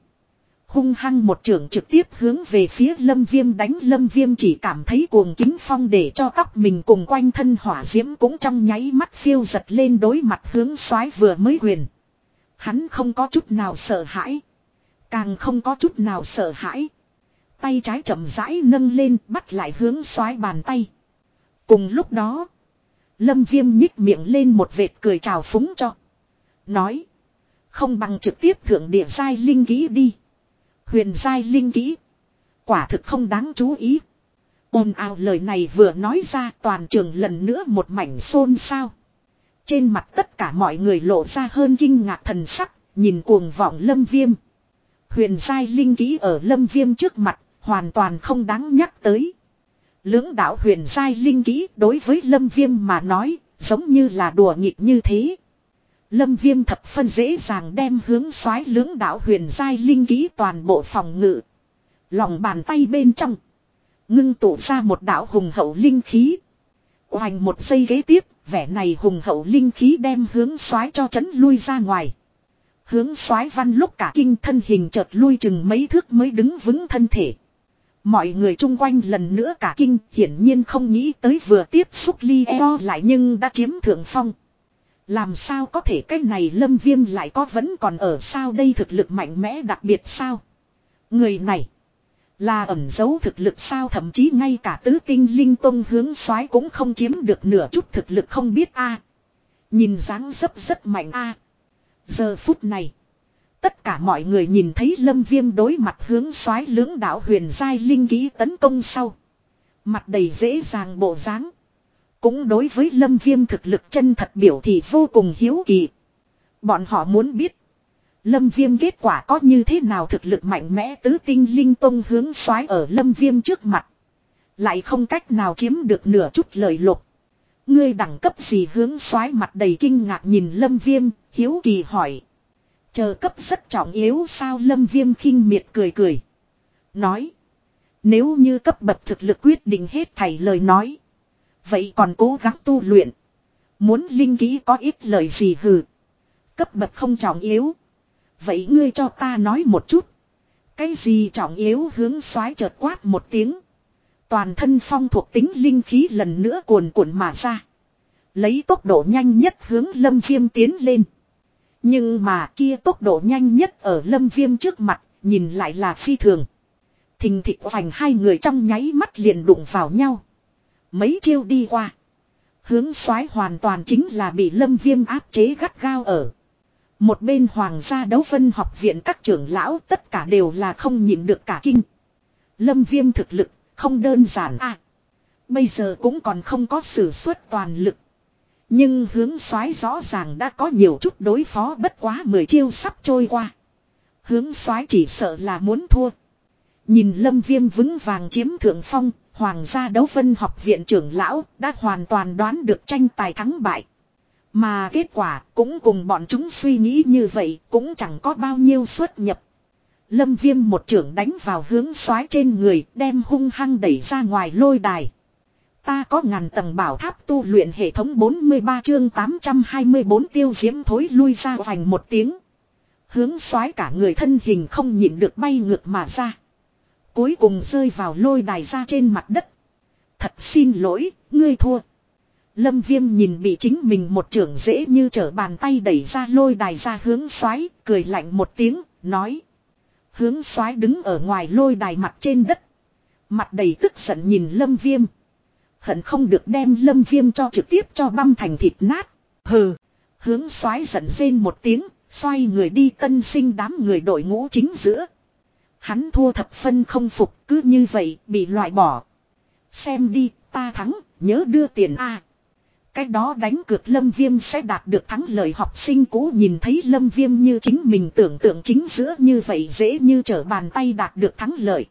Hung hăng một trường trực tiếp hướng về phía lâm viêm đánh lâm viêm chỉ cảm thấy cuồng kính phong để cho tóc mình cùng quanh thân hỏa diễm cũng trong nháy mắt phiêu giật lên đối mặt hướng xoái vừa mới quyền. Hắn không có chút nào sợ hãi. Càng không có chút nào sợ hãi. Tay trái chậm rãi nâng lên bắt lại hướng xoái bàn tay. Cùng lúc đó. Lâm viêm nhích miệng lên một vệt cười chào phúng cho. Nói. Không bằng trực tiếp thượng địa giai linh kỹ đi. Huyền giai linh kỹ. Quả thực không đáng chú ý. ồn ào lời này vừa nói ra toàn trường lần nữa một mảnh xôn xao. Trên mặt tất cả mọi người lộ ra hơn kinh ngạc thần sắc, nhìn cuồng vọng lâm viêm. Huyền giai linh kỹ ở lâm viêm trước mặt, hoàn toàn không đáng nhắc tới. Lưỡng đạo huyền giai linh kỹ đối với lâm viêm mà nói, giống như là đùa nghịch như thế. Lâm viêm thập phân dễ dàng đem hướng xoái lưỡng đạo huyền giai linh kỹ toàn bộ phòng ngự. Lòng bàn tay bên trong. Ngưng tụ ra một đạo hùng hậu linh khí. Hoành một giây ghế tiếp, vẻ này hùng hậu linh khí đem hướng xoái cho chấn lui ra ngoài. Hướng xoái văn lúc cả kinh thân hình chợt lui chừng mấy thước mới đứng vững thân thể. Mọi người chung quanh lần nữa cả kinh hiển nhiên không nghĩ tới vừa tiếp xúc ly eo lại nhưng đã chiếm thượng phong. Làm sao có thể cái này lâm viêm lại có vẫn còn ở sao đây thực lực mạnh mẽ đặc biệt sao? Người này là ẩn giấu thực lực sao thậm chí ngay cả tứ tinh linh tông hướng soái cũng không chiếm được nửa chút thực lực không biết a Nhìn dáng dấp rất mạnh a Giờ phút này. Tất cả mọi người nhìn thấy lâm viêm đối mặt hướng soái lưỡng đạo huyền giai linh ký tấn công sau. Mặt đầy dễ dàng bộ dáng Cũng đối với lâm viêm thực lực chân thật biểu thì vô cùng hiếu kỳ. Bọn họ muốn biết. Lâm viêm kết quả có như thế nào thực lực mạnh mẽ tứ tinh linh tông hướng soái ở lâm viêm trước mặt. Lại không cách nào chiếm được nửa chút lời lục. Ngươi đẳng cấp gì hướng soái mặt đầy kinh ngạc nhìn lâm viêm, hiếu kỳ hỏi. Chờ cấp rất trọng yếu sao lâm viêm khinh miệt cười cười. Nói. Nếu như cấp bậc thực lực quyết định hết thảy lời nói. Vậy còn cố gắng tu luyện. Muốn linh ký có ít lời gì hừ. Cấp bậc không trọng yếu. Vậy ngươi cho ta nói một chút. Cái gì trọng yếu hướng xoái chợt quát một tiếng. Toàn thân phong thuộc tính linh khí lần nữa cuồn cuộn mà ra. Lấy tốc độ nhanh nhất hướng lâm viêm tiến lên. Nhưng mà kia tốc độ nhanh nhất ở lâm viêm trước mặt, nhìn lại là phi thường. Thình thịt vành hai người trong nháy mắt liền đụng vào nhau. Mấy chiêu đi qua. Hướng xoái hoàn toàn chính là bị lâm viêm áp chế gắt gao ở. Một bên hoàng gia đấu phân học viện các trưởng lão tất cả đều là không nhịn được cả kinh. Lâm viêm thực lực, không đơn giản à. Bây giờ cũng còn không có sử xuất toàn lực. Nhưng hướng soái rõ ràng đã có nhiều chút đối phó bất quá 10 chiêu sắp trôi qua. Hướng soái chỉ sợ là muốn thua. Nhìn lâm viêm vững vàng chiếm thượng phong, hoàng gia đấu vân học viện trưởng lão đã hoàn toàn đoán được tranh tài thắng bại. Mà kết quả cũng cùng bọn chúng suy nghĩ như vậy cũng chẳng có bao nhiêu xuất nhập. Lâm viêm một trưởng đánh vào hướng xoái trên người đem hung hăng đẩy ra ngoài lôi đài. Ta có ngàn tầng bảo tháp tu luyện hệ thống 43 chương 824 tiêu diễm thối lui ra vành một tiếng. Hướng xoái cả người thân hình không nhịn được bay ngược mà ra. Cuối cùng rơi vào lôi đài ra trên mặt đất. Thật xin lỗi, ngươi thua. Lâm viêm nhìn bị chính mình một trưởng dễ như trở bàn tay đẩy ra lôi đài ra hướng xoáy, cười lạnh một tiếng, nói. Hướng xoáy đứng ở ngoài lôi đài mặt trên đất. Mặt đầy tức giận nhìn lâm viêm. Hận không được đem lâm viêm cho trực tiếp cho băm thành thịt nát. Hừ. Hướng xoái giận rên một tiếng, xoay người đi tân sinh đám người đội ngũ chính giữa. Hắn thua thập phân không phục, cứ như vậy, bị loại bỏ. Xem đi, ta thắng, nhớ đưa tiền A. Cái đó đánh cược lâm viêm sẽ đạt được thắng lợi học sinh cũ nhìn thấy lâm viêm như chính mình tưởng tượng chính giữa như vậy dễ như trở bàn tay đạt được thắng lợi.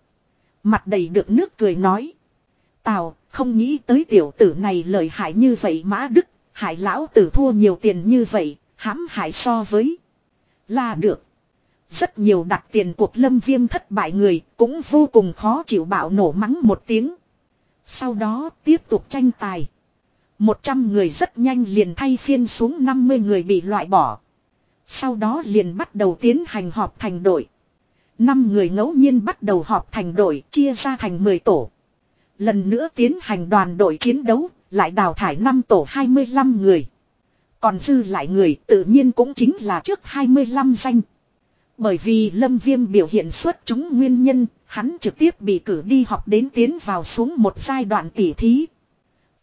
Mặt đầy được nước cười nói. Tào, không nghĩ tới tiểu tử này lợi hại như vậy mã đức, hải lão tử thua nhiều tiền như vậy, hãm hại so với. Là được. Rất nhiều đặt tiền cuộc lâm viêm thất bại người cũng vô cùng khó chịu bạo nổ mắng một tiếng. Sau đó tiếp tục tranh tài. 100 người rất nhanh liền thay phiên xuống 50 người bị loại bỏ. Sau đó liền bắt đầu tiến hành họp thành đội. 5 người ngẫu nhiên bắt đầu họp thành đội chia ra thành 10 tổ. Lần nữa tiến hành đoàn đội chiến đấu, lại đào thải 5 tổ 25 người. Còn dư lại người tự nhiên cũng chính là trước 25 danh. Bởi vì Lâm Viêm biểu hiện xuất chúng nguyên nhân, hắn trực tiếp bị cử đi học đến tiến vào xuống một giai đoạn tỉ thí.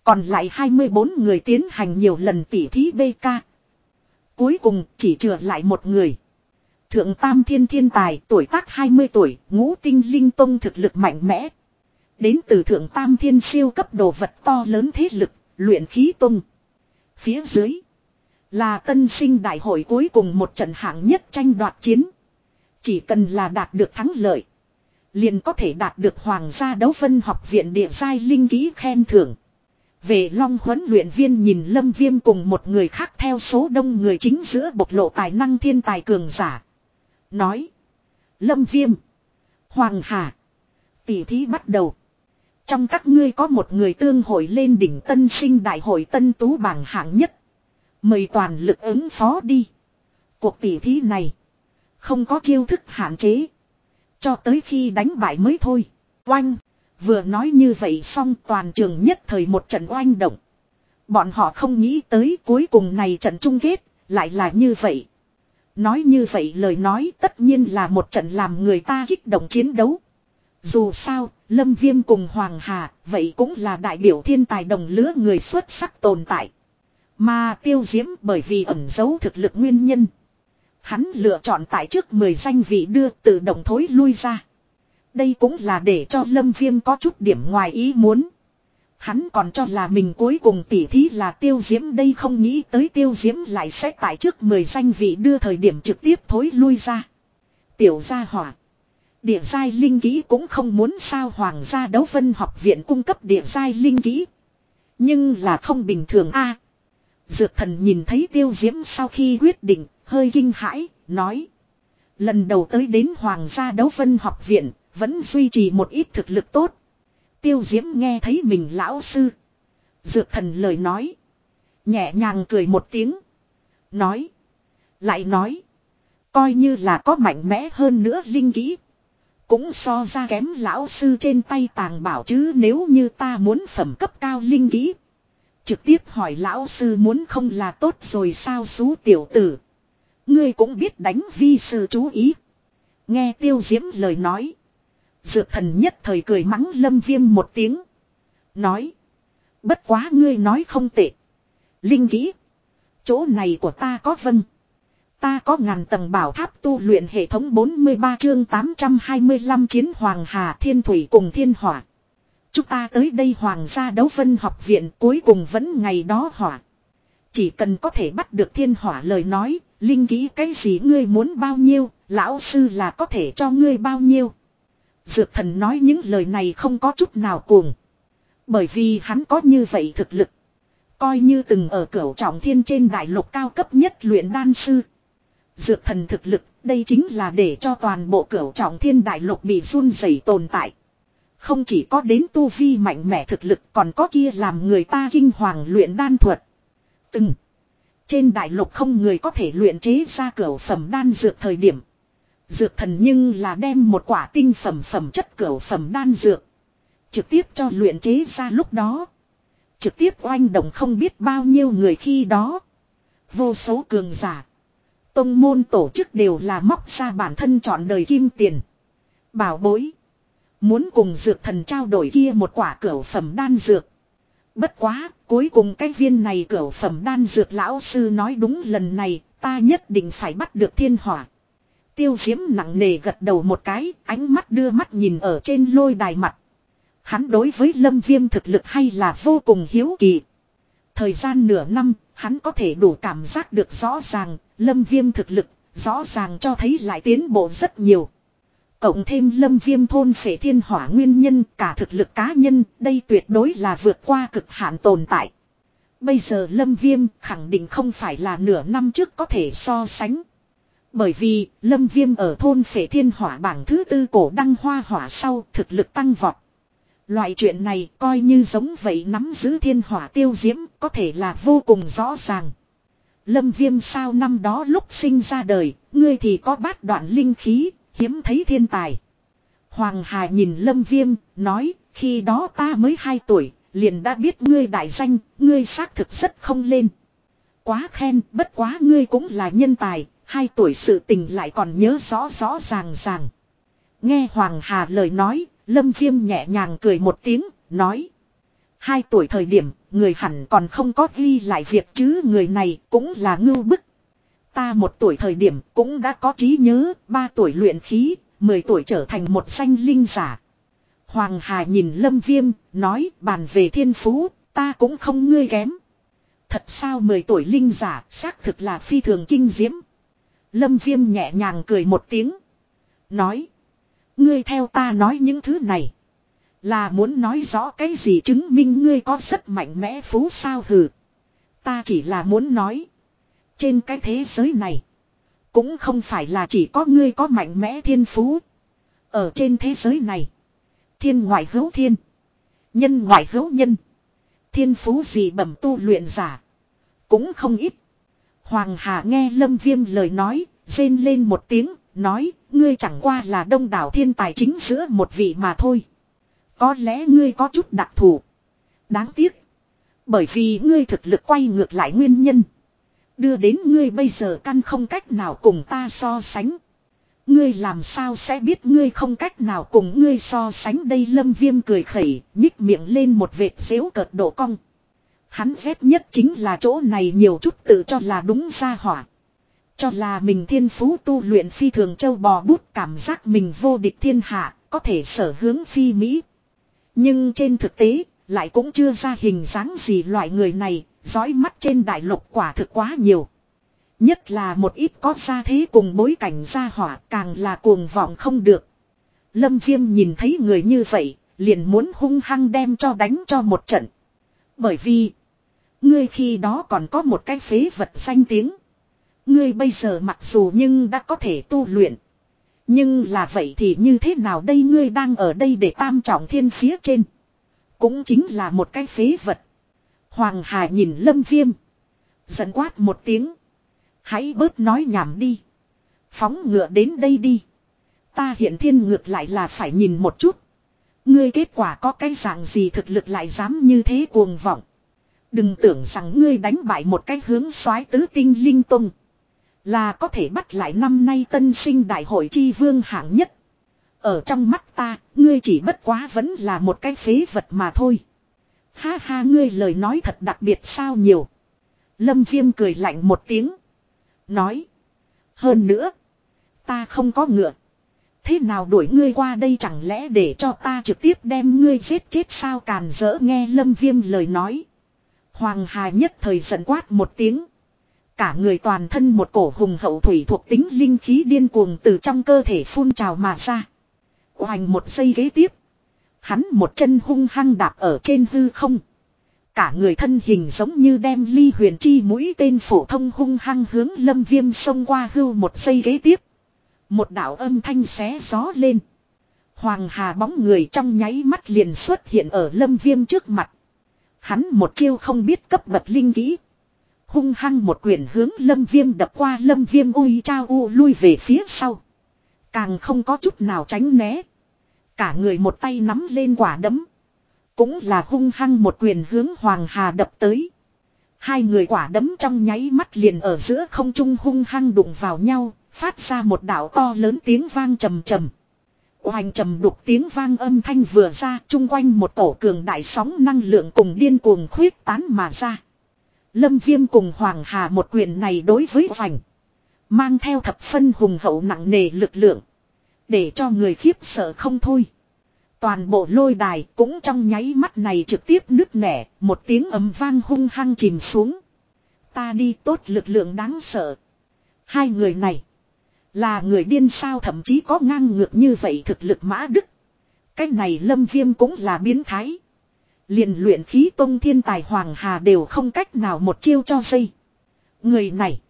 Còn lại 24 người tiến hành nhiều lần tỉ thí BK. Cuối cùng chỉ trừ lại một người. Thượng Tam Thiên Thiên Tài tuổi tác 20 tuổi, ngũ tinh linh tông thực lực mạnh mẽ. Đến từ Thượng Tam Thiên siêu cấp đồ vật to lớn thế lực, luyện khí tung Phía dưới là tân sinh đại hội cuối cùng một trận hạng nhất tranh đoạt chiến. Chỉ cần là đạt được thắng lợi. Liền có thể đạt được Hoàng gia đấu phân học viện địa giai linh ký khen thưởng. Về long huấn luyện viên nhìn lâm viêm cùng một người khác theo số đông người chính giữa bộc lộ tài năng thiên tài cường giả. Nói. Lâm viêm. Hoàng hà. Tỷ thí bắt đầu. Trong các ngươi có một người tương hội lên đỉnh tân sinh đại hội tân tú bảng hạng nhất. Mời toàn lực ứng phó đi. Cuộc tỷ thí này. Không có chiêu thức hạn chế. Cho tới khi đánh bại mới thôi. Oanh. Vừa nói như vậy xong toàn trường nhất thời một trận oanh động. Bọn họ không nghĩ tới cuối cùng này trận chung kết, lại là như vậy. Nói như vậy lời nói tất nhiên là một trận làm người ta kích động chiến đấu. Dù sao, Lâm Viêm cùng Hoàng Hà, vậy cũng là đại biểu thiên tài đồng lứa người xuất sắc tồn tại. Mà tiêu diễm bởi vì ẩn giấu thực lực nguyên nhân. Hắn lựa chọn tại trước 10 danh vị đưa tự động thối lui ra. Đây cũng là để cho Lâm Viêm có chút điểm ngoài ý muốn. Hắn còn cho là mình cuối cùng tỉ thí là tiêu diễm đây không nghĩ tới tiêu diễm lại sẽ tại trước 10 danh vị đưa thời điểm trực tiếp thối lui ra. Tiểu gia hỏa. Địa giai linh kỹ cũng không muốn sao hoàng gia đấu vân học viện cung cấp địa giai linh kỹ. Nhưng là không bình thường a Dược thần nhìn thấy tiêu diễm sau khi quyết định, hơi kinh hãi, nói. Lần đầu tới đến hoàng gia đấu vân học viện, vẫn duy trì một ít thực lực tốt. Tiêu diễm nghe thấy mình lão sư. Dược thần lời nói. Nhẹ nhàng cười một tiếng. Nói. Lại nói. Coi như là có mạnh mẽ hơn nữa linh kỹ. Cũng so ra kém lão sư trên tay tàng bảo chứ nếu như ta muốn phẩm cấp cao linh kỹ. Trực tiếp hỏi lão sư muốn không là tốt rồi sao xú tiểu tử. Ngươi cũng biết đánh vi sư chú ý. Nghe tiêu diễm lời nói. Dược thần nhất thời cười mắng lâm viêm một tiếng. Nói. Bất quá ngươi nói không tệ. Linh kỹ. Chỗ này của ta có vân. Ta có ngàn tầng bảo tháp tu luyện hệ thống 43 chương 825 chiến Hoàng Hà Thiên Thủy cùng Thiên Hỏa. Chúng ta tới đây Hoàng gia đấu vân học viện cuối cùng vẫn ngày đó hỏa. Chỉ cần có thể bắt được thiên hỏa lời nói, linh kỹ cái gì ngươi muốn bao nhiêu, lão sư là có thể cho ngươi bao nhiêu. Dược thần nói những lời này không có chút nào cuồng. Bởi vì hắn có như vậy thực lực. Coi như từng ở cửu trọng thiên trên đại lục cao cấp nhất luyện đan sư. Dược thần thực lực, đây chính là để cho toàn bộ cửu trọng thiên đại lục bị run rẩy tồn tại. Không chỉ có đến tu vi mạnh mẽ thực lực còn có kia làm người ta kinh hoàng luyện đan thuật. Từng. Trên đại lục không người có thể luyện chế ra cửu phẩm đan dược thời điểm. Dược thần nhưng là đem một quả tinh phẩm phẩm chất cửu phẩm đan dược. Trực tiếp cho luyện chế ra lúc đó. Trực tiếp oanh động không biết bao nhiêu người khi đó. Vô số cường giả. Tông môn tổ chức đều là móc ra bản thân chọn đời kim tiền. Bảo bối. Muốn cùng dược thần trao đổi kia một quả cửa phẩm đan dược. Bất quá, cuối cùng cái viên này cửa phẩm đan dược lão sư nói đúng lần này, ta nhất định phải bắt được thiên hỏa. Tiêu diễm nặng nề gật đầu một cái, ánh mắt đưa mắt nhìn ở trên lôi đài mặt. Hắn đối với lâm viêm thực lực hay là vô cùng hiếu kỳ. Thời gian nửa năm, hắn có thể đủ cảm giác được rõ ràng, lâm viêm thực lực, rõ ràng cho thấy lại tiến bộ rất nhiều. Cộng thêm lâm viêm thôn phệ thiên hỏa nguyên nhân cả thực lực cá nhân, đây tuyệt đối là vượt qua cực hạn tồn tại. Bây giờ lâm viêm khẳng định không phải là nửa năm trước có thể so sánh. Bởi vì lâm viêm ở thôn phệ thiên hỏa bảng thứ tư cổ đăng hoa hỏa sau thực lực tăng vọt. Loại chuyện này coi như giống vậy nắm giữ thiên hỏa tiêu diễm có thể là vô cùng rõ ràng. Lâm viêm sao năm đó lúc sinh ra đời, ngươi thì có bát đoạn linh khí, hiếm thấy thiên tài. Hoàng Hà nhìn Lâm Viêm, nói, khi đó ta mới 2 tuổi, liền đã biết ngươi đại danh, ngươi xác thực rất không lên. Quá khen, bất quá ngươi cũng là nhân tài, 2 tuổi sự tình lại còn nhớ rõ rõ ràng ràng. Nghe Hoàng Hà lời nói, Lâm Viêm nhẹ nhàng cười một tiếng, nói. Hai tuổi thời điểm, người hẳn còn không có ghi lại việc chứ người này cũng là ngưu bức. Ta một tuổi thời điểm cũng đã có trí nhớ, ba tuổi luyện khí, mười tuổi trở thành một sanh linh giả. Hoàng Hà nhìn Lâm Viêm, nói bàn về thiên phú, ta cũng không ngươi kém. Thật sao mười tuổi linh giả, xác thực là phi thường kinh diễm. Lâm Viêm nhẹ nhàng cười một tiếng. Nói. Ngươi theo ta nói những thứ này. Là muốn nói rõ cái gì chứng minh ngươi có rất mạnh mẽ phú sao hừ. Ta chỉ là muốn nói. Trên cái thế giới này. Cũng không phải là chỉ có ngươi có mạnh mẽ thiên phú. Ở trên thế giới này. Thiên ngoại hữu thiên. Nhân ngoại hữu nhân. Thiên phú gì bẩm tu luyện giả. Cũng không ít. Hoàng Hà nghe Lâm Viêm lời nói. Rên lên một tiếng. Nói. Ngươi chẳng qua là đông đảo thiên tài chính giữa một vị mà thôi. Có lẽ ngươi có chút đặc thù. Đáng tiếc. Bởi vì ngươi thực lực quay ngược lại nguyên nhân. Đưa đến ngươi bây giờ căn không cách nào cùng ta so sánh. Ngươi làm sao sẽ biết ngươi không cách nào cùng ngươi so sánh đây lâm viêm cười khẩy, nhích miệng lên một vệt xếu cợt độ cong. Hắn ghét nhất chính là chỗ này nhiều chút tự cho là đúng ra hỏa. Cho là mình thiên phú tu luyện phi thường châu bò bút cảm giác mình vô địch thiên hạ, có thể sở hướng phi Mỹ. Nhưng trên thực tế, lại cũng chưa ra hình dáng gì loại người này, dõi mắt trên đại lục quả thực quá nhiều. Nhất là một ít có gia thế cùng bối cảnh gia hỏa càng là cuồng vọng không được. Lâm Viêm nhìn thấy người như vậy, liền muốn hung hăng đem cho đánh cho một trận. Bởi vì, ngươi khi đó còn có một cái phế vật danh tiếng. Ngươi bây giờ mặc dù nhưng đã có thể tu luyện. Nhưng là vậy thì như thế nào đây ngươi đang ở đây để tam trọng thiên phía trên. Cũng chính là một cái phế vật. Hoàng Hà nhìn Lâm Viêm. Giận quát một tiếng. Hãy bớt nói nhảm đi. Phóng ngựa đến đây đi. Ta hiện thiên ngược lại là phải nhìn một chút. Ngươi kết quả có cái dạng gì thực lực lại dám như thế cuồng vọng. Đừng tưởng rằng ngươi đánh bại một cái hướng soái tứ tinh linh tung. Là có thể bắt lại năm nay tân sinh đại hội chi vương hạng nhất. Ở trong mắt ta, ngươi chỉ bất quá vẫn là một cái phế vật mà thôi. Ha ha ngươi lời nói thật đặc biệt sao nhiều. Lâm viêm cười lạnh một tiếng. Nói. Hơn nữa. Ta không có ngựa. Thế nào đuổi ngươi qua đây chẳng lẽ để cho ta trực tiếp đem ngươi giết chết sao càn dỡ nghe lâm viêm lời nói. Hoàng Hà nhất thời giận quát một tiếng. Cả người toàn thân một cổ hùng hậu thủy thuộc tính linh khí điên cuồng từ trong cơ thể phun trào mà ra. Hoành một giây ghế tiếp. Hắn một chân hung hăng đạp ở trên hư không. Cả người thân hình giống như đem ly huyền chi mũi tên phổ thông hung hăng hướng lâm viêm xông qua hưu một giây ghế tiếp. Một đạo âm thanh xé gió lên. Hoàng hà bóng người trong nháy mắt liền xuất hiện ở lâm viêm trước mặt. Hắn một chiêu không biết cấp bậc linh kỹ. Hung hăng một quyền hướng lâm viêm đập qua lâm viêm ui trao u lui về phía sau. Càng không có chút nào tránh né. Cả người một tay nắm lên quả đấm. Cũng là hung hăng một quyền hướng Hoàng Hà đập tới. Hai người quả đấm trong nháy mắt liền ở giữa không trung hung hăng đụng vào nhau, phát ra một đạo to lớn tiếng vang trầm trầm. Hoành trầm đục tiếng vang âm thanh vừa ra, chung quanh một tổ cường đại sóng năng lượng cùng điên cuồng khuyết tán mà ra. Lâm Viêm cùng Hoàng Hà một quyền này đối với hoành. Mang theo thập phân hùng hậu nặng nề lực lượng. Để cho người khiếp sợ không thôi. Toàn bộ lôi đài cũng trong nháy mắt này trực tiếp nứt nẻ, một tiếng ấm vang hung hăng chìm xuống. Ta đi tốt lực lượng đáng sợ. Hai người này, là người điên sao thậm chí có ngang ngược như vậy thực lực mã đức. Cái này lâm viêm cũng là biến thái liền luyện khí tông thiên tài Hoàng Hà đều không cách nào một chiêu cho dây. Người này.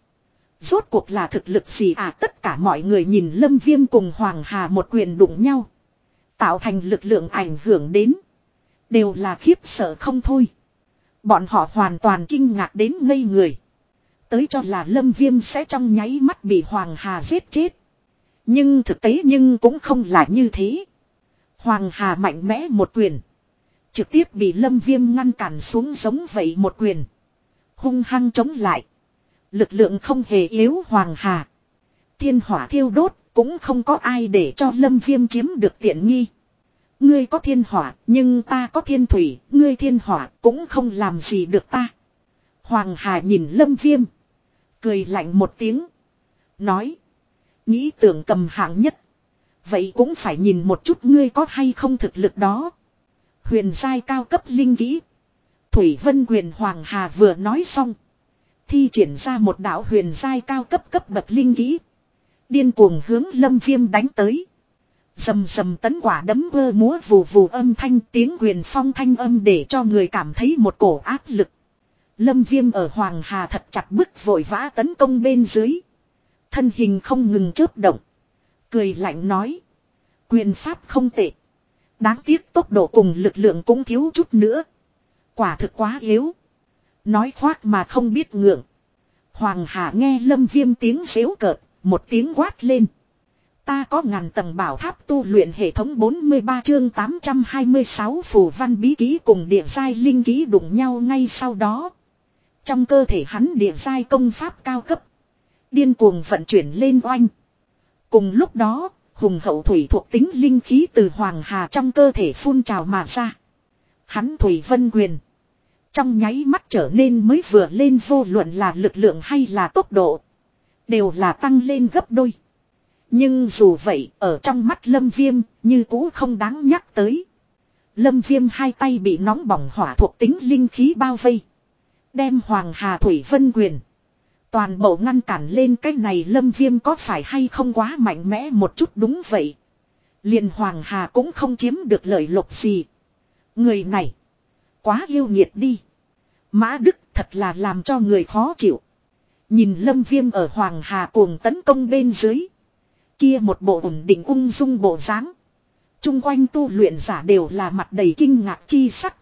Rốt cuộc là thực lực gì à tất cả mọi người nhìn lâm viêm cùng Hoàng Hà một quyền đụng nhau. Tạo thành lực lượng ảnh hưởng đến. Đều là khiếp sợ không thôi. Bọn họ hoàn toàn kinh ngạc đến ngây người. Tới cho là lâm viêm sẽ trong nháy mắt bị Hoàng Hà giết chết. Nhưng thực tế nhưng cũng không là như thế. Hoàng Hà mạnh mẽ một quyền. Trực tiếp bị lâm viêm ngăn cản xuống giống vậy một quyền. Hung hăng chống lại. Lực lượng không hề yếu Hoàng Hà. Thiên hỏa thiêu đốt cũng không có ai để cho lâm viêm chiếm được tiện nghi. Ngươi có thiên hỏa, nhưng ta có thiên thủy, ngươi thiên hỏa cũng không làm gì được ta. Hoàng Hà nhìn lâm viêm. Cười lạnh một tiếng. Nói. Nghĩ tưởng cầm hạng nhất. Vậy cũng phải nhìn một chút ngươi có hay không thực lực đó. Huyền giai cao cấp linh kỹ. Thủy Vân Quyền Hoàng Hà vừa nói xong. Thi triển ra một đạo huyền giai cao cấp cấp bậc linh kỹ. Điên cuồng hướng lâm viêm đánh tới. Dầm dầm tấn quả đấm vơ múa vù vù âm thanh tiếng quyền phong thanh âm để cho người cảm thấy một cổ áp lực. Lâm viêm ở Hoàng Hà thật chặt bức vội vã tấn công bên dưới. Thân hình không ngừng chớp động. Cười lạnh nói. Quyền pháp không tệ. Đáng tiếc tốc độ cùng lực lượng cũng thiếu chút nữa. Quả thực quá yếu. Nói khoác mà không biết ngượng. Hoàng Hà nghe lâm viêm tiếng xéo cợt, một tiếng quát lên. Ta có ngàn tầng bảo tháp tu luyện hệ thống 43 chương 826 phù văn bí ký cùng địa giai linh ký đụng nhau ngay sau đó. Trong cơ thể hắn địa giai công pháp cao cấp. Điên cuồng vận chuyển lên oanh. Cùng lúc đó, hùng hậu thủy thuộc tính linh khí từ Hoàng Hà trong cơ thể phun trào mà ra. Hắn thủy vân quyền. Trong nháy mắt trở nên mới vừa lên vô luận là lực lượng hay là tốc độ. Đều là tăng lên gấp đôi. Nhưng dù vậy, ở trong mắt Lâm Viêm, như cũ không đáng nhắc tới. Lâm Viêm hai tay bị nóng bỏng hỏa thuộc tính linh khí bao vây. Đem Hoàng Hà Thủy Vân Quyền. Toàn bộ ngăn cản lên cái này Lâm Viêm có phải hay không quá mạnh mẽ một chút đúng vậy. liền Hoàng Hà cũng không chiếm được lợi lộc gì. Người này. Quá yêu nghiệt đi. Mã Đức thật là làm cho người khó chịu. Nhìn Lâm Viêm ở Hoàng Hà cuồng tấn công bên dưới. Kia một bộ ổn định ung dung bộ dáng Trung quanh tu luyện giả đều là mặt đầy kinh ngạc chi sắc.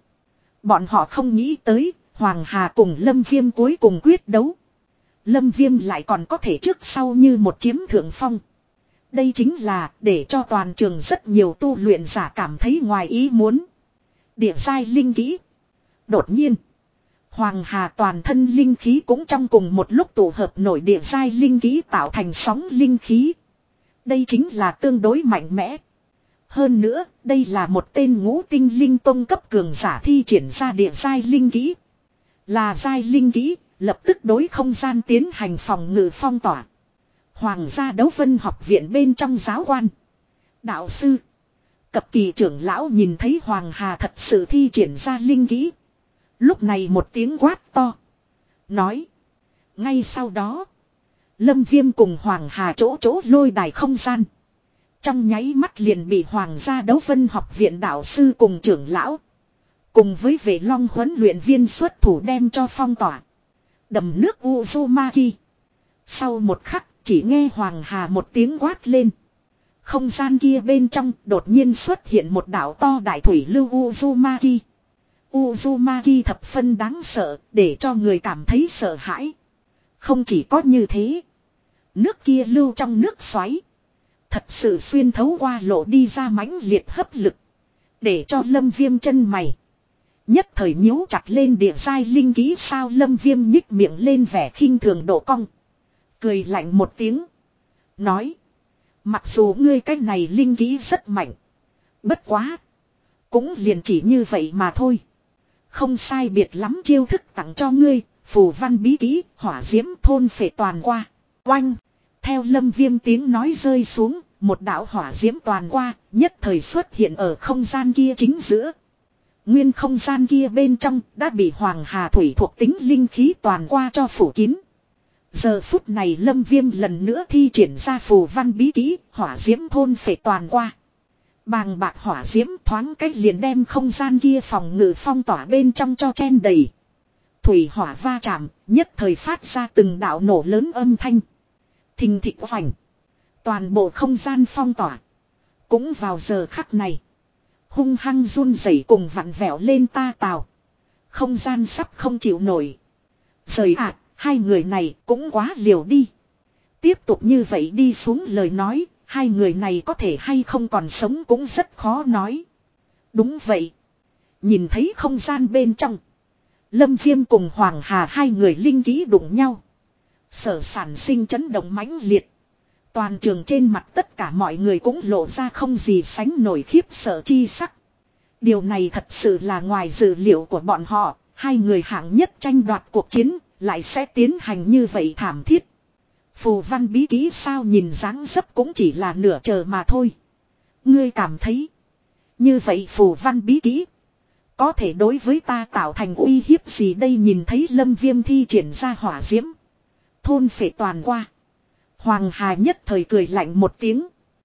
Bọn họ không nghĩ tới, Hoàng Hà cùng Lâm Viêm cuối cùng quyết đấu. Lâm Viêm lại còn có thể trước sau như một chiếm thượng phong. Đây chính là để cho toàn trường rất nhiều tu luyện giả cảm thấy ngoài ý muốn. Địa sai linh kỹ. Đột nhiên. Hoàng Hà toàn thân linh khí cũng trong cùng một lúc tụ hợp nổi địa sai linh kỹ tạo thành sóng linh khí. Đây chính là tương đối mạnh mẽ. Hơn nữa, đây là một tên ngũ tinh linh tông cấp cường giả thi triển ra địa sai linh kỹ. Là sai linh kỹ, lập tức đối không gian tiến hành phòng ngự phong tỏa. Hoàng gia đấu vân học viện bên trong giáo quan. Đạo sư. Cập kỳ trưởng lão nhìn thấy Hoàng Hà thật sự thi triển ra linh kỹ. Lúc này một tiếng quát to. Nói. Ngay sau đó. Lâm Viêm cùng Hoàng Hà chỗ chỗ lôi đài không gian. Trong nháy mắt liền bị Hoàng gia đấu vân học viện đạo sư cùng trưởng lão. Cùng với vệ long huấn luyện viên xuất thủ đem cho phong tỏa. Đầm nước Uzumaki. Sau một khắc, chỉ nghe Hoàng Hà một tiếng quát lên. Không gian kia bên trong đột nhiên xuất hiện một đảo to đại thủy lưu Uzumaki. Uzumaki thập phân đáng sợ, để cho người cảm thấy sợ hãi. Không chỉ có như thế. Nước kia lưu trong nước xoáy. Thật sự xuyên thấu qua lộ đi ra mãnh liệt hấp lực. Để cho lâm viêm chân mày. Nhất thời nhíu chặt lên địa giai linh ký sao lâm viêm nhích miệng lên vẻ khinh thường độ cong. Cười lạnh một tiếng. Nói. Mặc dù ngươi cái này linh ký rất mạnh. Bất quá. Cũng liền chỉ như vậy mà thôi. Không sai biệt lắm chiêu thức tặng cho ngươi. Phù văn bí ký, hỏa diễm thôn phệ toàn qua. Oanh. Theo lâm viêm tiếng nói rơi xuống. Một đạo hỏa diễm toàn qua. Nhất thời xuất hiện ở không gian kia chính giữa. Nguyên không gian kia bên trong đã bị Hoàng Hà Thủy thuộc tính linh khí toàn qua cho phủ kín. Giờ phút này lâm viêm lần nữa thi triển ra phù văn bí kỹ, hỏa diễm thôn phệ toàn qua. Bàng bạc hỏa diễm thoáng cách liền đem không gian kia phòng ngự phong tỏa bên trong cho chen đầy. Thủy hỏa va chạm, nhất thời phát ra từng đạo nổ lớn âm thanh. Thình thịt vành. Toàn bộ không gian phong tỏa. Cũng vào giờ khắc này. Hung hăng run rẩy cùng vặn vẹo lên ta tào. Không gian sắp không chịu nổi. Rời ạ, hai người này cũng quá liều đi. Tiếp tục như vậy đi xuống lời nói, hai người này có thể hay không còn sống cũng rất khó nói. Đúng vậy. Nhìn thấy không gian bên trong. Lâm Viêm cùng Hoàng Hà hai người linh ký đụng nhau. Sở sản sinh chấn động mãnh liệt. Toàn trường trên mặt tất cả mọi người cũng lộ ra không gì sánh nổi khiếp sợ chi sắc. Điều này thật sự là ngoài dự liệu của bọn họ, hai người hạng nhất tranh đoạt cuộc chiến, lại sẽ tiến hành như vậy thảm thiết. Phù văn bí kỹ sao nhìn dáng dấp cũng chỉ là nửa chờ mà thôi. Ngươi cảm thấy, như vậy phù văn bí kỹ, có thể đối với ta tạo thành uy hiếp gì đây nhìn thấy lâm viêm thi triển ra hỏa diễm. Thôn phệ toàn qua. Hoàng Hà nhất thời cười lạnh một tiếng.